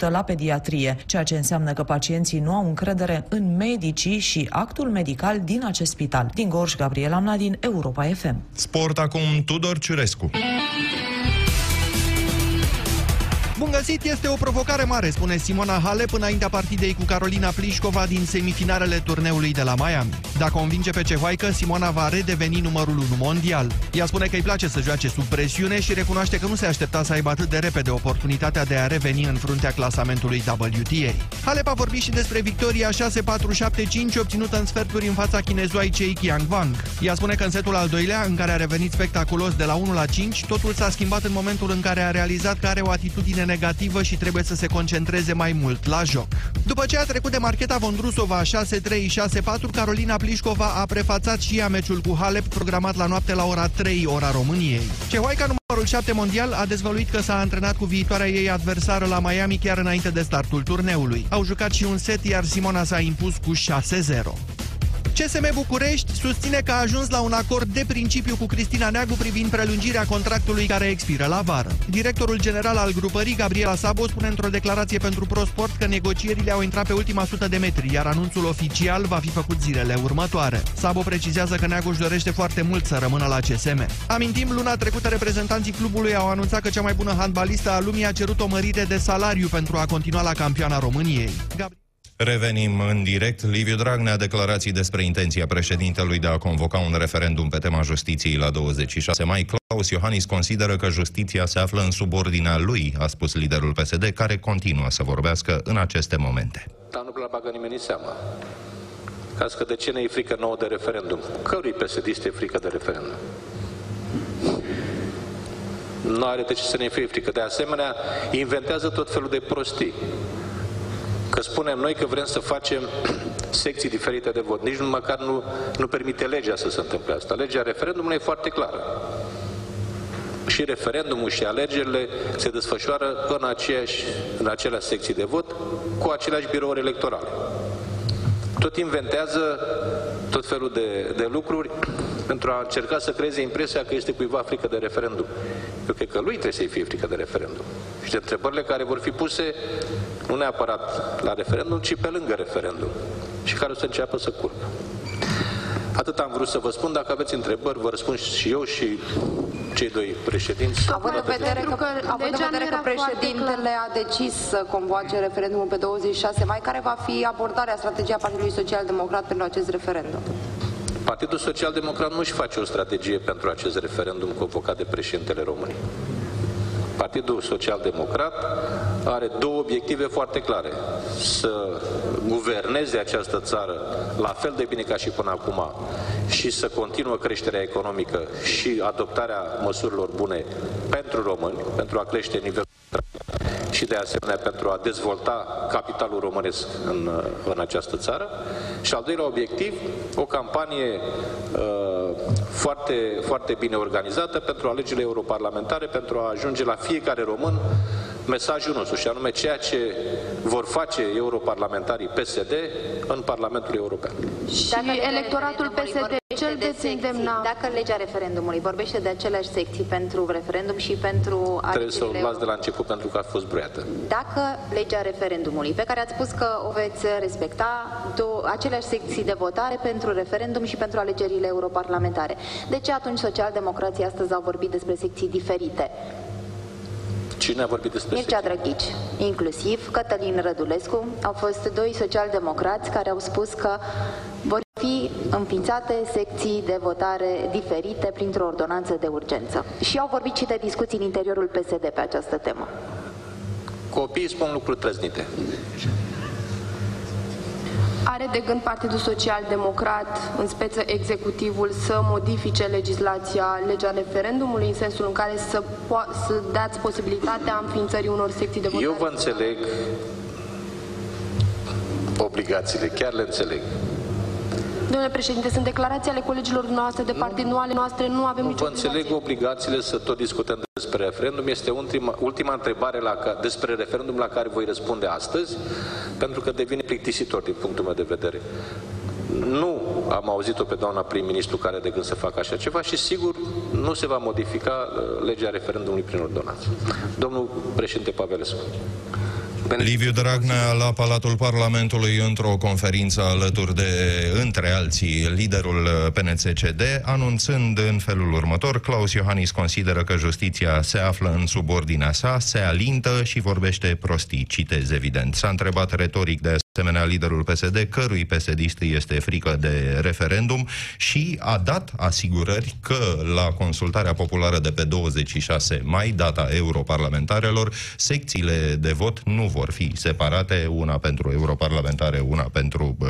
30% la pediatrie, ceea ce înseamnă că pacienții nu au încredere în medicii și actul medical din acest spital. Din Gorj, Gabriela Mladin, Europa FM. Sport acum Tudor Ciurescu. Bun găsit, este o provocare mare, spune Simona Halep înaintea partidei cu Carolina Plișcova din semifinalele turneului de la Miami. Dacă o învinge pe cehoaică, Simona va redeveni numărul 1 mondial. Ea spune că îi place să joace sub presiune și recunoaște că nu se aștepta să aibă atât de repede oportunitatea de a reveni în fruntea clasamentului WTA. Halep a vorbit și despre victoria 6-4-7-5 obținută în sferturi în fața chinezoaicei Qiang Wang. Ea spune că în setul al doilea, în care a revenit spectaculos de la 1 la 5, totul s-a schimbat în momentul în care a realizat că are o atitudine negativă și trebuie să se concentreze mai mult la joc. După ce a trecut de Marcheta Vondrusova 6-3-6-4, Carolina Plișcova a prefațat și ea meciul cu Halep programat la noapte la ora 3, ora României. Cehoaica numărul 7 mondial a dezvăluit că s-a antrenat cu viitoarea ei adversară la Miami chiar înainte de startul turneului. Au jucat și un set, iar Simona s-a impus cu 6-0. CSM București susține că a ajuns la un acord de principiu cu Cristina Neagu privind prelungirea contractului care expiră la vară. Directorul general al grupării, Gabriela Sabo, spune într-o declarație pentru ProSport că negocierile au intrat pe ultima sută de metri, iar anunțul oficial va fi făcut zilele următoare. Sabo precizează că Neagu își dorește foarte mult să rămână la CSM. Amintim, luna trecută reprezentanții clubului au anunțat că cea mai bună handbalistă a lumii a cerut o mărire de salariu pentru a continua la campioana României. Gabri- Revenim în direct. Liviu Dragnea declarații despre intenția președintelui de a convoca un referendum pe tema justiției la 26 mai. Claus Iohannis consideră că justiția se află în subordinea lui, a spus liderul PSD, care continuă să vorbească în aceste momente. Dar nu prea bagă nimeni în seamă. Ca că de ce ne e frică nouă de referendum? Cărui psd e frică de referendum? Nu are de ce să ne fie frică. De asemenea, inventează tot felul de prostii. Că spunem noi că vrem să facem secții diferite de vot. Nici măcar nu, nu permite legea să se întâmple asta. Legea referendumului e foarte clară. Și referendumul și alegerile se desfășoară în, aceeași, în aceleași secții de vot cu aceleași birouri electorale. Tot inventează tot felul de, de lucruri pentru a încerca să creeze impresia că este cuiva frică de referendum. Eu cred că lui trebuie să-i fie frică de referendum. Și de întrebările care vor fi puse nu neapărat la referendum, ci pe lângă referendum și care o să înceapă să curgă. Atât am vrut să vă spun, dacă aveți întrebări, vă răspund și eu și cei doi președinți. Având în vedere că, că, având în vedere că președintele a decis să convoace referendumul pe 26 mai, care va fi abordarea, strategia Partidului Social Democrat pentru acest referendum? Partidul Social Democrat nu își face o strategie pentru acest referendum convocat de președintele României. Partidul Social Democrat are două obiective foarte clare. Să guverneze această țară la fel de bine ca și până acum și să continuă creșterea economică și adoptarea măsurilor bune pentru români, pentru a crește nivelul și de asemenea pentru a dezvolta capitalul românesc în, în această țară. Și al doilea obiectiv, o campanie uh, foarte, foarte bine organizată pentru alegerile europarlamentare, pentru a ajunge la fiecare român mesajul nostru, și anume ceea ce vor face europarlamentarii PSD în Parlamentul European. Și dacă electoratul PSD cel de îndemna... Dacă legea referendumului vorbește de aceleași secții pentru referendum și pentru Trebuie să o luați de la început pentru că a fost bruiată. Dacă legea referendumului, pe care ați spus că o veți respecta, două, aceleași secții de votare pentru referendum și pentru alegerile europarlamentare. De ce atunci socialdemocrații astăzi au vorbit despre secții diferite? Cine a vorbit despre Mircea Drăghici, inclusiv Cătălin Rădulescu, au fost doi socialdemocrați care au spus că vor fi înființate secții de votare diferite printr-o ordonanță de urgență. Și au vorbit și de discuții în interiorul PSD pe această temă. Copiii spun lucruri trăznite. Are de gând Partidul Social Democrat, în speță executivul, să modifice legislația, legea referendumului, în sensul în care să, să dați posibilitatea înființării unor secții de votare? Eu vă înțeleg obligațiile, chiar le înțeleg. Domnule președinte, sunt declarații ale colegilor noastre de partid, nu ale noastre, nu avem nicio Vă înțeleg obligațiile să tot discutăm despre referendum. Este ultima, ultima întrebare la ca, despre referendum la care voi răspunde astăzi, pentru că devine plictisitor din punctul meu de vedere. Nu am auzit-o pe doamna prim-ministru care de gând să facă așa ceva și sigur nu se va modifica uh, legea referendumului prin ordonanță. Domnul președinte Pavelescu. Liviu Dragnea la Palatul Parlamentului într-o conferință alături de, între alții, liderul PNCCD, anunțând în felul următor, Claus Iohannis consideră că justiția se află în subordinea sa, se alintă și vorbește prostii, citez evident. S-a întrebat retoric de asemenea liderul PSD, cărui psd este frică de referendum și a dat asigurări că la consultarea populară de pe 26 mai, data europarlamentarelor, secțiile de vot nu vor fi separate, una pentru europarlamentare, una pentru uh,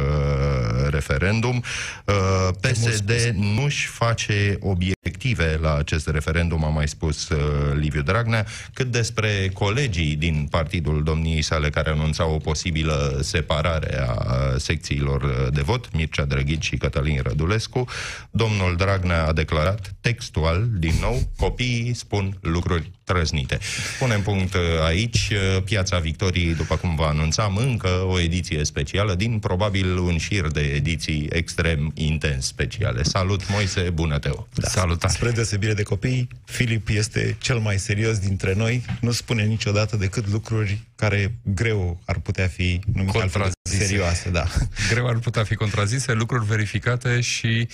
referendum. Uh, PSD nu-și face obiective la acest referendum, a mai spus uh, Liviu Dragnea, cât despre colegii din partidul domniei sale care anunțau o posibilă separare a secțiilor de vot, Mircea Drăghici și Cătălin Rădulescu. Domnul Dragnea a declarat textual, din nou, copiii spun lucruri trăznite. Punem punct uh, aici. Uh, Piața Victoriei, după cum vă anunțam, încă o ediție specială din probabil un șir de ediții extrem intens speciale. Salut, Moise, bună, Teo! Da. Salut! Spre deosebire de copii, Filip este cel mai serios dintre noi. Nu spune niciodată decât lucruri care greu ar putea fi numite altfel serioase. Da. Greu ar putea fi contrazise, lucruri verificate și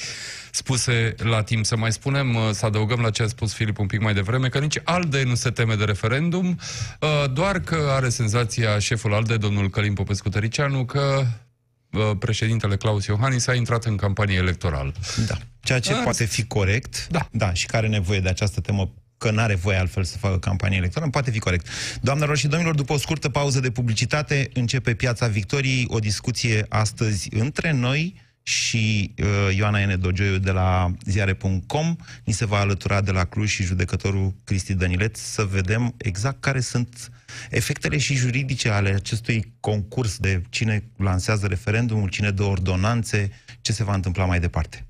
spuse la timp. Să mai spunem, uh, să adăugăm la ce a spus Filip un pic mai devreme, că nici ALDE nu se teme de referendum, uh, doar că are senzația șeful ALDE, domnul Călim Popescu Tăricianu, că uh, președintele Claus Iohannis a intrat în campanie electorală. Da. Ceea ce Dar... poate fi corect, da. da, și care are nevoie de această temă că nu are voie altfel să facă campanie electorală, poate fi corect. Doamnelor și domnilor, după o scurtă pauză de publicitate, începe Piața Victoriei, o discuție astăzi între noi, și uh, Ioana N. Dogioiu de la ziare.com ni se va alătura de la Cluj și judecătorul Cristi Dănilet să vedem exact care sunt efectele și juridice ale acestui concurs de cine lansează referendumul, cine dă ordonanțe, ce se va întâmpla mai departe.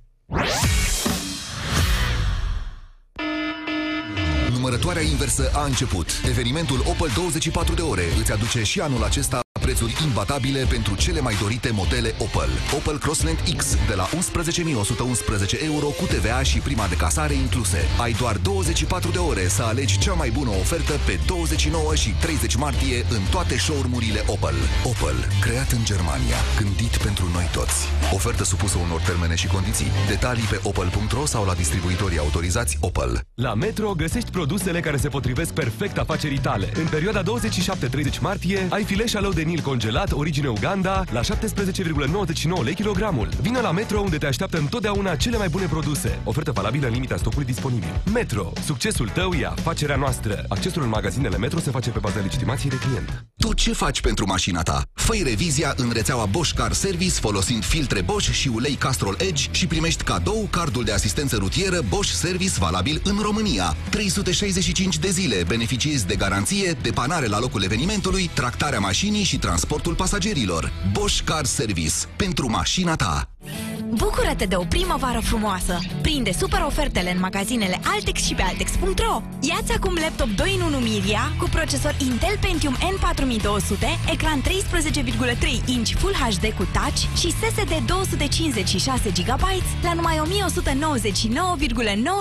Numărătoarea inversă a început. Evenimentul Opel 24 de ore îți aduce și anul acesta prețuri imbatabile pentru cele mai dorite modele Opel. Opel Crossland X de la 11.111 euro cu TVA și prima de casare incluse. Ai doar 24 de ore să alegi cea mai bună ofertă pe 29 și 30 martie în toate showroom-urile Opel. Opel, creat în Germania, gândit pentru noi toți. Ofertă supusă unor termene și condiții. Detalii pe opel.ro sau la distribuitorii autorizați Opel. La Metro găsești produsele care se potrivesc perfect afacerii tale. În perioada 27-30 martie ai fileș alău de vinil congelat, origine Uganda, la 17,99 lei kilogramul. Vino la Metro unde te așteaptă întotdeauna cele mai bune produse. Ofertă valabilă în limita stocului disponibil. Metro. Succesul tău e afacerea noastră. Accesul în magazinele Metro se face pe baza legitimației de client. Tu ce faci pentru mașina ta? fă revizia în rețeaua Bosch Car Service folosind filtre Bosch și ulei Castrol Edge și primești cadou cardul de asistență rutieră Bosch Service valabil în România. 365 de zile beneficiezi de garanție, depanare la locul evenimentului, tractarea mașinii și transportul pasagerilor. Bosch Car Service. Pentru mașina ta. Bucură-te de o primăvară frumoasă! Prinde super ofertele în magazinele Altex și pe Altex.ro. Iați acum laptop 2 în 1 Miria cu procesor Intel Pentium N4200, ecran 13,3 inch Full HD cu touch și SSD 256 GB la numai 1199,9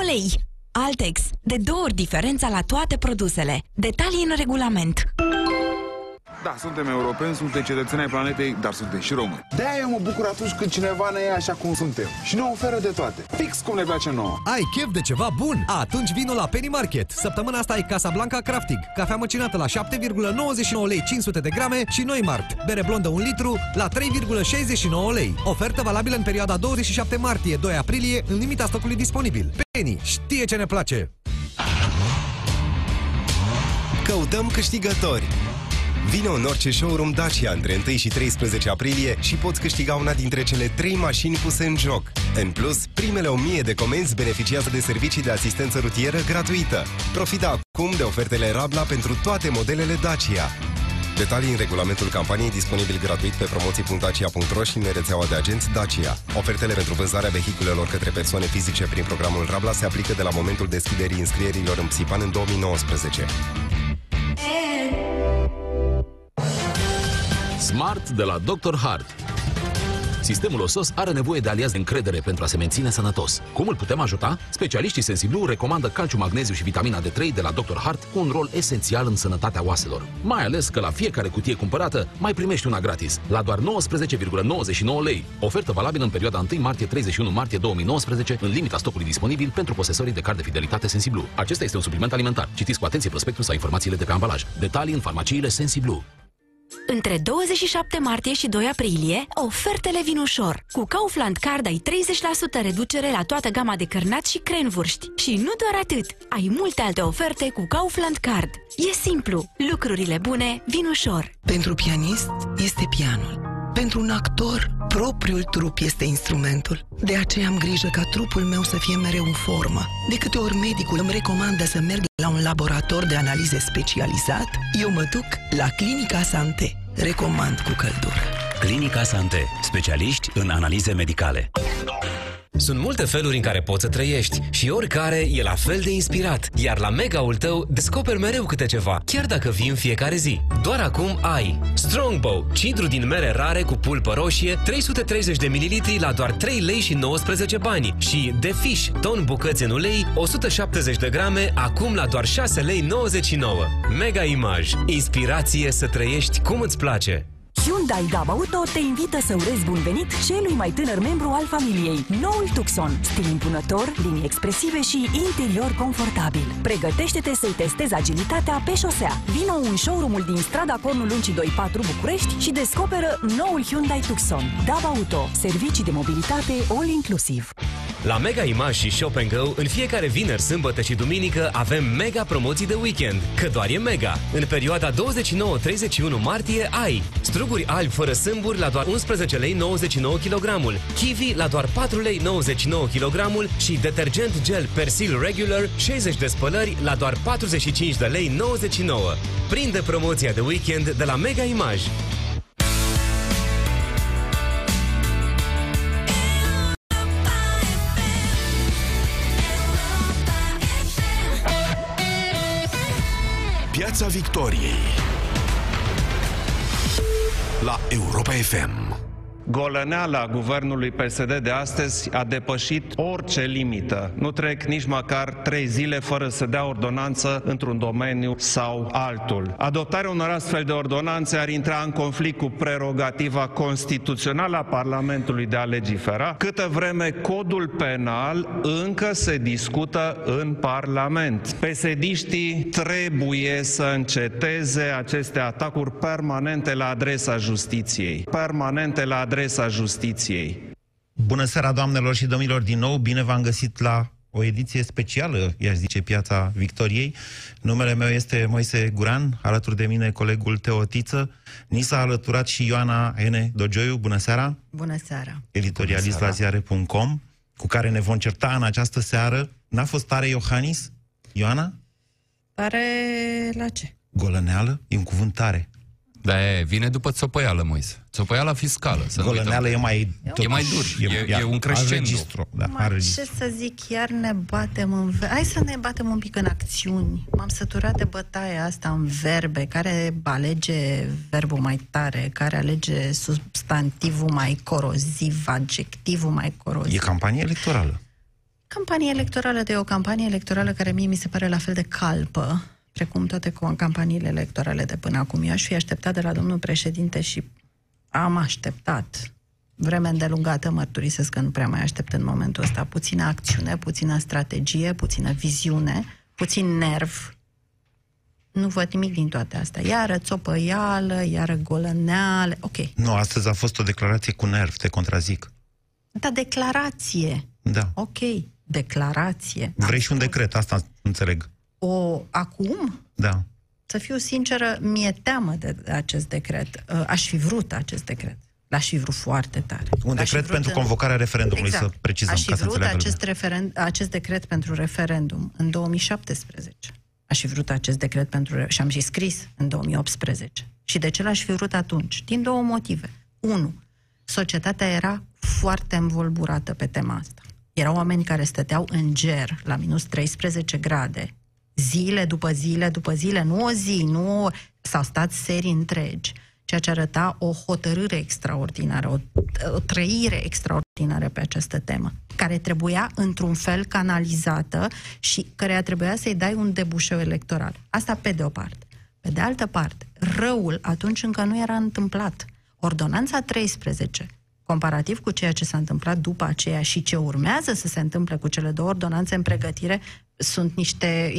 lei. Altex. De două ori diferența la toate produsele. Detalii în regulament. Da, suntem europeni, suntem cetățeni ai planetei, dar suntem și români. De-aia eu mă bucur atunci când cineva ne ia așa cum suntem și ne oferă de toate. Fix cum ne place nouă. Ai chef de ceva bun? Atunci vino la Penny Market. Săptămâna asta ai Casablanca Crafting, cafea măcinată la 7,99 lei 500 de grame și noi Mart, bere blondă 1 litru la 3,69 lei. Ofertă valabilă în perioada 27 martie-2 aprilie în limita stocului disponibil. Penny știe ce ne place! Căutăm câștigători! Vino în orice showroom Dacia între 1 și 13 aprilie și poți câștiga una dintre cele 3 mașini puse în joc. În plus, primele 1000 de comenzi beneficiază de servicii de asistență rutieră gratuită. Profita acum de ofertele Rabla pentru toate modelele Dacia. Detalii în regulamentul campaniei disponibil gratuit pe promoții.dacia.ro și în rețeaua de agenți Dacia. Ofertele pentru vânzarea vehiculelor către persoane fizice prin programul Rabla se aplică de la momentul deschiderii înscrierilor în Psipan în 2019. Smart de la Dr. Hart. Sistemul osos are nevoie de aliați de încredere pentru a se menține sănătos. Cum îl putem ajuta? Specialiștii Sensiblu recomandă calciu, magneziu și vitamina D3 de la Dr. Hart cu un rol esențial în sănătatea oaselor. Mai ales că la fiecare cutie cumpărată mai primești una gratis, la doar 19,99 lei. Ofertă valabilă în perioada 1 martie-31 martie 2019, în limita stocului disponibil pentru posesorii de card de fidelitate Sensiblu. Acesta este un supliment alimentar. Citiți cu atenție prospectul sau informațiile de pe ambalaj. Detalii în farmaciile Sensiblu. Între 27 martie și 2 aprilie, ofertele vin ușor. Cu Kaufland Card ai 30% reducere la toată gama de cărnați și crenvurști. Și nu doar atât, ai multe alte oferte cu Kaufland Card. E simplu, lucrurile bune vin ușor. Pentru pianist este pianul. Pentru un actor, propriul trup este instrumentul. De aceea am grijă ca trupul meu să fie mereu în formă. De câte ori medicul îmi recomandă să merg la un laborator de analize specializat, eu mă duc la Clinica Sante. Recomand cu căldură. Clinica Sante. Specialiști în analize medicale. Sunt multe feluri în care poți să trăiești și oricare e la fel de inspirat. Iar la Mega-ul tău descoperi mereu câte ceva, chiar dacă vii în fiecare zi. Doar acum ai Strongbow, cidru din mere rare cu pulpă roșie, 330 de ml la doar 3 lei și 19 bani și The Fish, ton bucăți în ulei, 170 de grame, acum la doar 6 lei 99. Mega Image. Inspirație să trăiești cum îți place. Hyundai DAB Auto te invită să urezi bun venit celui mai tânăr membru al familiei, noul Tucson. Stil impunător, linii expresive și interior confortabil. Pregătește-te să-i testezi agilitatea pe șosea. Vino în showroom-ul din strada Cornul Luncii 24 București și descoperă noul Hyundai Tucson. DAB Auto, servicii de mobilitate all-inclusiv. La Mega Image și Shop Go, în fiecare vineri, sâmbătă și duminică avem mega promoții de weekend, că doar e mega. În perioada 29-31 martie ai struguri albi fără sâmburi la doar 11 lei 99 kg, kiwi la doar 4 lei 99 kg și detergent gel Persil Regular 60 de spălări la doar 45 de lei 99. Prinde promoția de weekend de la Mega Image. Piața Victoriei la Europa FM. Golăneala guvernului PSD de astăzi a depășit orice limită. Nu trec nici măcar trei zile fără să dea ordonanță într-un domeniu sau altul. Adoptarea unor astfel de ordonanțe ar intra în conflict cu prerogativa constituțională a Parlamentului de a legifera, câtă vreme codul penal încă se discută în Parlament. Pesediștii trebuie să înceteze aceste atacuri permanente la adresa justiției, permanente la adresa justiției. Bună seara, doamnelor și domnilor, din nou, bine v-am găsit la o ediție specială, i-aș zice, Piața Victoriei. Numele meu este Moise Guran, alături de mine colegul Teotiță. Ni s-a alăturat și Ioana Ene Dogioiu. Bună seara! Bună seara! Editorialist Bună seara. la ziare.com, cu care ne vom certa în această seară. N-a fost tare Iohannis? Ioana? Pare la ce? Golăneală? E un cuvânt tare. Da, e, vine după țopăială, Moise. Țopăiala fiscală. Să Golăneală e mai... E mai dur, e, e un crescendo. Registru, da, Ma, ce să zic, iar ne batem în... Hai să ne batem un pic în acțiuni. M-am săturat de bătaia asta în verbe, care alege verbul mai tare, care alege substantivul mai coroziv, adjectivul mai coroziv. E campanie electorală. Campanie electorală de o campanie electorală care mie mi se pare la fel de calpă precum toate campaniile electorale de până acum. Eu aș fi așteptat de la domnul președinte și am așteptat vreme îndelungată, mărturisesc că nu prea mai aștept în momentul ăsta, puțină acțiune, puțină strategie, puțină viziune, puțin nerv. Nu văd nimic din toate astea. Iară țopăială, iară golăneală, ok. Nu, astăzi a fost o declarație cu nerv, te contrazic. Da, declarație. Da. Ok, declarație. Vrei și un decret, asta înțeleg o acum? Da. Să fiu sinceră, mi-e teamă de acest decret. Uh, aș fi vrut acest decret. L-aș fi vrut foarte tare. Un L-aș decret pentru în... convocarea referendumului, exact. să precizăm. Aș fi ca vrut să acest, referend... acest decret pentru referendum în 2017. Aș fi vrut acest decret pentru... și am și scris în 2018. Și de ce l-aș fi vrut atunci? Din două motive. Unu, societatea era foarte învolburată pe tema asta. Erau oameni care stăteau în ger la minus 13 grade, zile după zile după zile, nu o zi, nu s-au stat serii întregi, ceea ce arăta o hotărâre extraordinară, o, o trăire extraordinară pe această temă, care trebuia într-un fel canalizată și care trebuia să-i dai un debușeu electoral. Asta pe de o parte. Pe de altă parte, răul atunci încă nu era întâmplat. Ordonanța 13, comparativ cu ceea ce s-a întâmplat după aceea și ce urmează să se întâmple cu cele două ordonanțe în pregătire, sunt niște,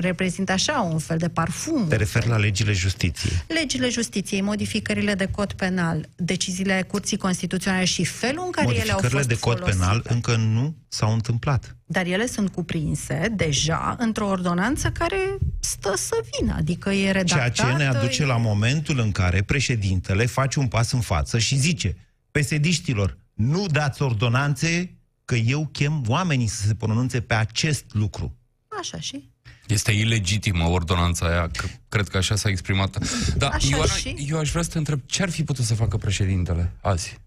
reprezintă așa un fel de parfum. Te referi la legile justiției. Legile justiției, modificările de cod penal, deciziile Curții Constituționale și felul în care ele au fost de cod folosite. penal încă nu s-au întâmplat. Dar ele sunt cuprinse deja într-o ordonanță care stă să vină, adică e redactată... Ceea ce ne aduce e... la momentul în care președintele face un pas în față și zice pesediștilor, nu dați ordonanțe că eu chem oamenii să se pronunțe pe acest lucru. Așa și? Este ilegitimă ordonanța aia, că, cred că așa s-a exprimat. Dar Așa Ioana, și? eu aș vrea să te întreb, ce ar fi putut să facă președintele azi?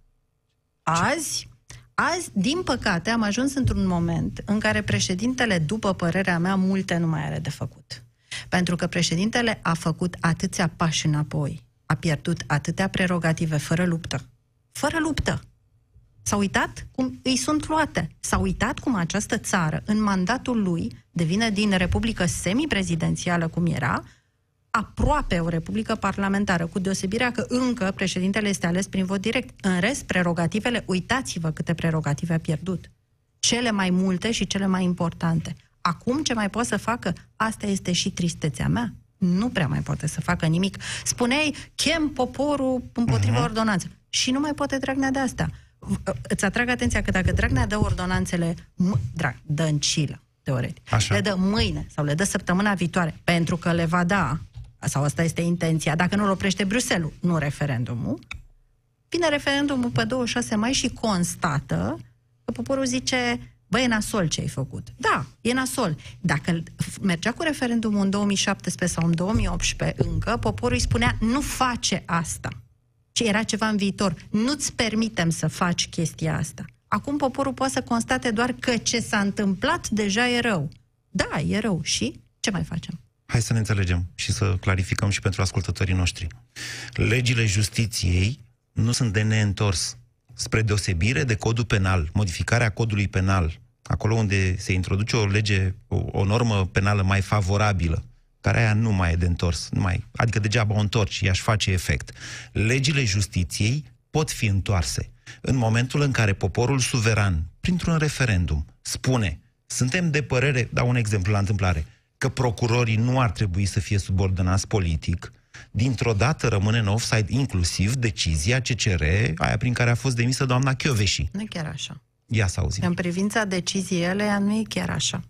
Azi? Azi, din păcate, am ajuns într-un moment în care președintele, după părerea mea, multe nu mai are de făcut. Pentru că președintele a făcut atâția pași înapoi, a pierdut atâtea prerogative fără luptă. Fără luptă. S-a uitat cum îi sunt luate. S-a uitat cum această țară, în mandatul lui, devine din republică semiprezidențială cum era, aproape o republică parlamentară, cu deosebirea că încă președintele este ales prin vot direct. În rest, prerogativele, uitați-vă câte prerogative a pierdut. Cele mai multe și cele mai importante. Acum ce mai poate să facă? Asta este și tristețea mea. Nu prea mai poate să facă nimic. Spuneai, chem poporul împotriva uh-huh. ordonanței. Și nu mai poate Dragnea de asta. Îți atrag atenția că dacă Dragnea dă ordonanțele, m- drag, dă în cilă, teoretic. Așa. Le dă mâine sau le dă săptămâna viitoare, pentru că le va da, sau asta este intenția, dacă nu-l oprește Bruselul, nu referendumul, vine referendumul pe 26 mai și constată că poporul zice Băi, e nasol ce ai făcut. Da, e nasol. Dacă mergea cu referendumul în 2017 sau în 2018 încă, poporul îi spunea nu face asta. Ce era ceva în viitor. Nu-ți permitem să faci chestia asta. Acum poporul poate să constate doar că ce s-a întâmplat deja e rău. Da, e rău. Și ce mai facem? Hai să ne înțelegem și să clarificăm și pentru ascultătorii noștri. Legile justiției nu sunt de neîntors spre deosebire de codul penal, modificarea codului penal, acolo unde se introduce o lege, o, o normă penală mai favorabilă, care aia nu mai e de întors, nu mai, adică degeaba o întorci, ea își face efect. Legile justiției pot fi întoarse în momentul în care poporul suveran, printr-un referendum, spune, suntem de părere, dau un exemplu la întâmplare, că procurorii nu ar trebui să fie subordonați politic, dintr-o dată rămâne în offside inclusiv decizia CCR, aia prin care a fost demisă doamna Chioveși. Nu chiar așa. Ia să auzim. În privința deciziei ele, nu e chiar așa.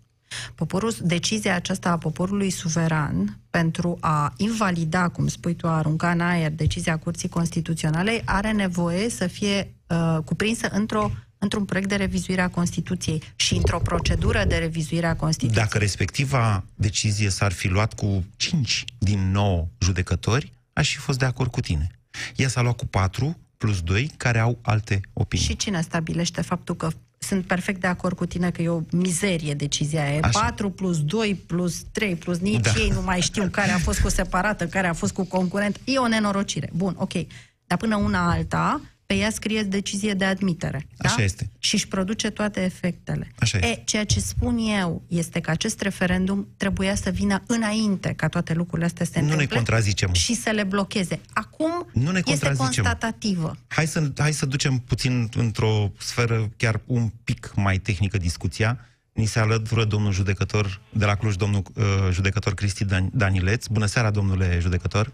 Poporul, decizia aceasta a poporului suveran pentru a invalida, cum spui tu, a arunca în aer decizia Curții Constituționale, are nevoie să fie uh, cuprinsă într-o într-un proiect de revizuire a Constituției și într-o procedură de revizuire a Constituției. Dacă respectiva decizie s-ar fi luat cu 5 din 9 judecători, aș fi fost de acord cu tine. Ea s-a luat cu 4 plus 2 care au alte opinii. Și cine stabilește faptul că sunt perfect de acord cu tine că e o mizerie decizia aia. Așa. 4 plus 2 plus 3 plus nici da. ei nu mai știu care a fost cu separată, care a fost cu concurent. E o nenorocire. Bun, ok. Dar până una alta, pe ea scrie decizie de admitere. Așa da? este. Și își produce toate efectele. Așa este. E, ceea ce spun eu este că acest referendum trebuia să vină înainte ca toate lucrurile astea să se nu întâmple. ne contrazicem. Și să le blocheze. Acum nu ne este constatativă. Hai să, hai să ducem puțin într-o sferă chiar un pic mai tehnică discuția. Ni se alătură domnul judecător de la Cluj, domnul uh, judecător Cristi Dan- Danileț. Bună seara, domnule judecător.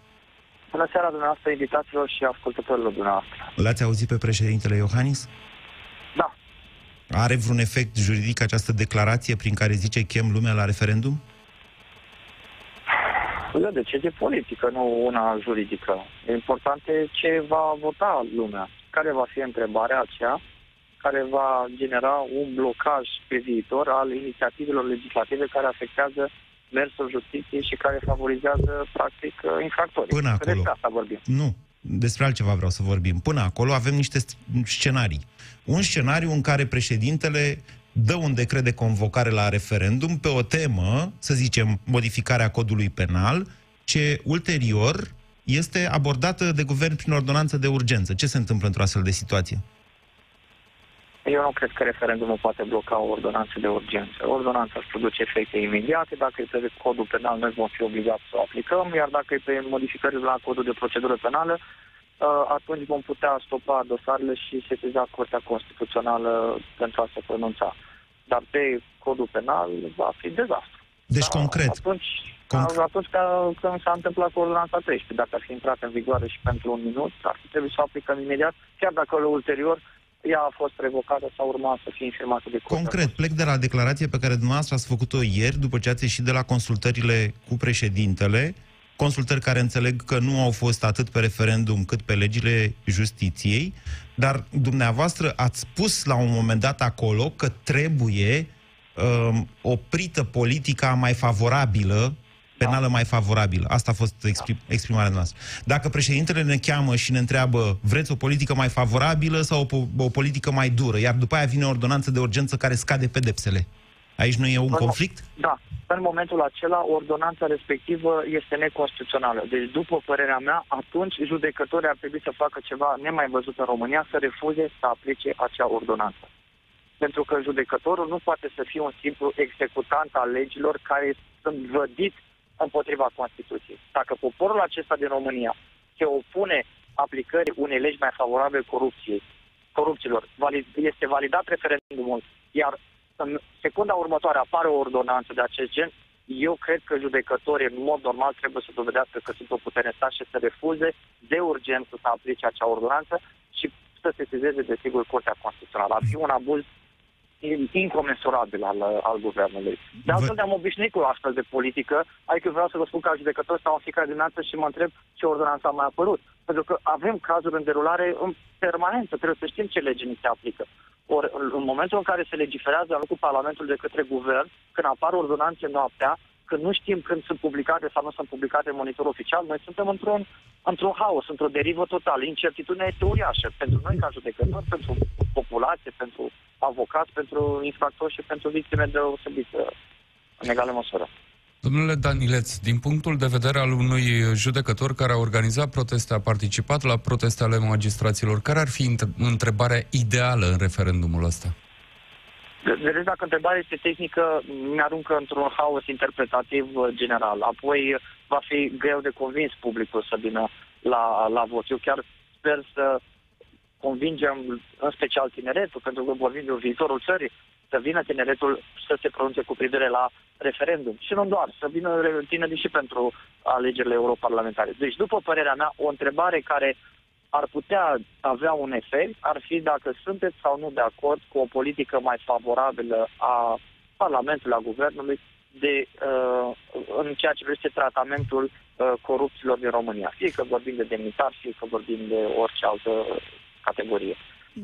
Bună seara dumneavoastră, invitaților și ascultătorilor dumneavoastră. L-ați auzit pe președintele Iohannis? Da. Are vreun efect juridic această declarație prin care zice chem lumea la referendum? E o decizie politică, nu una juridică. Important e ce va vota lumea. Care va fi întrebarea aceea care va genera un blocaj pe viitor al inițiativelor legislative care afectează mersul justiției și care favorizează, practic, infractorii. Până acolo. Despre asta vorbim. Nu, despre altceva vreau să vorbim. Până acolo avem niște scenarii. Un scenariu în care președintele dă un decret de convocare la referendum pe o temă, să zicem, modificarea codului penal, ce ulterior este abordată de guvern prin ordonanță de urgență. Ce se întâmplă într-o astfel de situație? Eu nu cred că referendumul poate bloca o ordonanță de urgență. Ordonanța își produce efecte imediate, dacă e pe codul penal, noi vom fi obligați să o aplicăm, iar dacă e pe modificările la codul de procedură penală, atunci vom putea stopa dosarele și sesiza Curtea Constituțională pentru a se pronunța. Dar pe codul penal va fi dezastru. Deci, da, concret. Atunci, Conc- atunci când s-a întâmplat cu ordonanța 13, dacă ar fi intrat în vigoare și pentru un minut, ar fi trebuit să o aplicăm imediat, chiar dacă ulterior ea a fost revocată sau urma să fie infirmată de curte. Concret, plec de la declarație pe care dumneavoastră ați făcut-o ieri, după ce ați ieșit de la consultările cu președintele, consultări care înțeleg că nu au fost atât pe referendum cât pe legile justiției, dar dumneavoastră ați spus la un moment dat acolo că trebuie um, oprită politica mai favorabilă penală mai favorabilă. Asta a fost exprim, exprimarea noastră. Dacă președintele ne cheamă și ne întreabă, vreți o politică mai favorabilă sau o, po- o politică mai dură, iar după aia vine o ordonanță de urgență care scade pedepsele. Aici nu e un În mo- conflict? Da. În momentul acela, ordonanța respectivă este neconstituțională. Deci, după părerea mea, atunci judecătorii ar trebui să facă ceva nemai văzut în România, să refuze să aplice acea ordonanță. Pentru că judecătorul nu poate să fie un simplu executant al legilor care sunt vădit împotriva Constituției. Dacă poporul acesta din România se opune aplicării unei legi mai favorabile corupției, corupților, valid, este validat referendumul, iar în secunda următoare apare o ordonanță de acest gen, eu cred că judecătorii, în mod normal, trebuie să dovedească că sunt o putere în stat și să refuze de urgență să aplice acea ordonanță și să se sesizeze, desigur, Curtea Constituțională. Ar fi un abuz in- incomensurabil al, al guvernului. De altfel, ne-am obișnuit cu o astfel de politică, adică vreau să vă spun că ca judecător stau în fiecare dimineață și mă întreb ce ordonanță a mai apărut. Pentru că avem cazuri în derulare în permanență, trebuie să știm ce lege ni se aplică. Ori, în- în momentul în care se legiferează în locul Parlamentului de către guvern, când apar ordonanțe noaptea, când nu știm când sunt publicate sau nu sunt publicate în monitor oficial, noi suntem într-un, într-un haos, într-o derivă totală. Incertitudinea este uriașă pentru noi ca judecători, pentru populație, pentru avocați, pentru infractori și pentru victime deosebite în egală măsură. Domnule Danileț, din punctul de vedere al unui judecător care a organizat proteste, a participat la proteste ale magistraților, care ar fi între- întrebarea ideală în referendumul ăsta? Vedeți, dacă întrebarea este tehnică, mi-aruncă într-un haos interpretativ uh, general. Apoi uh, va fi greu de convins publicul să vină la, la vot. Eu chiar sper să convingem, în special tineretul, pentru că vorbim de viitorul țării, să vină tineretul să se pronunțe cu privire la referendum. Și nu doar, să vină tinerii și pentru alegerile europarlamentare. Deci, după părerea mea, o întrebare care ar putea avea un efect ar fi dacă sunteți sau nu de acord cu o politică mai favorabilă a Parlamentului, a Guvernului, de, uh, în ceea ce privește tratamentul uh, corupților din România. Fie că vorbim de demnitari, fie că vorbim de orice altă categorie.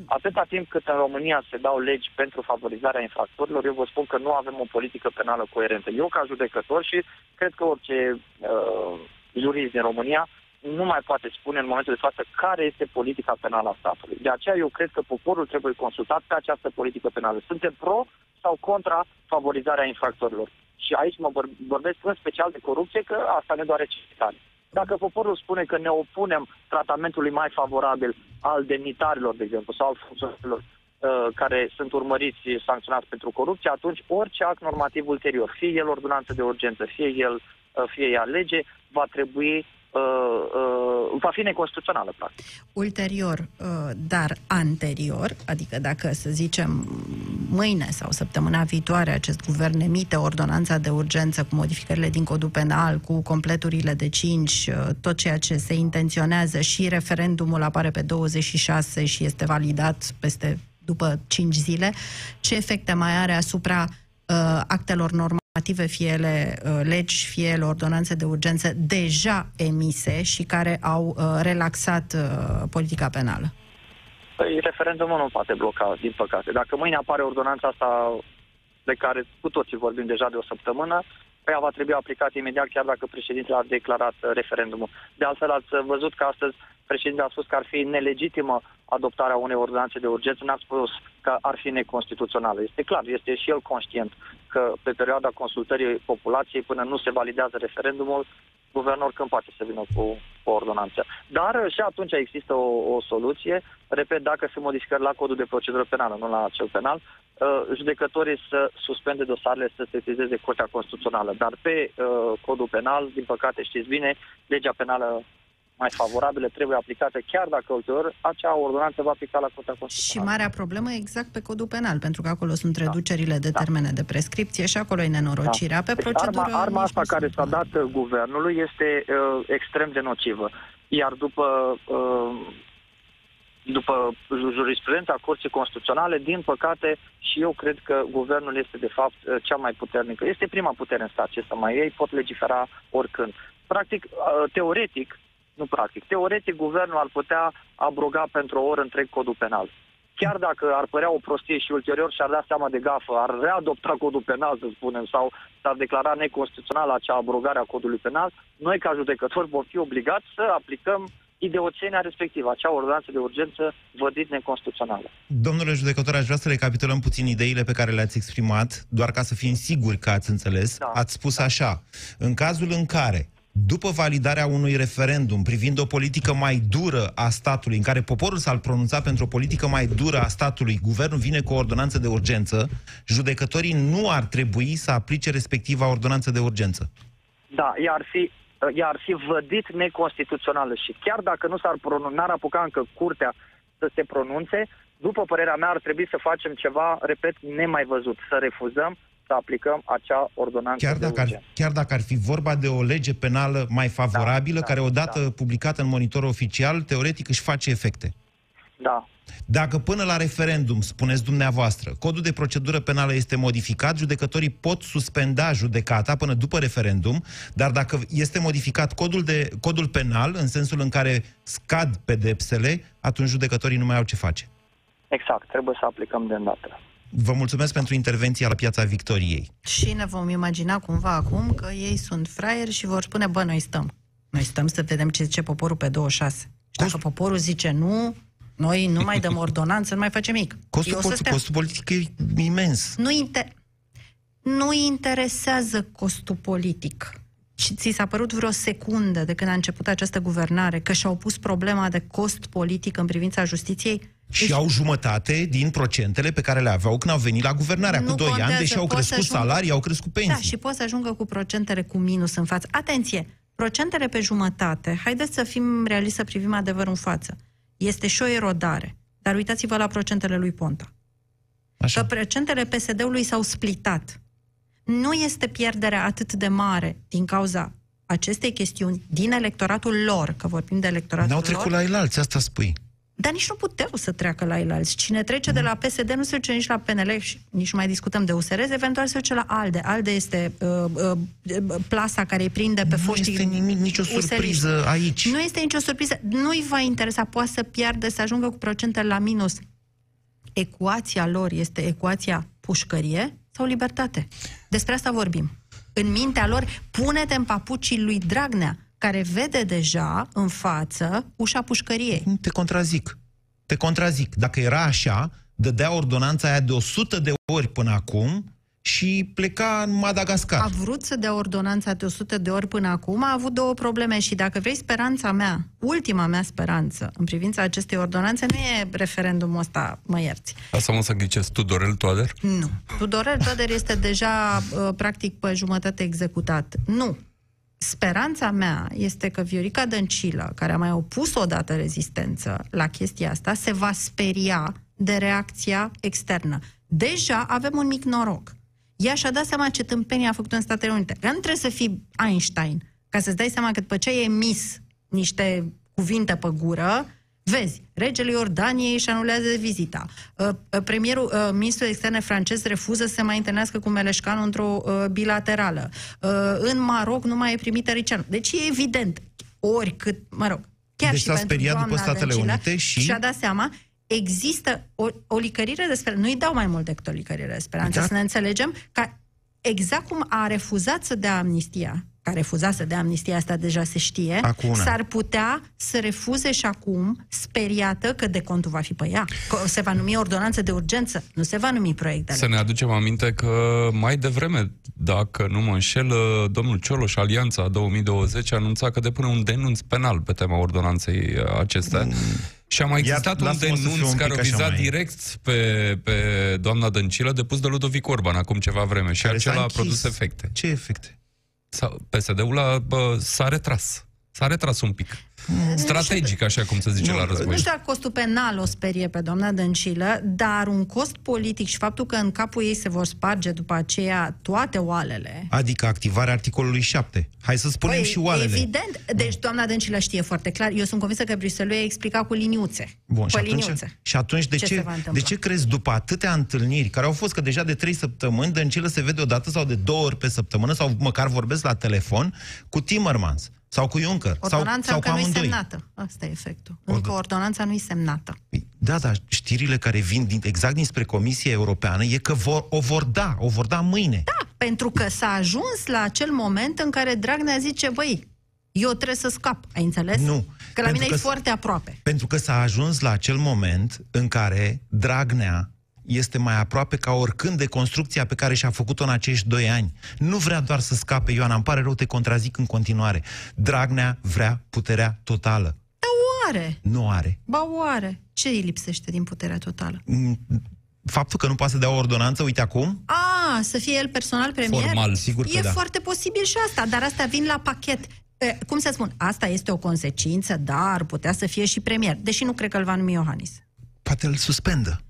Atâta timp cât în România se dau legi pentru favorizarea infractorilor, eu vă spun că nu avem o politică penală coerentă. Eu, ca judecător, și cred că orice uh, jurist din România, nu mai poate spune în momentul de față care este politica penală a statului. De aceea eu cred că poporul trebuie consultat pe această politică penală. Suntem pro sau contra favorizarea infractorilor? Și aici mă vor- vorbesc în special de corupție, că asta ne doare citare. Dacă poporul spune că ne opunem tratamentului mai favorabil al demnitarilor, de exemplu, sau al funcționarilor uh, care sunt urmăriți și sancționați pentru corupție, atunci orice act normativ ulterior, fie el ordonanță de urgență, fie el, uh, fie ea lege, va trebui uh, uh, va fi neconstituțională, practic. Ulterior, uh, dar anterior, adică dacă să zicem mâine sau săptămâna viitoare acest guvern emite ordonanța de urgență cu modificările din codul penal, cu completurile de 5, uh, tot ceea ce se intenționează și referendumul apare pe 26 și este validat peste după 5 zile, ce efecte mai are asupra uh, actelor normative, fie ele uh, legi, fie ele ordonanțe de urgență deja emise și care au uh, relaxat uh, politica penală? Păi, referendumul nu poate bloca, din păcate. Dacă mâine apare ordonanța asta de care cu toții vorbim deja de o săptămână, ea va trebui aplicată imediat, chiar dacă președintele a declarat uh, referendumul. De altfel, ați văzut că astăzi președintele a spus că ar fi nelegitimă adoptarea unei ordonanțe de urgență, n-a spus că ar fi neconstituțională. Este clar, este și el conștient că pe perioada consultării populației, până nu se validează referendumul, guvernul oricând poate să vină cu o ordonanță. Dar uh, și atunci există o, o soluție, repet, dacă se modificări la codul de procedură penală, nu la cel penal, uh, judecătorii să suspende dosarele, să se sesizeze Curtea Constituțională. Dar pe uh, codul penal, din păcate știți bine, legea penală mai favorabilă trebuie aplicată, chiar dacă ulterior acea ordonanță va aplica la Curtea Și Constituțională. marea problemă e exact pe codul penal, pentru că acolo sunt reducerile de termene de prescripție și acolo e nenorocirea. Pe Deci procedură... arma, arma nici asta care s-a dat uh, guvernului este uh, extrem de nocivă. Iar după, uh, după ju- jurisprudența Curții Constituționale, din păcate, și eu cred că guvernul este de fapt uh, cea mai puternică. Este prima putere în stat ce să mai ei, pot legifera oricând. Practic, uh, teoretic, nu practic, teoretic guvernul ar putea abroga pentru o oră întreg codul penal. chiar dacă ar părea o prostie și ulterior și-ar da seama de gafă, ar readopta codul penal, să spunem, sau s-ar declara neconstituțional acea abrogare a codului penal, noi ca judecători vom fi obligați să aplicăm ideoțenia respectivă, acea ordonanță de urgență vădit neconstituțională. Domnule judecător, aș vrea să recapitulăm puțin ideile pe care le-ați exprimat, doar ca să fim siguri că ați înțeles. Da. Ați spus așa, în cazul în care după validarea unui referendum privind o politică mai dură a statului, în care poporul s-ar pronunța pentru o politică mai dură a statului, guvernul vine cu o ordonanță de urgență, judecătorii nu ar trebui să aplice respectiva ordonanță de urgență. Da, ea ar fi, ea ar fi vădit neconstituțională și chiar dacă nu s-ar pronunța, n-ar apuca încă curtea să se pronunțe, după părerea mea ar trebui să facem ceva, repet, nemai văzut, să refuzăm să aplicăm acea ordonanță chiar dacă, de ar, chiar dacă ar fi vorba de o lege penală mai favorabilă, da, care odată da. publicată în monitor oficial, teoretic își face efecte. Da. Dacă până la referendum, spuneți dumneavoastră, codul de procedură penală este modificat, judecătorii pot suspenda judecata până după referendum, dar dacă este modificat codul, de, codul penal, în sensul în care scad pedepsele, atunci judecătorii nu mai au ce face. Exact, trebuie să aplicăm de îndată. Vă mulțumesc pentru intervenția la Piața Victoriei. Și ne vom imagina cumva acum că ei sunt fraieri și vor spune, bă, noi stăm. Noi stăm să vedem ce zice poporul pe 26. Și dacă poporul zice nu, noi nu mai dăm ordonanță, nu mai facem mic. Costul, po- costul politic e imens. Nu, inter... nu interesează costul politic. Și ți s-a părut vreo secundă de când a început această guvernare că și-au pus problema de cost politic în privința justiției? Și deci... au jumătate din procentele pe care le aveau când au venit la guvernare acum 2 ani, deși au crescut ajungă... salarii, au crescut pensii. Da, și poți să ajungă cu procentele cu minus în față. Atenție! Procentele pe jumătate, haideți să fim realiști, să privim adevărul în față. Este și o erodare. Dar uitați-vă la procentele lui Ponta. Așa. Că procentele PSD-ului s-au splitat. Nu este pierderea atât de mare din cauza acestei chestiuni din electoratul lor, că vorbim de electoratul N-au trecut lor, la elalți, asta spui. Dar nici nu puteau să treacă la elalți. Cine trece de la PSD nu se duce nici la PNL și nici nu mai discutăm de USR, eventual se duce la ALDE. ALDE este uh, uh, plasa care îi prinde pe Nu foștii este nimic, nicio useriști. surpriză aici. Nu este nicio surpriză. Nu-i va interesa. Poate să piardă, să ajungă cu procentele la minus. Ecuația lor este ecuația pușcărie sau libertate. Despre asta vorbim. În mintea lor, pune-te în papucii lui Dragnea, care vede deja în față ușa pușcăriei. Te contrazic. Te contrazic. Dacă era așa, dădea ordonanța aia de 100 de ori până acum și pleca în Madagascar. A vrut să dea ordonanța de 100 de ori până acum, a avut două probleme și dacă vrei speranța mea, ultima mea speranță în privința acestei ordonanțe nu e referendumul ăsta, mă ierți. Asta mă să ghicesc Tudorel Toader? Nu. Tudorel Toader este deja uh, practic pe jumătate executat. Nu. Speranța mea este că Viorica Dăncilă, care a mai opus odată rezistență la chestia asta, se va speria de reacția externă. Deja avem un mic noroc. Ea și-a dat seama ce tâmpenie a făcut în Statele Unite. Că nu trebuie să fii Einstein ca să-ți dai seama că după ce ai emis niște cuvinte pe gură, vezi, regele Iordaniei își anulează vizita. Uh, uh, Premierul, uh, ministrul externe francez refuză să se mai întâlnească cu Meleșcanu într-o uh, bilaterală. Uh, În Maroc nu mai e primit Tăricianu. Deci e evident, oricât, mă rog, chiar Deci și s-a pentru speriat după doamna Statele Dăncilă Unite și- și-a dat seama există o, o licărire de speranță. Nu-i dau mai mult decât o licărire de speranță. Da. Să ne înțelegem că exact cum a refuzat să dea amnistia, că a refuzat să dea amnistia asta deja se știe, Acum una. s-ar putea să refuze și acum, speriată că decontul va fi pe ea. Că se va numi ordonanță de urgență, nu se va numi proiect de Să ne aducem aminte că mai devreme, dacă nu mă înșel, domnul Cioloș, Alianța 2020, anunța că depune un denunț penal pe tema ordonanței acestea. Și a mai existat un lasă-mă să fiu denunț un care pic a așa vizat mai- direct pe, pe doamna Dăncilă, depus de Ludovic Orban acum ceva vreme. Și Care s-a acela a închis. produs efecte. Ce efecte? S-a, PSD-ul a, bă, s-a retras. S-a retras un pic. Strategic, așa cum se zice la război. Nu știu dacă costul penal o sperie pe doamna Dăncilă, dar un cost politic și faptul că în capul ei se vor sparge după aceea toate oalele. Adică activarea articolului 7. Hai să spunem Păi, și oalele. Evident. Deci doamna Dăncilă știe foarte clar. Eu sunt convinsă că Bruxelles i-a explicat cu liniuțe. Bun, și pe atunci, liniuțe. și atunci de, Ce ce, se va întâmpla? de ce crezi după atâtea întâlniri, care au fost că deja de trei săptămâni, Dăncilă se vede o dată sau de două ori pe săptămână, sau măcar vorbesc la telefon, cu Timmermans sau cu Juncker, sau, Ordonanța sau cu încă nu-i amândoi. semnată. Asta e efectul. Încă ordonanța nu-i semnată. Da, da, știrile care vin din, exact dinspre Comisia Europeană e că vor, o vor da, o vor da mâine. Da, pentru că s-a ajuns la acel moment în care Dragnea zice, băi, eu trebuie să scap, ai înțeles? Nu. Că la Pentru mine că e s- foarte aproape. Pentru că s-a ajuns la acel moment în care Dragnea este mai aproape ca oricând de construcția pe care și-a făcut-o în acești doi ani. Nu vrea doar să scape, Ioana, îmi pare rău, te contrazic în continuare. Dragnea vrea puterea totală. Dar oare? Nu are. Ba oare? Ce îi lipsește din puterea totală? Mm, Faptul că nu poate să dea o ordonanță, uite acum, A, să fie el personal premier? Formal, sigur că E da. foarte posibil și asta, dar astea vin la pachet. E, cum să spun, asta este o consecință, dar putea să fie și premier, deși nu cred că îl va numi Iohannis. poate îl suspendă.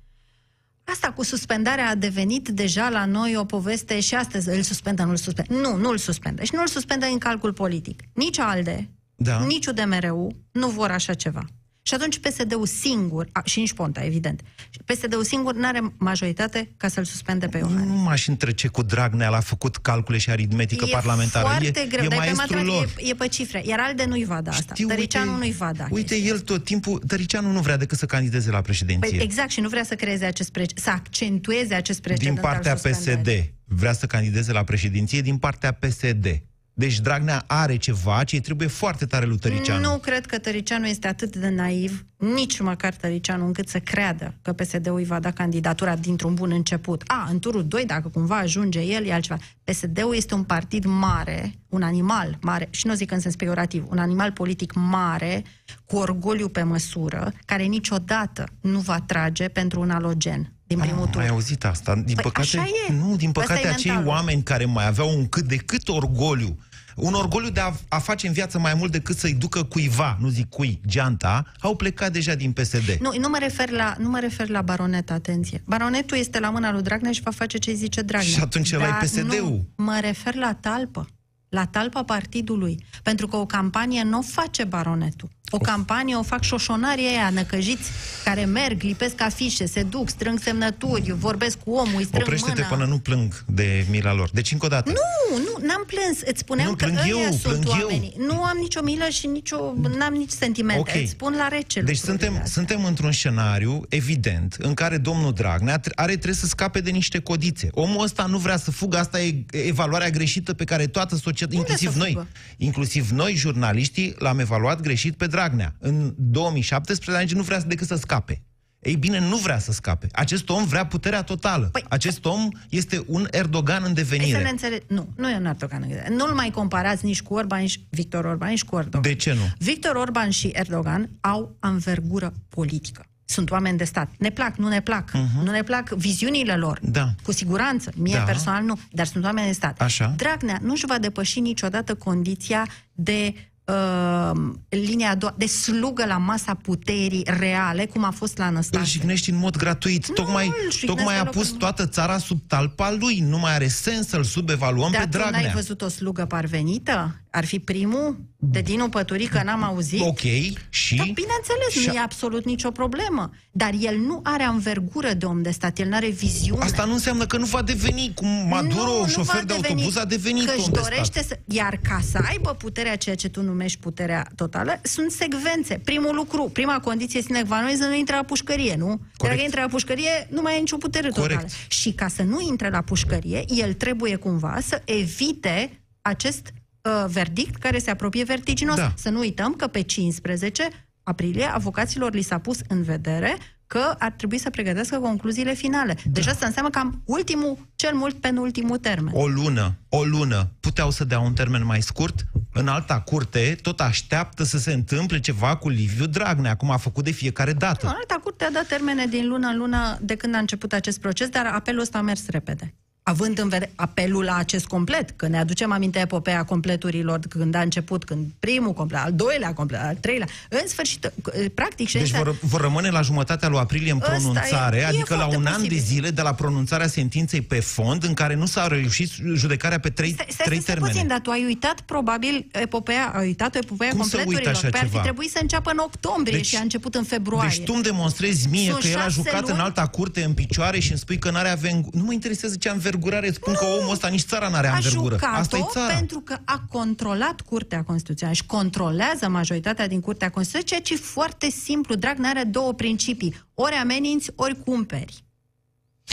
Asta cu suspendarea a devenit deja la noi o poveste și astăzi îl suspendă, nu-l suspendă. Nu, nu-l suspendă. Și nu-l suspendă în calcul politic. Nici ALDE, Da. nici UDMR-ul nu vor așa ceva. Și atunci PSD-ul singur, a, și nici Ponta, evident, PSD-ul singur nu are majoritate ca să-l suspende pe Iohannis. Nu m-aș întrece cu Dragnea, l-a făcut calcule și aritmetică e parlamentară. foarte e, greu, e dar e pe, maestrul matematică, lor. e, e pe cifre. Iar ALDE nu-i va da asta. Știu, Tăricianu uite- nu-i va da. Uite, el tot timpul, Tăricianu nu vrea decât să candideze la președinție. Păi, exact, și nu vrea să creeze acest prece- să accentueze acest din precedent partea al suspendării. PSD vrea să candideze la președinție din partea PSD. Deci Dragnea are ceva ce îi trebuie foarte tare lui Tăricianu. Nu cred că Tăricianu este atât de naiv, nici măcar Tăricianu, încât să creadă că PSD-ul îi va da candidatura dintr-un bun început. A, în turul 2, dacă cumva ajunge el, e altceva. PSD-ul este un partid mare, un animal mare, și nu zic în sens peiorativ, un animal politic mare, cu orgoliu pe măsură, care niciodată nu va trage pentru un alogen din primul tur. Ai auzit asta? Din Păi păcate, așa e. nu, din Ăsta păcate e acei mentalul. oameni care mai aveau un cât de cât orgoliu, un orgoliu de a, a face în viață mai mult decât să-i ducă cuiva, nu zic cui, geanta, au plecat deja din PSD. Nu, nu mă refer la, nu mă refer la baronet, atenție. Baronetul este la mâna lui Dragnea și va face ce zice Dragnea. Și atunci ăla e Dar PSD-ul. Nu, mă refer la talpă. La talpa partidului. Pentru că o campanie nu o face baronetul. O campanie o fac șoșonarii ăia năcăjiți care merg, lipesc afișe, se duc, strâng semnături, vorbesc cu omul, îi strâng Oprește-te mâna. până nu plâng de mila lor. Deci, încă o dată. Nu, nu, n-am plâns. Îți spuneam Nu, că plâng ăia eu, sunt plâng eu. oamenii. Nu am nicio milă și nicio, n-am nici sentimente. Ok. Îți spun la rece Deci lucrurile suntem, astea. suntem într-un scenariu evident în care domnul Dragnea tre- are trebuie să scape de niște codițe. Omul ăsta nu vrea să fugă, asta e evaluarea greșită pe care toată societatea, inclusiv să noi, fugă? inclusiv noi, jurnaliștii, l-am evaluat greșit pe Dragnea. În 2017 ani nu vrea decât să scape. Ei bine, nu vrea să scape. Acest om vrea puterea totală. Păi, Acest om este un Erdogan în Hai devenire. să ne înțeleg. Nu, nu e un Erdogan. Nu-l mai comparați nici cu Orban, nici Victor Orban, nici cu Erdogan. De ce nu? Victor Orban și Erdogan au anvergură politică. Sunt oameni de stat. Ne plac, nu ne plac. Nu ne plac viziunile lor. Da. Cu siguranță. Mie Da. personal nu. Dar sunt oameni de stat. Așa. Dragnea nu-și va depăși niciodată condiția de uh, linia a doua, de slugă la masa puterii reale, cum a fost la Îl Năstase. jignești în mod gratuit. tocmai îl jignesc tocmai a deloc. pus toată țara sub talpa lui. Nu mai are sens să-l subevaluăm Dar pe tu n-ai Dragnea. văzut o slugă parvenită? Ar fi primul? De Dinu Păturică n-am auzit? Ok, și... Da, bineînțeles, Și- nu e absolut nicio problemă. Dar el nu are anvergură de om de stat, el nu are viziune. Asta nu înseamnă că nu va deveni, cum Maduro, Nu, nu șofer va de deveni, autobuz, a devenit că om își de dorește stat. să... Iar ca să aibă puterea, ceea ce tu numești puterea totală, sunt secvențe. Primul lucru, prima condiție sine qua non e să nu intre la pușcărie, nu? Dacă intră la pușcărie, nu mai ai nicio putere Corect. totală. Și ca să nu intre la pușcărie, el trebuie cumva să evite acest uh, verdict care se apropie vertiginos. Da. Să nu uităm că pe 15 aprilie avocaților li s-a pus în vedere că ar trebui să pregătească concluziile finale. Da. Deci asta înseamnă cam ultimul, cel mult penultimul termen. O lună, o lună. Puteau să dea un termen mai scurt? În alta curte, tot așteaptă să se întâmple ceva cu Liviu Dragnea, cum a făcut de fiecare dată. Nu, alta curte a dat termene din lună în lună de când a început acest proces, dar apelul ăsta a mers repede. Având în vedere apelul la acest complet, că ne aducem aminte epopeea completurilor când a început, când primul complet, al doilea complet, al treilea, în sfârșit, practic, Deci ședința... vor, vor rămâne la jumătatea lui aprilie în Ăsta e- pronunțare, e adică la foarte un an posibil. de zile de la pronunțarea sentinței pe fond, în care nu s-a reușit judecarea pe trei, Stai, trei stai termene. puțin, dar tu ai uitat probabil epopeea, ai uitat epopeea Cum să uit completurilor. așa Păi ar fi ceva? trebuit să înceapă în octombrie Deci- și a început în februarie. Deci tu îmi demonstrezi mie Sunt că el a șase jucat luni. în alta curte în picioare și îmi spui că n-are aven... Nu mă interesează ce anvergurare, spun că omul ăsta nici țara n-are a anvergură. Asta e jucat-o țara. pentru că a controlat Curtea Constituțională și controlează majoritatea din Curtea Constituțională, ceea ce e foarte simplu. Dragnea are două principii. Ori ameninți, ori cumperi.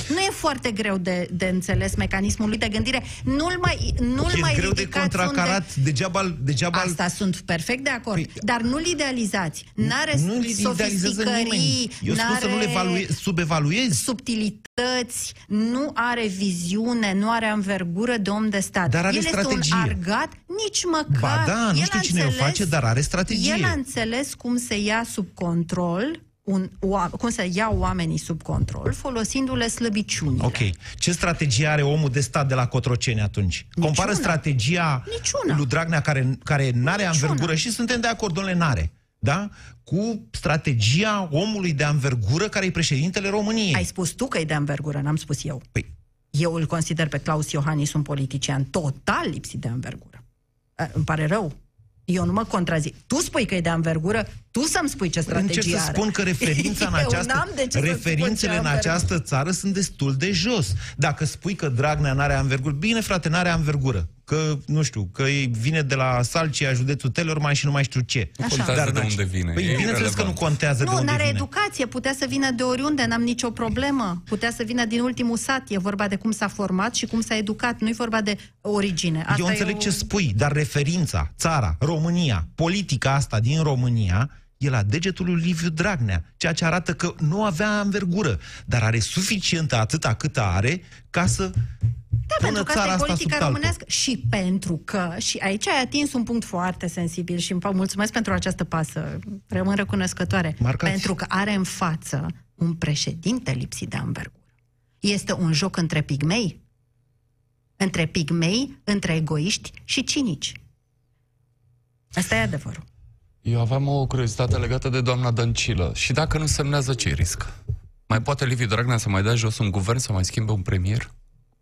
Nu e foarte greu de, de înțeles mecanismul lui de gândire. Nu-l mai, nu-l e mai greu de ridicați contracarat, unde... degeaba, degeaba Asta sunt perfect de acord. Păi, dar nu-l idealizați. N-are nu-l idealizează nimeni. sofisticării, Eu spun să nu-l evalue, subevaluezi. subtilități, nu are viziune, nu are anvergură de om de stat. Dar are El strategie. este un argat, nici măcar. Ba da, nu El știu a cine o înțeles- face, dar are strategie. El a înțeles cum se ia sub control un, oa- cum să ia oamenii sub control, folosindu-le slăbiciunile. Ok. Ce strategie are omul de stat de la Cotroceni atunci? Compară strategia Niciuna. lui Dragnea, care, care n-are anvergură, și suntem de acord, domnule, n-are. Da? Cu strategia omului de anvergură care e președintele României. Ai spus tu că e de anvergură, n-am spus eu. Păi. Eu îl consider pe Claus Iohannis un politician total lipsit de anvergură. Uh, Îmi pare rău. Eu nu mă contrazic. Tu spui că e de anvergură, tu să-mi spui ce strategie Încerc să are. spun că referința în Eu această, n-am de ce să spun referințele ce în anvergură. această țară sunt destul de jos. Dacă spui că Dragnea n-are anvergură, bine frate, n-are anvergură. Că, nu știu, că e- vine de la Salcia, județul Telorman și nu mai știu ce. Nu contează de n-a- unde vine, Păi, e bineînțeles că irelevant. nu contează de Nu, unde n-are vine. educație, putea să vină de oriunde, n-am nicio problemă. Putea să vină din ultimul sat, e vorba de cum s-a format și cum s-a educat, nu e vorba de origine. Asta Eu înțeleg e o... ce spui, dar referința, țara, România, politica asta din România, e la degetul lui Liviu Dragnea, ceea ce arată că nu avea anvergură, dar are suficientă atâta cât are ca să Da, pună pentru că țara asta e asta sub politica talpă. românească și pentru că, și aici ai atins un punct foarte sensibil și îmi mulțumesc pentru această pasă, rămân recunoscătoare, Marcați. pentru că are în față un președinte lipsit de anvergură. Este un joc între pigmei, între pigmei, între egoiști și cinici. Asta e adevărul. Eu aveam o curiozitate legată de doamna Dăncilă. Și dacă nu semnează, ce risc? Mai poate Liviu Dragnea să mai dea jos un guvern, să mai schimbe un premier?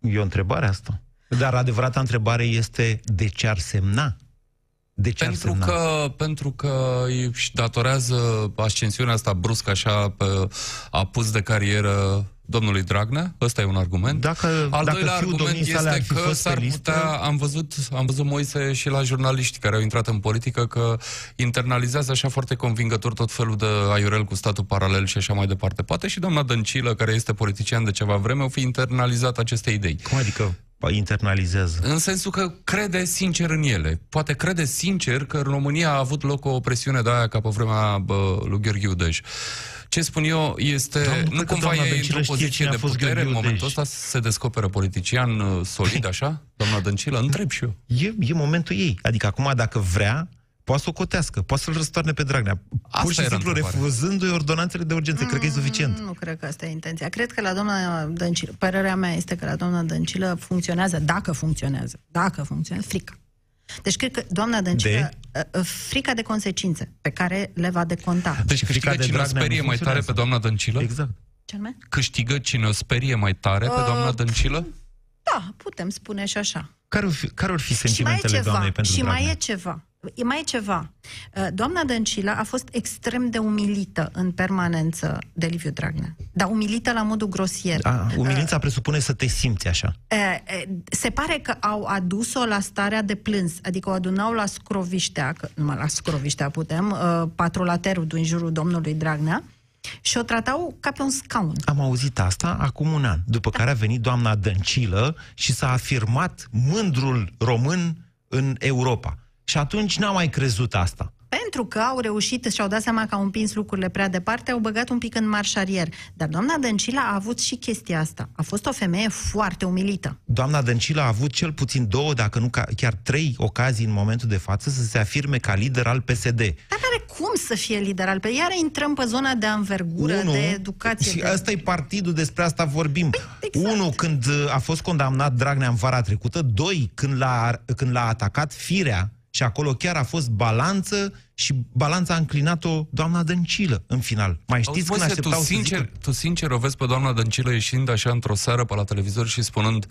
E o întrebare asta. Dar adevărata întrebare este de ce ar semna? De ce Pentru ar semna? că, pentru că își datorează ascensiunea asta bruscă așa pe apus de carieră domnului Dragnea? Ăsta e un argument. Dacă, Al dacă doilea fiul argument domniei sale ar este fi că fost s-ar pe listă, putea, am văzut, am văzut Moise și la jurnaliști care au intrat în politică că internalizează așa foarte convingător tot felul de aiurel cu statul paralel și așa mai departe. Poate și doamna Dăncilă, care este politician de ceva vreme, au fi internalizat aceste idei. Cum adică internalizează? În sensul că crede sincer în ele. Poate crede sincer că în România a avut loc o presiune de aia ca pe vremea bă, lui Gheorghe Udăj. Ce spun eu este, Doamne, nu cred că cumva doamna e Dăncilă într-o știe poziție cine a de fost putere în Gheorghe momentul Udăj. ăsta se descoperă politician uh, solid, așa? Doamna Dăncilă, întreb și eu. E, e momentul ei. Adică acum, dacă vrea, poate să o cotească, poate să-l răstoarne pe Dragnea. Asta Pur și era simplu întrebarea. refuzându-i ordonanțele de urgență. Cred că e suficient. Nu cred că asta e intenția. Cred că la doamna Dăncilă, părerea mea este că la doamna Dăncilă funcționează, dacă funcționează, dacă funcționează, frică. Deci cred că doamna Dăncilă, de? frica de consecințe pe care le va deconta. Deci câștigă de cine o Dragnea sperie nu mai tare pe funcționează. doamna Dăncilă? Exact. Ce anume? Câștigă cine o sperie mai tare pe Uh, doamna Dăncilă? Da, putem spune și așa. Care ar fi, care ar fi Și mai e sentimentele ceva, doamnei pentru și Dragnea? mai e ceva. E mai e ceva. Uh, Doamna Dăncilă a fost extrem de umilită în permanență de Liviu Dragnea. Dar umilită la modul grosier. A, umilința presupune să te simți așa. E, e, se pare că au adus-o la starea de plâns, adică o adunau la scroviștea, că numai la scroviștea putem, uh, patrulaterul din jurul domnului Dragnea, și o tratau ca pe un scaun. Am auzit asta acum un an, după care a venit doamna Dăncilă și s-a afirmat mândrul român în Europa. Și atunci n-am mai crezut asta. Pentru că au reușit și-au dat seama că au împins lucrurile prea departe, au băgat un pic în marșarier. Dar doamna Dăncilă a avut și chestia asta. A fost o femeie foarte umilită. Doamna Dăncilă a avut cel puțin două, dacă nu ca, chiar trei ocazii în momentul de față să se afirme ca lider al PSD. Dar are cum să fie lider al pe Iar intrăm pe zona de anvergură, Unu, de educație. Și de... ăsta e partidul, despre asta vorbim. Păi, exact. Unu, când uh, a fost condamnat Dragnea în vara trecută. Doi, când l-a, când l-a atacat firea și acolo chiar a fost balanță și balanța a înclinat-o doamna Dăncilă în final. Mai știți Auzi, când Moise, tu așteptau sincer, să zică... tu sincer o vezi pe doamna Dăncilă ieșind așa într-o seară pe la televizor și spunând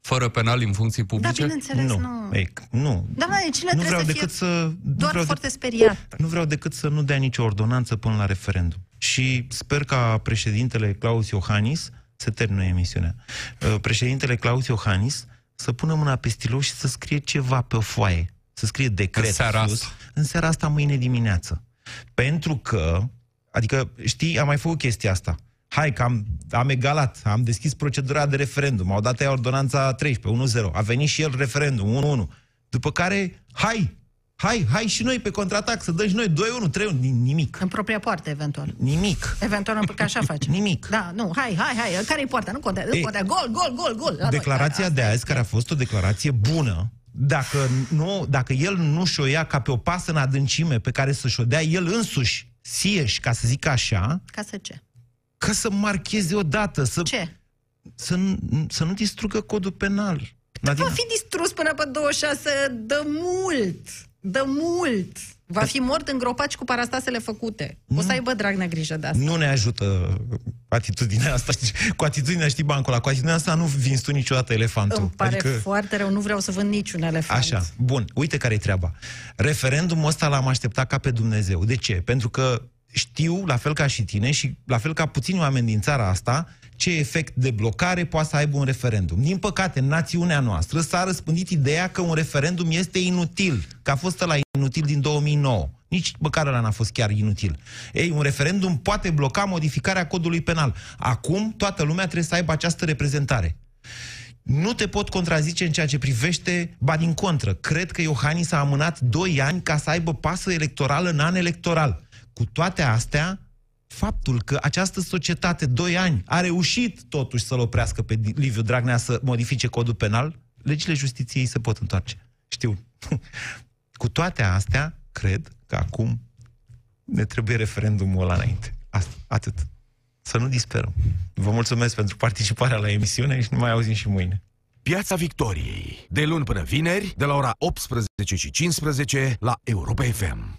fără penal în funcții Da, publice? bineînțeles, nu. Nu, ei, nu. Doamna Dăncilă nu trebuie vreau să decât fie să... nu doar vreau foarte speriat. Nu vreau decât să nu dea nicio ordonanță până la referendum. Și sper ca președintele Claus Iohannis se termină emisiunea. Uh, președintele Claus Iohannis să pună mâna pe stilou și să scrie ceva pe o foaie. Să scrie decret În seara sus, asta. în seara asta, mâine dimineață. Pentru că, adică, știi, am mai făcut chestia asta. Hai că am, am egalat, am deschis procedura de referendum, au dat ea ordonanța 13, 1-0, a venit și el referendum, 1-1. După care, hai, hai, hai și noi pe contraatac, să dăm și noi 2-1, 3-1, nimic. În propria poartă, eventual. Nimic. Eventual, că așa face. Nimic. Da, nu, hai, hai, hai, care-i poarta? Nu contează, nu Ei, contează. Gol, gol, gol, gol. La Declarația noi. de azi, care a fost o declarație bună, dacă, nu, dacă el nu și-o ia ca pe o pasă în adâncime pe care să-și o dea el însuși, sieși, ca să zic așa, Ca să ce? ca să marcheze odată, să, Ce? să, nu- să nu distrugă codul penal. Va fi distrus până pe 26 de mult. De mult. Va fi mort îngropat și cu parastasele făcute. O să aibă Dragnea grijă de asta. Nu ne ajută atitudinea asta. știi? Cu atitudinea, știi, bancul ăla, cu atitudinea asta nu vinzi tu niciodată elefantul. Îmi pare adică... foarte rău, nu vreau să vând niciun elefant. Așa, bun. Uite care e treaba. Referendumul ăsta l-am așteptat ca pe Dumnezeu. De ce? Pentru că știu, la fel ca și tine și la fel ca puțini oameni din țara asta, ce efect de blocare poate să aibă un referendum. Din păcate, în națiunea noastră s-a răspândit ideea că un referendum este inutil, că a fost la inutil din 2009. Nici măcar ăla n-a fost chiar inutil. Ei, un referendum poate bloca modificarea codului penal. Acum, toată lumea trebuie să aibă această reprezentare. Nu te pot contrazice în ceea ce privește, ba din contră, cred că Iohannis a amânat 2 ani ca să aibă pasă electorală în an electoral. Cu toate astea, faptul că această societate, 2 ani, a reușit totuși să-l oprească pe Liviu Dragnea să modifice codul penal, legile justiției se pot întoarce. Știu. Cu toate astea, cred că acum ne trebuie referendumul ăla înainte. Asta, atât. Să nu disperăm. Vă mulțumesc pentru participarea la emisiune și ne mai auzim și mâine. Piața Victoriei. De luni până vineri, de la ora 18 și 15 la Europa FM.